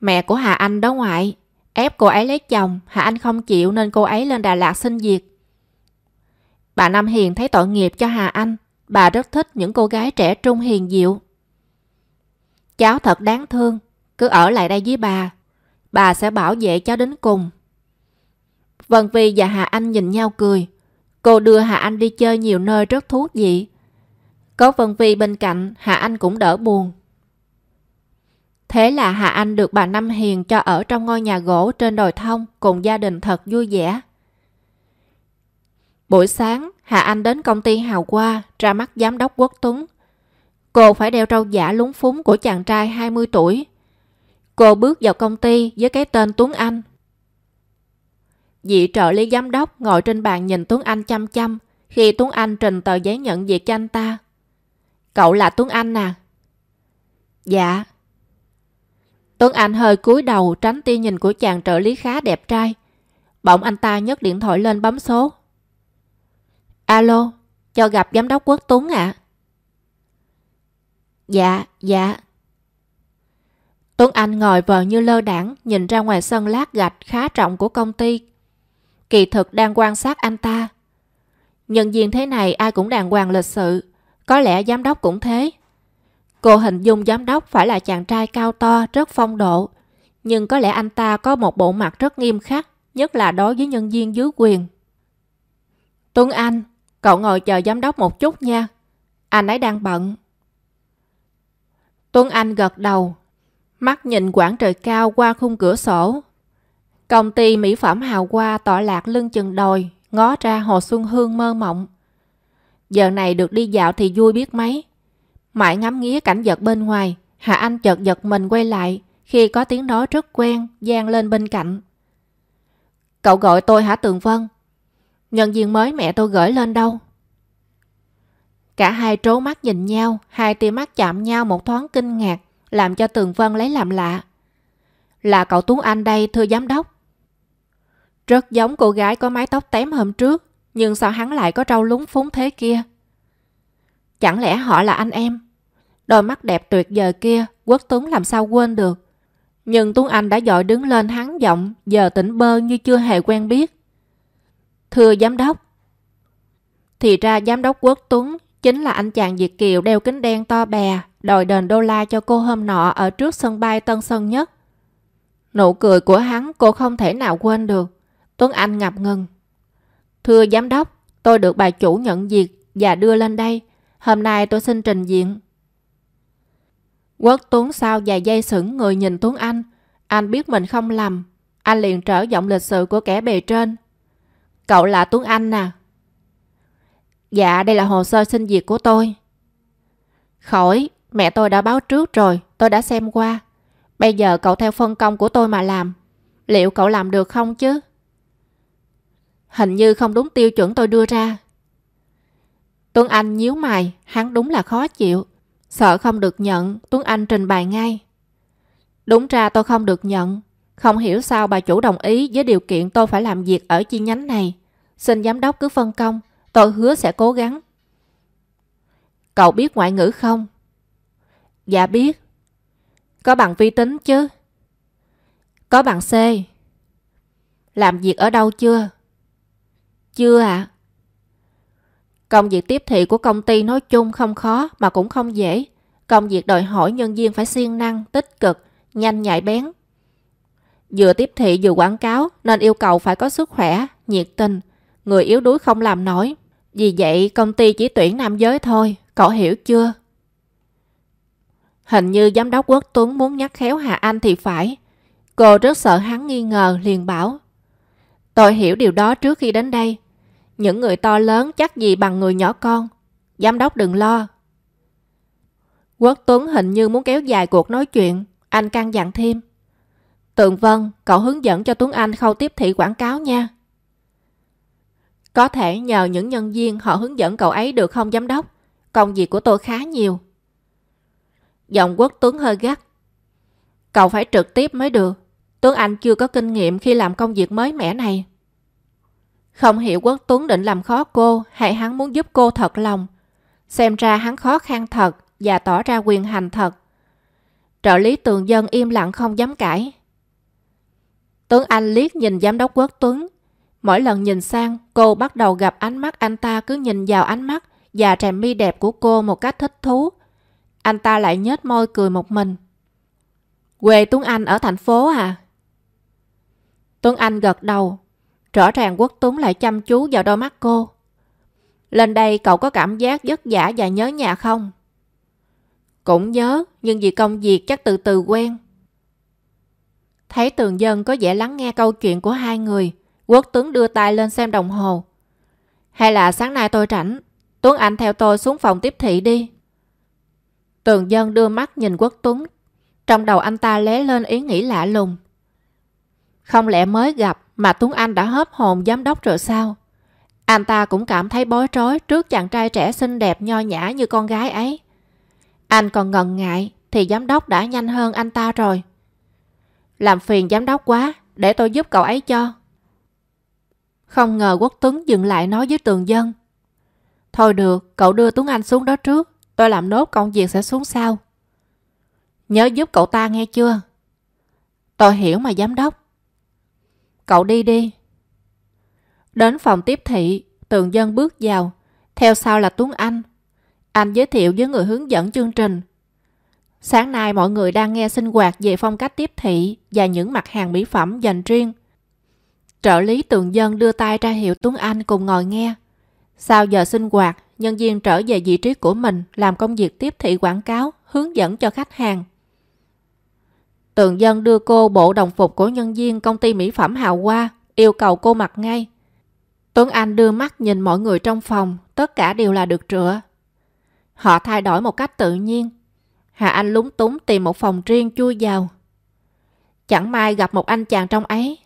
Mẹ của Hà Anh đó ngoại, ép cô ấy lấy chồng, Hà Anh không chịu nên cô ấy lên Đà Lạt xin việc. Bà Năm Hiền thấy tội nghiệp cho Hà Anh, bà rất thích những cô gái trẻ trung hiền diệu. Cháu thật đáng thương, cứ ở lại đây với bà, bà sẽ bảo vệ cháu đến cùng. Vân Vi và Hà Anh nhìn nhau cười. Cô đưa Hà Anh đi chơi nhiều nơi rất thú vị. Có Vân Vi bên cạnh, Hà Anh cũng đỡ buồn. Thế là Hà Anh được bà Năm Hiền cho ở trong ngôi nhà gỗ trên đồi thông cùng gia đình thật vui vẻ. Buổi sáng, Hà Anh đến công ty Hào Qua ra mắt giám đốc Quốc Tuấn. Cô phải đeo trâu giả lúng phúng của chàng trai 20 tuổi. Cô bước vào công ty với cái tên Tuấn Anh. Vị trợ lý giám đốc ngồi trên bàn nhìn Tuấn Anh chăm chăm khi Tuấn Anh trình tờ giấy nhận việc cho anh ta. Cậu là Tuấn Anh à? Dạ. Tuấn Anh hơi cúi đầu tránh tia nhìn của chàng trợ lý khá đẹp trai. Bỗng anh ta nhấc điện thoại lên bấm số. Alo, cho gặp giám đốc Quốc Tuấn ạ. À? Dạ, dạ. Tuấn Anh ngồi vờ như lơ đảng nhìn ra ngoài sân lát gạch khá rộng của công ty. Kỳ thực đang quan sát anh ta. Nhân viên thế này ai cũng đàng hoàng lịch sự. Có lẽ giám đốc cũng thế. Cô hình dung giám đốc phải là chàng trai cao to, rất phong độ. Nhưng có lẽ anh ta có một bộ mặt rất nghiêm khắc, nhất là đối với nhân viên dưới quyền. Tuấn Anh, cậu ngồi chờ giám đốc một chút nha. Anh ấy đang bận. Tuấn Anh gật đầu, mắt nhìn quảng trời cao qua khung cửa sổ. Công ty mỹ phẩm hào hoa tọa lạc lưng chừng đồi, ngó ra hồ Xuân Hương mơ mộng. Giờ này được đi dạo thì vui biết mấy. Mãi ngắm nghía cảnh vật bên ngoài, Hạ Anh chợt giật mình quay lại khi có tiếng nói rất quen gian lên bên cạnh. Cậu gọi tôi hả Tường Vân? Nhân viên mới mẹ tôi gửi lên đâu? Cả hai trố mắt nhìn nhau, hai tia mắt chạm nhau một thoáng kinh ngạc, làm cho Tường Vân lấy làm lạ. Là cậu Tuấn Anh đây, thưa giám đốc. Rất giống cô gái có mái tóc tém hôm trước, nhưng sao hắn lại có trâu lúng phúng thế kia? Chẳng lẽ họ là anh em? Đôi mắt đẹp tuyệt vời kia, Quốc Tuấn làm sao quên được. Nhưng Tuấn Anh đã dội đứng lên hắn giọng, giờ tỉnh bơ như chưa hề quen biết. Thưa giám đốc. Thì ra giám đốc Quốc Tuấn chính là anh chàng Việt Kiều đeo kính đen to bè, đòi đền đô la cho cô hôm nọ ở trước sân bay Tân Sơn Nhất. Nụ cười của hắn cô không thể nào quên được. Tuấn Anh ngập ngừng. Thưa giám đốc, tôi được bà chủ nhận việc và đưa lên đây. Hôm nay tôi xin trình diện. Quốc Tuấn sau vài giây sững người nhìn Tuấn Anh. Anh biết mình không lầm. Anh liền trở giọng lịch sự của kẻ bề trên. Cậu là Tuấn Anh à? Dạ, đây là hồ sơ xin việc của tôi. Khỏi, mẹ tôi đã báo trước rồi, tôi đã xem qua. Bây giờ cậu theo phân công của tôi mà làm. Liệu cậu làm được không chứ? Hình như không đúng tiêu chuẩn tôi đưa ra. Tuấn Anh nhíu mày, hắn đúng là khó chịu. Sợ không được nhận, Tuấn Anh trình bày ngay. Đúng ra tôi không được nhận. Không hiểu sao bà chủ đồng ý với điều kiện tôi phải làm việc ở chi nhánh này. Xin giám đốc cứ phân công, tôi hứa sẽ cố gắng. Cậu biết ngoại ngữ không? Dạ biết. Có bằng vi tính chứ? Có bằng C. Làm việc ở đâu chưa? Chưa ạ. À? Công việc tiếp thị của công ty nói chung không khó mà cũng không dễ. Công việc đòi hỏi nhân viên phải siêng năng, tích cực, nhanh nhạy bén. Vừa tiếp thị vừa quảng cáo nên yêu cầu phải có sức khỏe, nhiệt tình. Người yếu đuối không làm nổi. Vì vậy công ty chỉ tuyển nam giới thôi, cậu hiểu chưa? Hình như giám đốc Quốc Tuấn muốn nhắc khéo Hà Anh thì phải. Cô rất sợ hắn nghi ngờ liền bảo. Tôi hiểu điều đó trước khi đến đây. Những người to lớn chắc gì bằng người nhỏ con. Giám đốc đừng lo. Quốc Tuấn hình như muốn kéo dài cuộc nói chuyện. Anh căn dặn thêm. Tường Vân, cậu hướng dẫn cho Tuấn Anh khâu tiếp thị quảng cáo nha. Có thể nhờ những nhân viên họ hướng dẫn cậu ấy được không, giám đốc? Công việc của tôi khá nhiều. Giọng quốc Tuấn hơi gắt. Cậu phải trực tiếp mới được. Tuấn Anh chưa có kinh nghiệm khi làm công việc mới mẻ này. Không hiểu Quốc Tuấn định làm khó cô hay hắn muốn giúp cô thật lòng. Xem ra hắn khó khăn thật và tỏ ra quyền hành thật. Trợ lý tường dân im lặng không dám cãi. Tuấn Anh liếc nhìn giám đốc Quốc Tuấn. Mỗi lần nhìn sang, cô bắt đầu gặp ánh mắt anh ta cứ nhìn vào ánh mắt và tràm mi đẹp của cô một cách thích thú. Anh ta lại nhếch môi cười một mình. Quê Tuấn Anh ở thành phố à? Tuấn Anh gật đầu. Rõ ràng Quốc Tuấn lại chăm chú vào đôi mắt cô. Lên đây cậu có cảm giác vất vả và nhớ nhà không? Cũng nhớ, nhưng vì công việc chắc từ từ quen. Thấy tường dân có vẻ lắng nghe câu chuyện của hai người, Quốc Tuấn đưa tay lên xem đồng hồ. Hay là sáng nay tôi rảnh, Tuấn Anh theo tôi xuống phòng tiếp thị đi. Tường dân đưa mắt nhìn Quốc Tuấn. Trong đầu anh ta lé lên ý nghĩ lạ lùng. Không lẽ mới gặp mà Tuấn Anh đã hớp hồn giám đốc rồi sao? Anh ta cũng cảm thấy bối rối trước chàng trai trẻ xinh đẹp nho nhã như con gái ấy. Anh còn ngần ngại thì giám đốc đã nhanh hơn anh ta rồi. Làm phiền giám đốc quá, để tôi giúp cậu ấy cho. Không ngờ Quốc Tuấn dừng lại nói với tường dân. Thôi được, cậu đưa Tuấn Anh xuống đó trước, tôi làm nốt công việc sẽ xuống sau. Nhớ giúp cậu ta nghe chưa? Tôi hiểu mà giám đốc. Cậu đi đi. Đến phòng tiếp thị, tường dân bước vào, theo sau là Tuấn Anh. Anh giới thiệu với người hướng dẫn chương trình. Sáng nay mọi người đang nghe sinh hoạt về phong cách tiếp thị và những mặt hàng mỹ phẩm dành riêng. Trợ lý tường dân đưa tay ra hiệu Tuấn Anh cùng ngồi nghe. Sau giờ sinh hoạt, nhân viên trở về vị trí của mình làm công việc tiếp thị quảng cáo, hướng dẫn cho khách hàng. Tường dân đưa cô bộ đồng phục của nhân viên công ty mỹ phẩm Hào Hoa, yêu cầu cô mặc ngay. Tuấn Anh đưa mắt nhìn mọi người trong phòng, tất cả đều là được rửa. Họ thay đổi một cách tự nhiên. Hà Anh lúng túng tìm một phòng riêng chui vào. Chẳng may gặp một anh chàng trong ấy.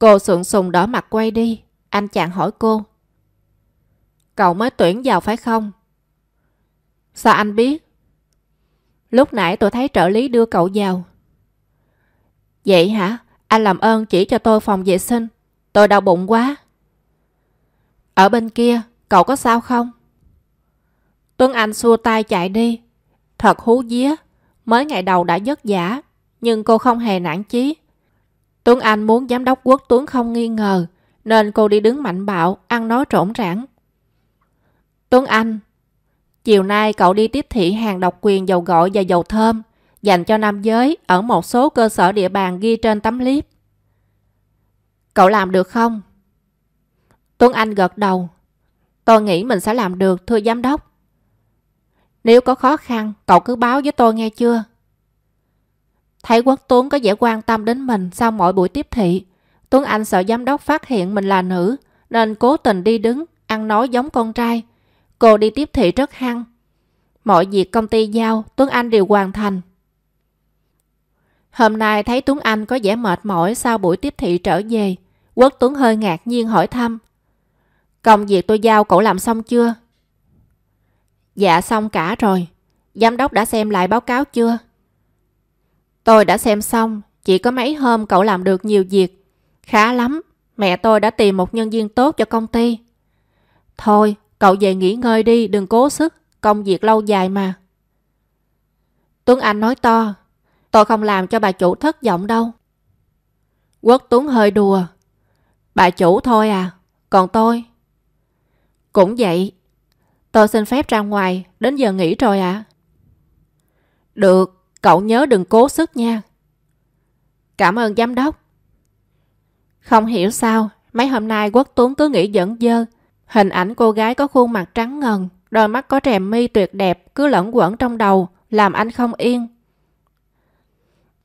Cô sượng sùng đỏ mặt quay đi. Anh chàng hỏi cô. Cậu mới tuyển vào phải không? Sao anh biết? Lúc nãy tôi thấy trợ lý đưa cậu vào. Vậy hả? Anh làm ơn chỉ cho tôi phòng vệ sinh. Tôi đau bụng quá. Ở bên kia, cậu có sao không? Tuấn Anh xua tay chạy đi. Thật hú vía. Mới ngày đầu đã vất giả. Nhưng cô không hề nản chí. Tuấn Anh muốn giám đốc quốc Tuấn không nghi ngờ. Nên cô đi đứng mạnh bạo, ăn nói trộn rãng. Tuấn Anh, chiều nay cậu đi tiếp thị hàng độc quyền dầu gội và dầu thơm dành cho nam giới ở một số cơ sở địa bàn ghi trên tấm clip. Cậu làm được không? Tuấn Anh gật đầu. Tôi nghĩ mình sẽ làm được, thưa giám đốc. Nếu có khó khăn, cậu cứ báo với tôi nghe chưa? Thấy Quốc Tuấn có vẻ quan tâm đến mình sau mỗi buổi tiếp thị. Tuấn Anh sợ giám đốc phát hiện mình là nữ, nên cố tình đi đứng, ăn nói giống con trai. Cô đi tiếp thị rất hăng. Mọi việc công ty giao, Tuấn Anh đều hoàn thành. Hôm nay thấy Tuấn Anh có vẻ mệt mỏi sau buổi tiếp thị trở về. Quốc Tuấn hơi ngạc nhiên hỏi thăm. Công việc tôi giao cậu làm xong chưa? Dạ xong cả rồi. Giám đốc đã xem lại báo cáo chưa? Tôi đã xem xong. Chỉ có mấy hôm cậu làm được nhiều việc. Khá lắm. Mẹ tôi đã tìm một nhân viên tốt cho công ty. Thôi, cậu về nghỉ ngơi đi, đừng cố sức. Công việc lâu dài mà. Tuấn Anh nói to. Tôi không làm cho bà chủ thất vọng đâu. Quốc Tuấn hơi đùa. Bà chủ thôi à, còn tôi? Cũng vậy. Tôi xin phép ra ngoài, đến giờ nghỉ rồi ạ. À? Được, cậu nhớ đừng cố sức nha. Cảm ơn giám đốc. Không hiểu sao, mấy hôm nay Quốc Tuấn cứ nghĩ dẫn dơ. Hình ảnh cô gái có khuôn mặt trắng ngần, đôi mắt có rèm mi tuyệt đẹp cứ lẫn quẩn trong đầu, làm anh không yên.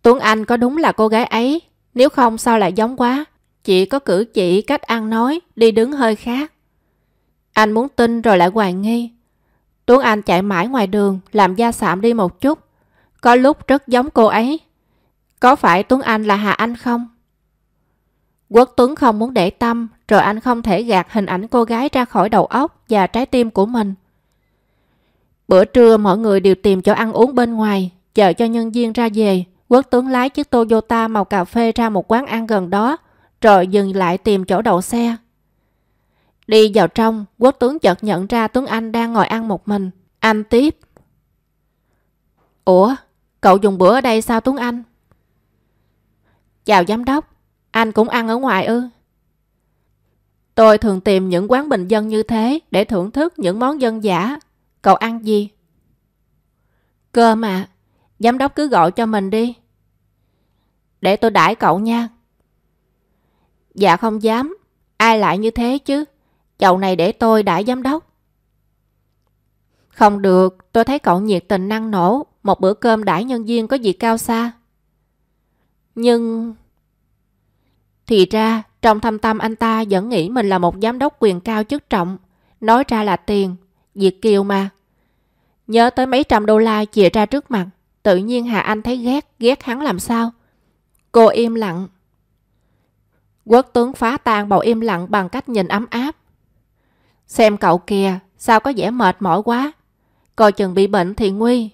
Tuấn Anh có đúng là cô gái ấy, nếu không sao lại giống quá. Chỉ có cử chỉ, cách ăn nói, đi đứng hơi khác. Anh muốn tin rồi lại hoài nghi. Tuấn Anh chạy mãi ngoài đường, làm da sạm đi một chút. Có lúc rất giống cô ấy. Có phải Tuấn Anh là Hà Anh không? Quốc Tuấn không muốn để tâm, rồi anh không thể gạt hình ảnh cô gái ra khỏi đầu óc và trái tim của mình. Bữa trưa mọi người đều tìm chỗ ăn uống bên ngoài, chờ cho nhân viên ra về. Quốc Tuấn lái chiếc Toyota màu cà phê ra một quán ăn gần đó, rồi dừng lại tìm chỗ đậu xe. Đi vào trong, Quốc Tuấn chợt nhận ra Tuấn Anh đang ngồi ăn một mình. Anh tiếp. Ủa, cậu dùng bữa ở đây sao Tuấn Anh? Chào giám đốc, anh cũng ăn ở ngoài ư? Tôi thường tìm những quán bình dân như thế để thưởng thức những món dân giả. Cậu ăn gì? Cơm à, giám đốc cứ gọi cho mình đi. Để tôi đãi cậu nha. Dạ không dám, ai lại như thế chứ? Chậu này để tôi đãi giám đốc. Không được, tôi thấy cậu nhiệt tình năng nổ, một bữa cơm đãi nhân viên có gì cao xa. Nhưng... Thì ra, trong thâm tâm anh ta vẫn nghĩ mình là một giám đốc quyền cao chức trọng. Nói ra là tiền, Việt Kiều mà. Nhớ tới mấy trăm đô la chìa ra trước mặt, tự nhiên Hà Anh thấy ghét, ghét hắn làm sao. Cô im lặng. Quốc tướng phá tan bầu im lặng bằng cách nhìn ấm áp. Xem cậu kìa, sao có vẻ mệt mỏi quá. Coi chừng bị bệnh thì nguy.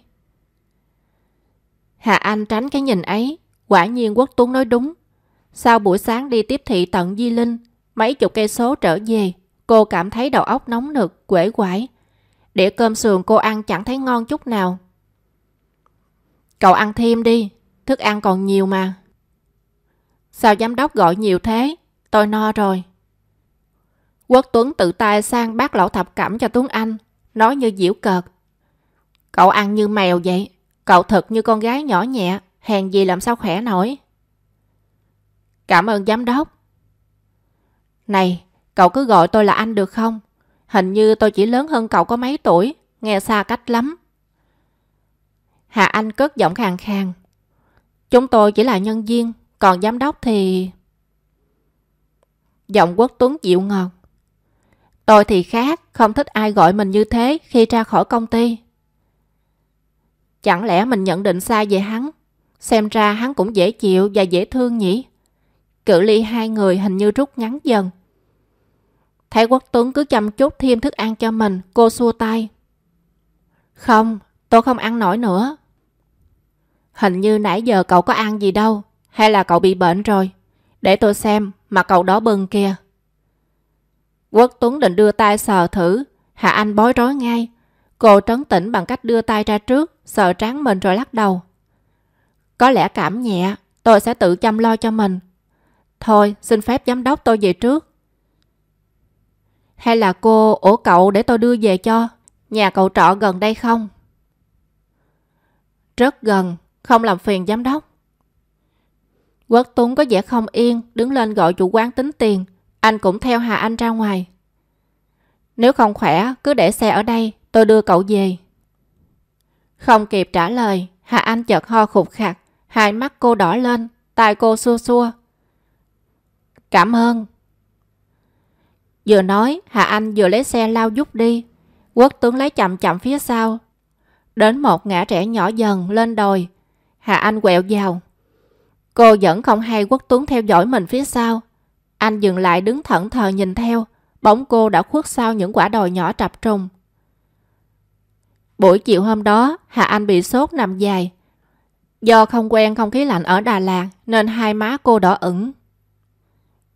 Hà Anh tránh cái nhìn ấy, quả nhiên Quốc Tuấn nói đúng. Sau buổi sáng đi tiếp thị tận Di Linh, mấy chục cây số trở về, cô cảm thấy đầu óc nóng nực, quể quải. Đĩa cơm sườn cô ăn chẳng thấy ngon chút nào. Cậu ăn thêm đi, thức ăn còn nhiều mà. Sao giám đốc gọi nhiều thế? Tôi no rồi. Quốc Tuấn tự tay sang bác lẩu thập cẩm cho Tuấn Anh, nói như diễu cợt. Cậu ăn như mèo vậy, cậu thật như con gái nhỏ nhẹ, hèn gì làm sao khỏe nổi. Cảm ơn giám đốc. Này, cậu cứ gọi tôi là anh được không? Hình như tôi chỉ lớn hơn cậu có mấy tuổi, nghe xa cách lắm. Hà Anh cất giọng khàn khàn. Chúng tôi chỉ là nhân viên, còn giám đốc thì... Giọng quốc tuấn dịu ngọt. Tôi thì khác, không thích ai gọi mình như thế khi ra khỏi công ty. Chẳng lẽ mình nhận định sai về hắn? Xem ra hắn cũng dễ chịu và dễ thương nhỉ? Cự ly hai người hình như rút ngắn dần. Thấy Quốc Tuấn cứ chăm chút thêm thức ăn cho mình, cô xua tay. Không, tôi không ăn nổi nữa. Hình như nãy giờ cậu có ăn gì đâu, hay là cậu bị bệnh rồi? Để tôi xem, mà cậu đó bừng kìa. Quốc Tuấn định đưa tay sờ thử, Hạ Anh bối rối ngay. Cô trấn tĩnh bằng cách đưa tay ra trước, sợ tráng mình rồi lắc đầu. Có lẽ cảm nhẹ, tôi sẽ tự chăm lo cho mình. Thôi, xin phép giám đốc tôi về trước. Hay là cô ổ cậu để tôi đưa về cho? Nhà cậu trọ gần đây không? Rất gần, không làm phiền giám đốc. Quốc Tuấn có vẻ không yên, đứng lên gọi chủ quán tính tiền. Anh cũng theo Hà Anh ra ngoài. Nếu không khỏe, cứ để xe ở đây, tôi đưa cậu về. Không kịp trả lời, Hà Anh chợt ho khục khạc, hai mắt cô đỏ lên, tai cô xua xua. Cảm ơn. Vừa nói, Hà Anh vừa lấy xe lao giúp đi. Quốc tướng lấy chậm chậm phía sau. Đến một ngã trẻ nhỏ dần lên đồi. Hà Anh quẹo vào. Cô vẫn không hay Quốc Tuấn theo dõi mình phía sau. Anh dừng lại đứng thẫn thờ nhìn theo. Bóng cô đã khuất sau những quả đồi nhỏ trập trùng. Buổi chiều hôm đó, Hà Anh bị sốt nằm dài. Do không quen không khí lạnh ở Đà Lạt nên hai má cô đỏ ửng.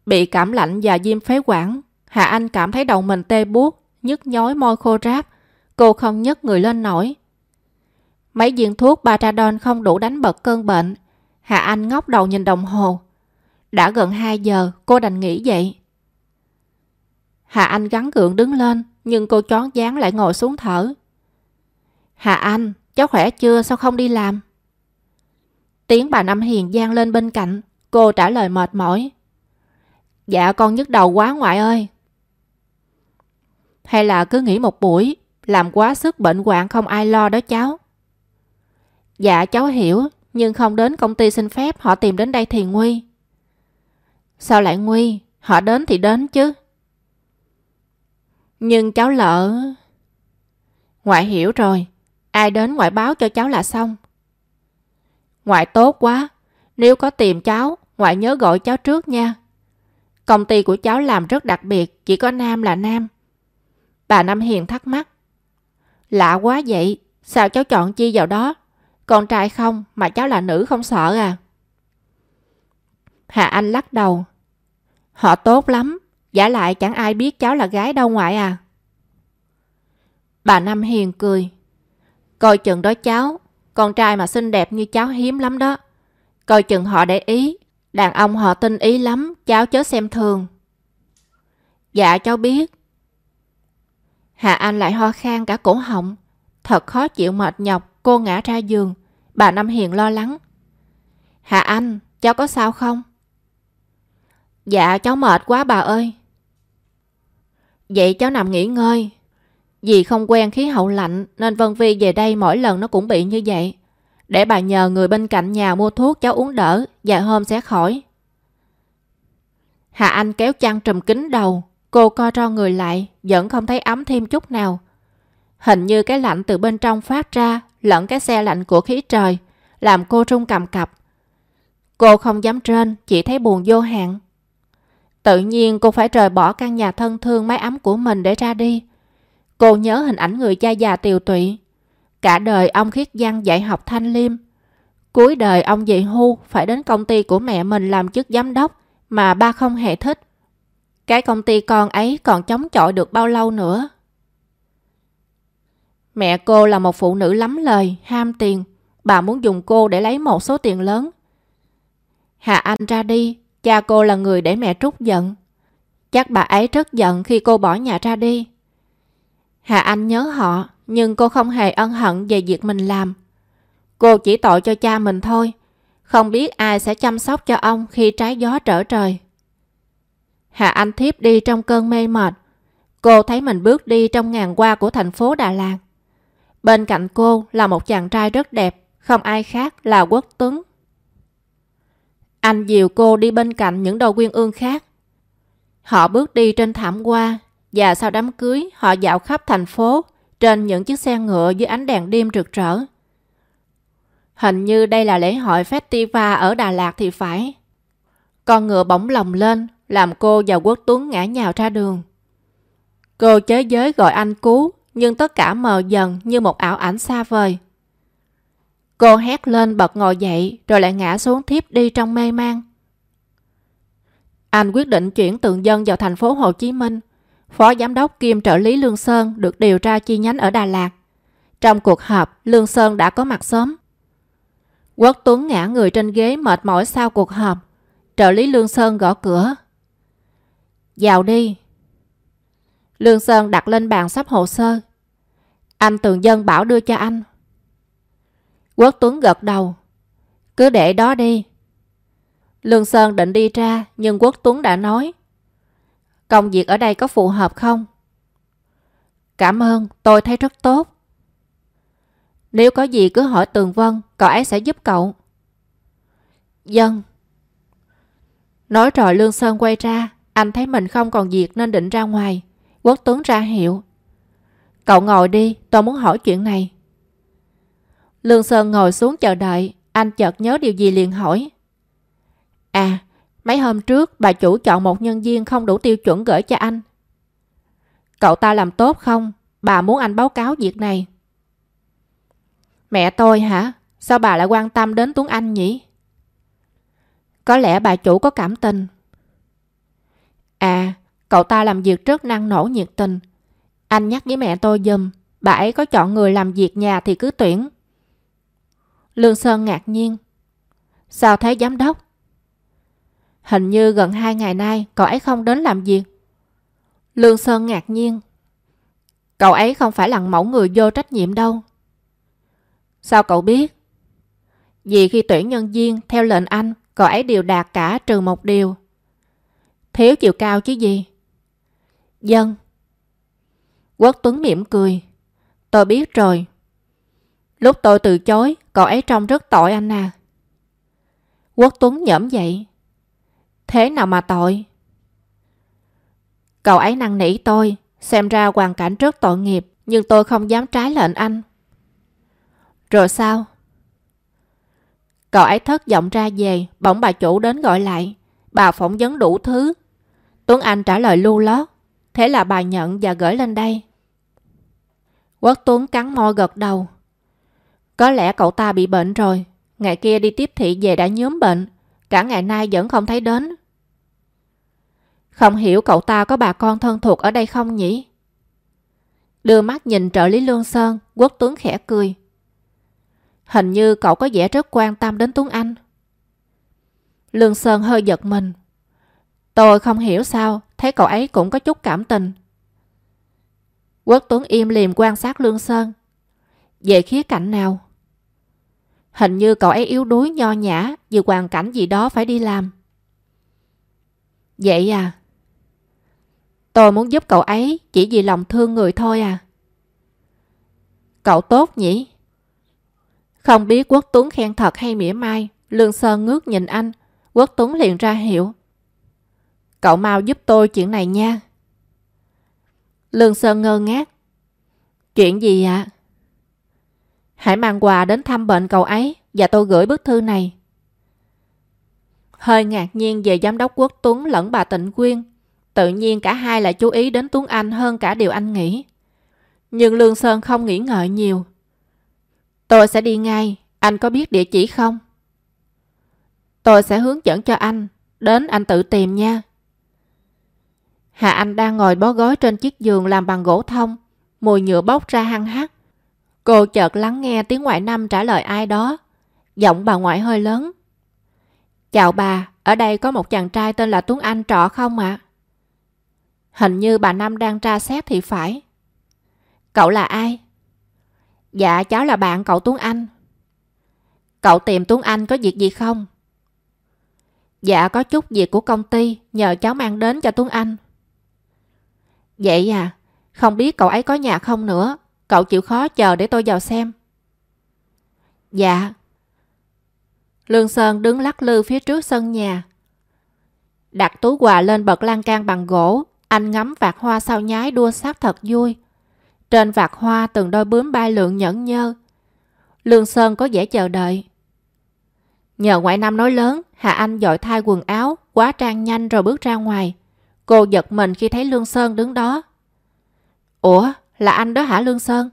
Bị cảm lạnh và viêm phế quản, Hà Anh cảm thấy đầu mình tê buốt, nhức nhói môi khô ráp. Cô không nhấc người lên nổi. Mấy viên thuốc Baradon không đủ đánh bật cơn bệnh. Hà Anh ngóc đầu nhìn đồng hồ. Đã gần 2 giờ, cô đành nghỉ dậy. Hà Anh gắn gượng đứng lên, nhưng cô chón dáng lại ngồi xuống thở. Hà Anh, cháu khỏe chưa sao không đi làm? Tiếng bà Năm Hiền gian lên bên cạnh, cô trả lời mệt mỏi. Dạ con nhức đầu quá ngoại ơi. Hay là cứ nghỉ một buổi, làm quá sức bệnh hoạn không ai lo đó cháu. Dạ cháu hiểu, nhưng không đến công ty xin phép họ tìm đến đây thì nguy. Sao lại nguy? Họ đến thì đến chứ. Nhưng cháu lỡ... Ngoại hiểu rồi, ai đến ngoại báo cho cháu là xong. Ngoại tốt quá, nếu có tìm cháu, ngoại nhớ gọi cháu trước nha. Công ty của cháu làm rất đặc biệt, chỉ có nam là nam. Bà Năm Hiền thắc mắc. Lạ quá vậy, sao cháu chọn chi vào đó? Con trai không, mà cháu là nữ không sợ à? Hà Anh lắc đầu. Họ tốt lắm, giả lại chẳng ai biết cháu là gái đâu ngoại à. Bà Năm Hiền cười. Coi chừng đó cháu, con trai mà xinh đẹp như cháu hiếm lắm đó. Coi chừng họ để ý, đàn ông họ tin ý lắm, cháu chớ xem thường. Dạ cháu biết. Hạ Anh lại ho khan cả cổ họng. Thật khó chịu mệt nhọc, cô ngã ra giường. Bà Năm Hiền lo lắng. Hạ Anh, cháu có sao không? Dạ cháu mệt quá bà ơi. Vậy cháu nằm nghỉ ngơi. Vì không quen khí hậu lạnh nên Vân Vi về đây mỗi lần nó cũng bị như vậy. Để bà nhờ người bên cạnh nhà mua thuốc cháu uống đỡ, vài hôm sẽ khỏi. Hà Anh kéo chăn trùm kính đầu, cô co ro người lại, vẫn không thấy ấm thêm chút nào. Hình như cái lạnh từ bên trong phát ra, lẫn cái xe lạnh của khí trời, làm cô run cầm cập. Cô không dám trên, chỉ thấy buồn vô hạn. Tự nhiên cô phải rời bỏ căn nhà thân thương mái ấm của mình để ra đi. Cô nhớ hình ảnh người cha già tiều tụy. Cả đời ông khiết văn dạy học thanh liêm. Cuối đời ông về hưu phải đến công ty của mẹ mình làm chức giám đốc mà ba không hề thích. Cái công ty con ấy còn chống chọi được bao lâu nữa? Mẹ cô là một phụ nữ lắm lời, ham tiền. Bà muốn dùng cô để lấy một số tiền lớn. Hà Anh ra đi, cha cô là người để mẹ trút giận. Chắc bà ấy rất giận khi cô bỏ nhà ra đi. Hà Anh nhớ họ, nhưng cô không hề ân hận về việc mình làm. Cô chỉ tội cho cha mình thôi, không biết ai sẽ chăm sóc cho ông khi trái gió trở trời. Hà Anh thiếp đi trong cơn mê mệt. Cô thấy mình bước đi trong ngàn hoa của thành phố Đà Lạt. Bên cạnh cô là một chàng trai rất đẹp, không ai khác là Quốc Tuấn. Anh dìu cô đi bên cạnh những đôi quyên ương khác. Họ bước đi trên thảm hoa và sau đám cưới, họ dạo khắp thành phố, trên những chiếc xe ngựa dưới ánh đèn đêm rực rỡ. Hình như đây là lễ hội festival ở Đà Lạt thì phải. Con ngựa bỗng lồng lên, làm cô và Quốc Tuấn ngã nhào ra đường. Cô chế giới gọi anh cứu, nhưng tất cả mờ dần như một ảo ảnh xa vời. Cô hét lên bật ngồi dậy, rồi lại ngã xuống thiếp đi trong mê man. Anh quyết định chuyển tượng dân vào thành phố Hồ Chí Minh. Phó giám đốc kiêm trợ lý Lương Sơn được điều tra chi nhánh ở Đà Lạt. Trong cuộc họp, Lương Sơn đã có mặt sớm. Quốc Tuấn ngã người trên ghế mệt mỏi sau cuộc họp. Trợ lý Lương Sơn gõ cửa. Vào đi. Lương Sơn đặt lên bàn sắp hồ sơ. Anh tường dân bảo đưa cho anh. Quốc Tuấn gật đầu. Cứ để đó đi. Lương Sơn định đi ra nhưng Quốc Tuấn đã nói. Công việc ở đây có phù hợp không? Cảm ơn, tôi thấy rất tốt. Nếu có gì cứ hỏi Tường Vân, cậu ấy sẽ giúp cậu. Dân. Nói rồi Lương Sơn quay ra, anh thấy mình không còn việc nên định ra ngoài. Quốc Tuấn ra hiệu. Cậu ngồi đi, tôi muốn hỏi chuyện này. Lương Sơn ngồi xuống chờ đợi, anh chợt nhớ điều gì liền hỏi. À, mấy hôm trước bà chủ chọn một nhân viên không đủ tiêu chuẩn gửi cho anh. Cậu ta làm tốt không? Bà muốn anh báo cáo việc này. Mẹ tôi hả? Sao bà lại quan tâm đến Tuấn Anh nhỉ? Có lẽ bà chủ có cảm tình. À, cậu ta làm việc rất năng nổ nhiệt tình. Anh nhắc với mẹ tôi dùm, bà ấy có chọn người làm việc nhà thì cứ tuyển. Lương Sơn ngạc nhiên. Sao thế giám đốc? Hình như gần hai ngày nay cậu ấy không đến làm việc. Lương Sơn ngạc nhiên. Cậu ấy không phải là mẫu người vô trách nhiệm đâu. Sao cậu biết? Vì khi tuyển nhân viên theo lệnh anh, cậu ấy đều đạt cả trừ một điều. Thiếu chiều cao chứ gì? Dân. Quốc Tuấn mỉm cười. Tôi biết rồi. Lúc tôi từ chối, cậu ấy trông rất tội anh à. Quốc Tuấn nhẫm dậy. Thế nào mà tội? Cậu ấy năn nỉ tôi, xem ra hoàn cảnh rất tội nghiệp, nhưng tôi không dám trái lệnh anh. Rồi sao? Cậu ấy thất vọng ra về, bỗng bà chủ đến gọi lại. Bà phỏng vấn đủ thứ. Tuấn Anh trả lời lưu lót. Thế là bà nhận và gửi lên đây. Quốc Tuấn cắn môi gật đầu. Có lẽ cậu ta bị bệnh rồi. Ngày kia đi tiếp thị về đã nhóm bệnh. Cả ngày nay vẫn không thấy đến. Không hiểu cậu ta có bà con thân thuộc ở đây không nhỉ? Đưa mắt nhìn trợ lý Lương Sơn, Quốc Tuấn khẽ cười. Hình như cậu có vẻ rất quan tâm đến Tuấn Anh. Lương Sơn hơi giật mình. Tôi không hiểu sao, thấy cậu ấy cũng có chút cảm tình. Quốc Tuấn im liềm quan sát Lương Sơn. Về khía cạnh nào? Hình như cậu ấy yếu đuối nho nhã vì hoàn cảnh gì đó phải đi làm. Vậy à? Tôi muốn giúp cậu ấy chỉ vì lòng thương người thôi à? Cậu tốt nhỉ? Không biết Quốc Tuấn khen thật hay mỉa mai, Lương Sơn ngước nhìn anh, Quốc Tuấn liền ra hiệu. Cậu mau giúp tôi chuyện này nha. Lương Sơn ngơ ngác. Chuyện gì ạ? Hãy mang quà đến thăm bệnh cậu ấy và tôi gửi bức thư này. Hơi ngạc nhiên về giám đốc Quốc Tuấn lẫn bà Tịnh Quyên. Tự nhiên cả hai lại chú ý đến Tuấn Anh hơn cả điều anh nghĩ. Nhưng Lương Sơn không nghĩ ngợi nhiều. Tôi sẽ đi ngay, anh có biết địa chỉ không? Tôi sẽ hướng dẫn cho anh, đến anh tự tìm nha. Hà Anh đang ngồi bó gối trên chiếc giường làm bằng gỗ thông, mùi nhựa bốc ra hăng hắc. Cô chợt lắng nghe tiếng ngoại năm trả lời ai đó. Giọng bà ngoại hơi lớn. Chào bà, ở đây có một chàng trai tên là Tuấn Anh trọ không ạ? Hình như bà Năm đang tra xét thì phải. Cậu là ai? Dạ cháu là bạn cậu Tuấn Anh. Cậu tìm Tuấn Anh có việc gì không? Dạ có chút việc của công ty nhờ cháu mang đến cho Tuấn Anh. Vậy à, không biết cậu ấy có nhà không nữa. Cậu chịu khó chờ để tôi vào xem. Dạ. Lương Sơn đứng lắc lư phía trước sân nhà. Đặt túi quà lên bậc lan can bằng gỗ. Anh ngắm vạt hoa sao nhái đua sát thật vui. Trên vạt hoa từng đôi bướm bay lượn nhẫn nhơ. Lương Sơn có vẻ chờ đợi. Nhờ ngoại năm nói lớn, Hà Anh dội thay quần áo, quá trang nhanh rồi bước ra ngoài. Cô giật mình khi thấy Lương Sơn đứng đó. Ủa, là anh đó hả Lương Sơn?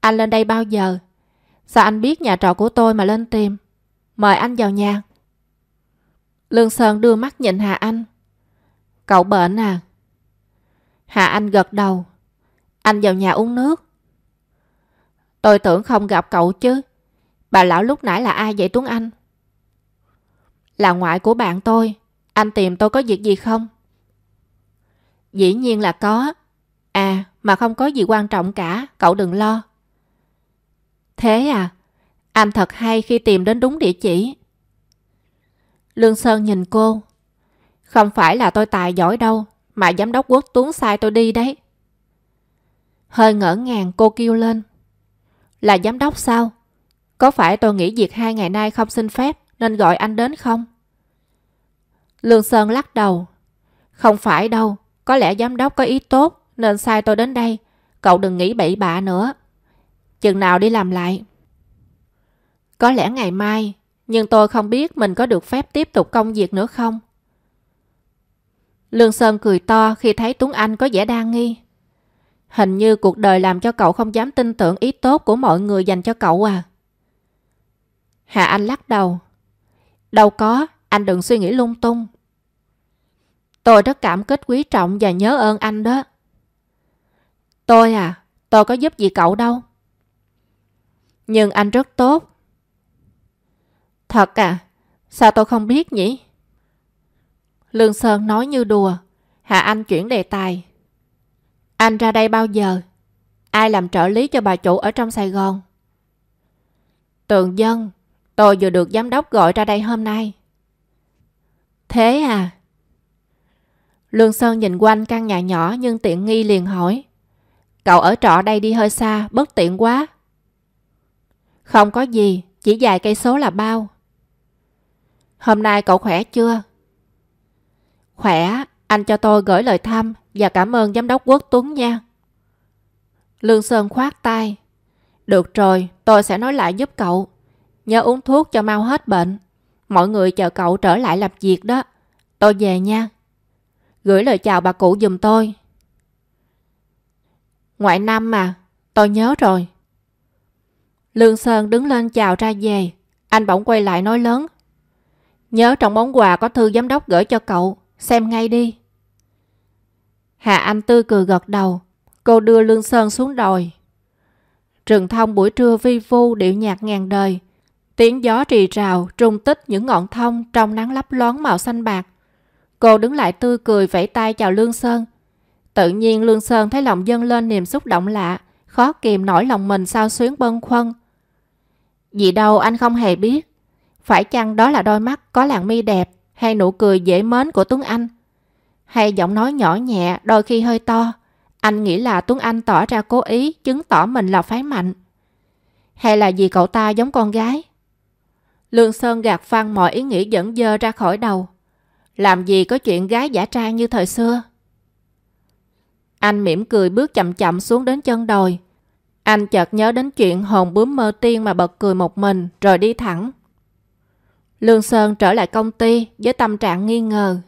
Anh lên đây bao giờ? Sao anh biết nhà trọ của tôi mà lên tìm? Mời anh vào nhà. Lương Sơn đưa mắt nhìn Hà Anh. Cậu bệnh à? Hà Anh gật đầu. Anh vào nhà uống nước. Tôi tưởng không gặp cậu chứ. Bà lão lúc nãy là ai vậy Tuấn Anh? Là ngoại của bạn tôi. Anh tìm tôi có việc gì không? Dĩ nhiên là có. À, mà không có gì quan trọng cả, cậu đừng lo. Thế à, anh thật hay khi tìm đến đúng địa chỉ. Lương Sơn nhìn cô. Không phải là tôi tài giỏi đâu, mà giám đốc quốc tuấn sai tôi đi đấy. Hơi ngỡ ngàng cô kêu lên. Là giám đốc sao? Có phải tôi nghỉ việc hai ngày nay không xin phép nên gọi anh đến không? Lương Sơn lắc đầu. Không phải đâu, có lẽ giám đốc có ý tốt nên sai tôi đến đây. Cậu đừng nghĩ bậy bạ nữa. Chừng nào đi làm lại? Có lẽ ngày mai, nhưng tôi không biết mình có được phép tiếp tục công việc nữa không? Lương Sơn cười to khi thấy Tuấn Anh có vẻ đa nghi. Hình như cuộc đời làm cho cậu không dám tin tưởng ý tốt của mọi người dành cho cậu à. Hà Anh lắc đầu. Đâu có, anh đừng suy nghĩ lung tung. Tôi rất cảm kích quý trọng và nhớ ơn anh đó. Tôi à, tôi có giúp gì cậu đâu. Nhưng anh rất tốt. Thật à, sao tôi không biết nhỉ? Lương Sơn nói như đùa. Hạ Anh chuyển đề tài. Anh ra đây bao giờ? Ai làm trợ lý cho bà chủ ở trong Sài Gòn? Tường Dân, tôi vừa được giám đốc gọi ra đây hôm nay. Thế à? Lương Sơn nhìn quanh căn nhà nhỏ nhưng tiện nghi liền hỏi. Cậu ở trọ đây đi hơi xa, bất tiện quá. Không có gì, chỉ vài cây số là bao. Hôm nay cậu khỏe chưa? Khỏe, anh cho tôi gửi lời thăm và cảm ơn giám đốc Quốc Tuấn nha. Lương Sơn khoát tay. Được rồi, tôi sẽ nói lại giúp cậu. Nhớ uống thuốc cho mau hết bệnh. Mọi người chờ cậu trở lại làm việc đó. Tôi về nha. Gửi lời chào bà cụ giùm tôi. Ngoại năm mà, tôi nhớ rồi. Lương Sơn đứng lên chào ra về. Anh bỗng quay lại nói lớn. Nhớ trong món quà có thư giám đốc gửi cho cậu. Xem ngay đi. Hà Anh tươi cười gật đầu. Cô đưa Lương Sơn xuống đồi. Rừng thông buổi trưa vi vu điệu nhạc ngàn đời. Tiếng gió rì rào, trung tích những ngọn thông trong nắng lấp loáng màu xanh bạc. Cô đứng lại tươi cười vẫy tay chào Lương Sơn. Tự nhiên Lương Sơn thấy lòng dâng lên niềm xúc động lạ, khó kìm nổi lòng mình sao xuyến bâng khuâng. Gì đâu anh không hề biết. Phải chăng đó là đôi mắt có làn mi đẹp hay nụ cười dễ mến của Tuấn Anh? Hay giọng nói nhỏ nhẹ đôi khi hơi to? Anh nghĩ là Tuấn Anh tỏ ra cố ý chứng tỏ mình là phái mạnh. Hay là vì cậu ta giống con gái? Lương Sơn gạt phăng mọi ý nghĩ dẫn dơ ra khỏi đầu. Làm gì có chuyện gái giả trang như thời xưa? Anh mỉm cười bước chậm chậm xuống đến chân đồi. Anh chợt nhớ đến chuyện hồn bướm mơ tiên mà bật cười một mình, rồi đi thẳng. Lương Sơn trở lại công ty với tâm trạng nghi ngờ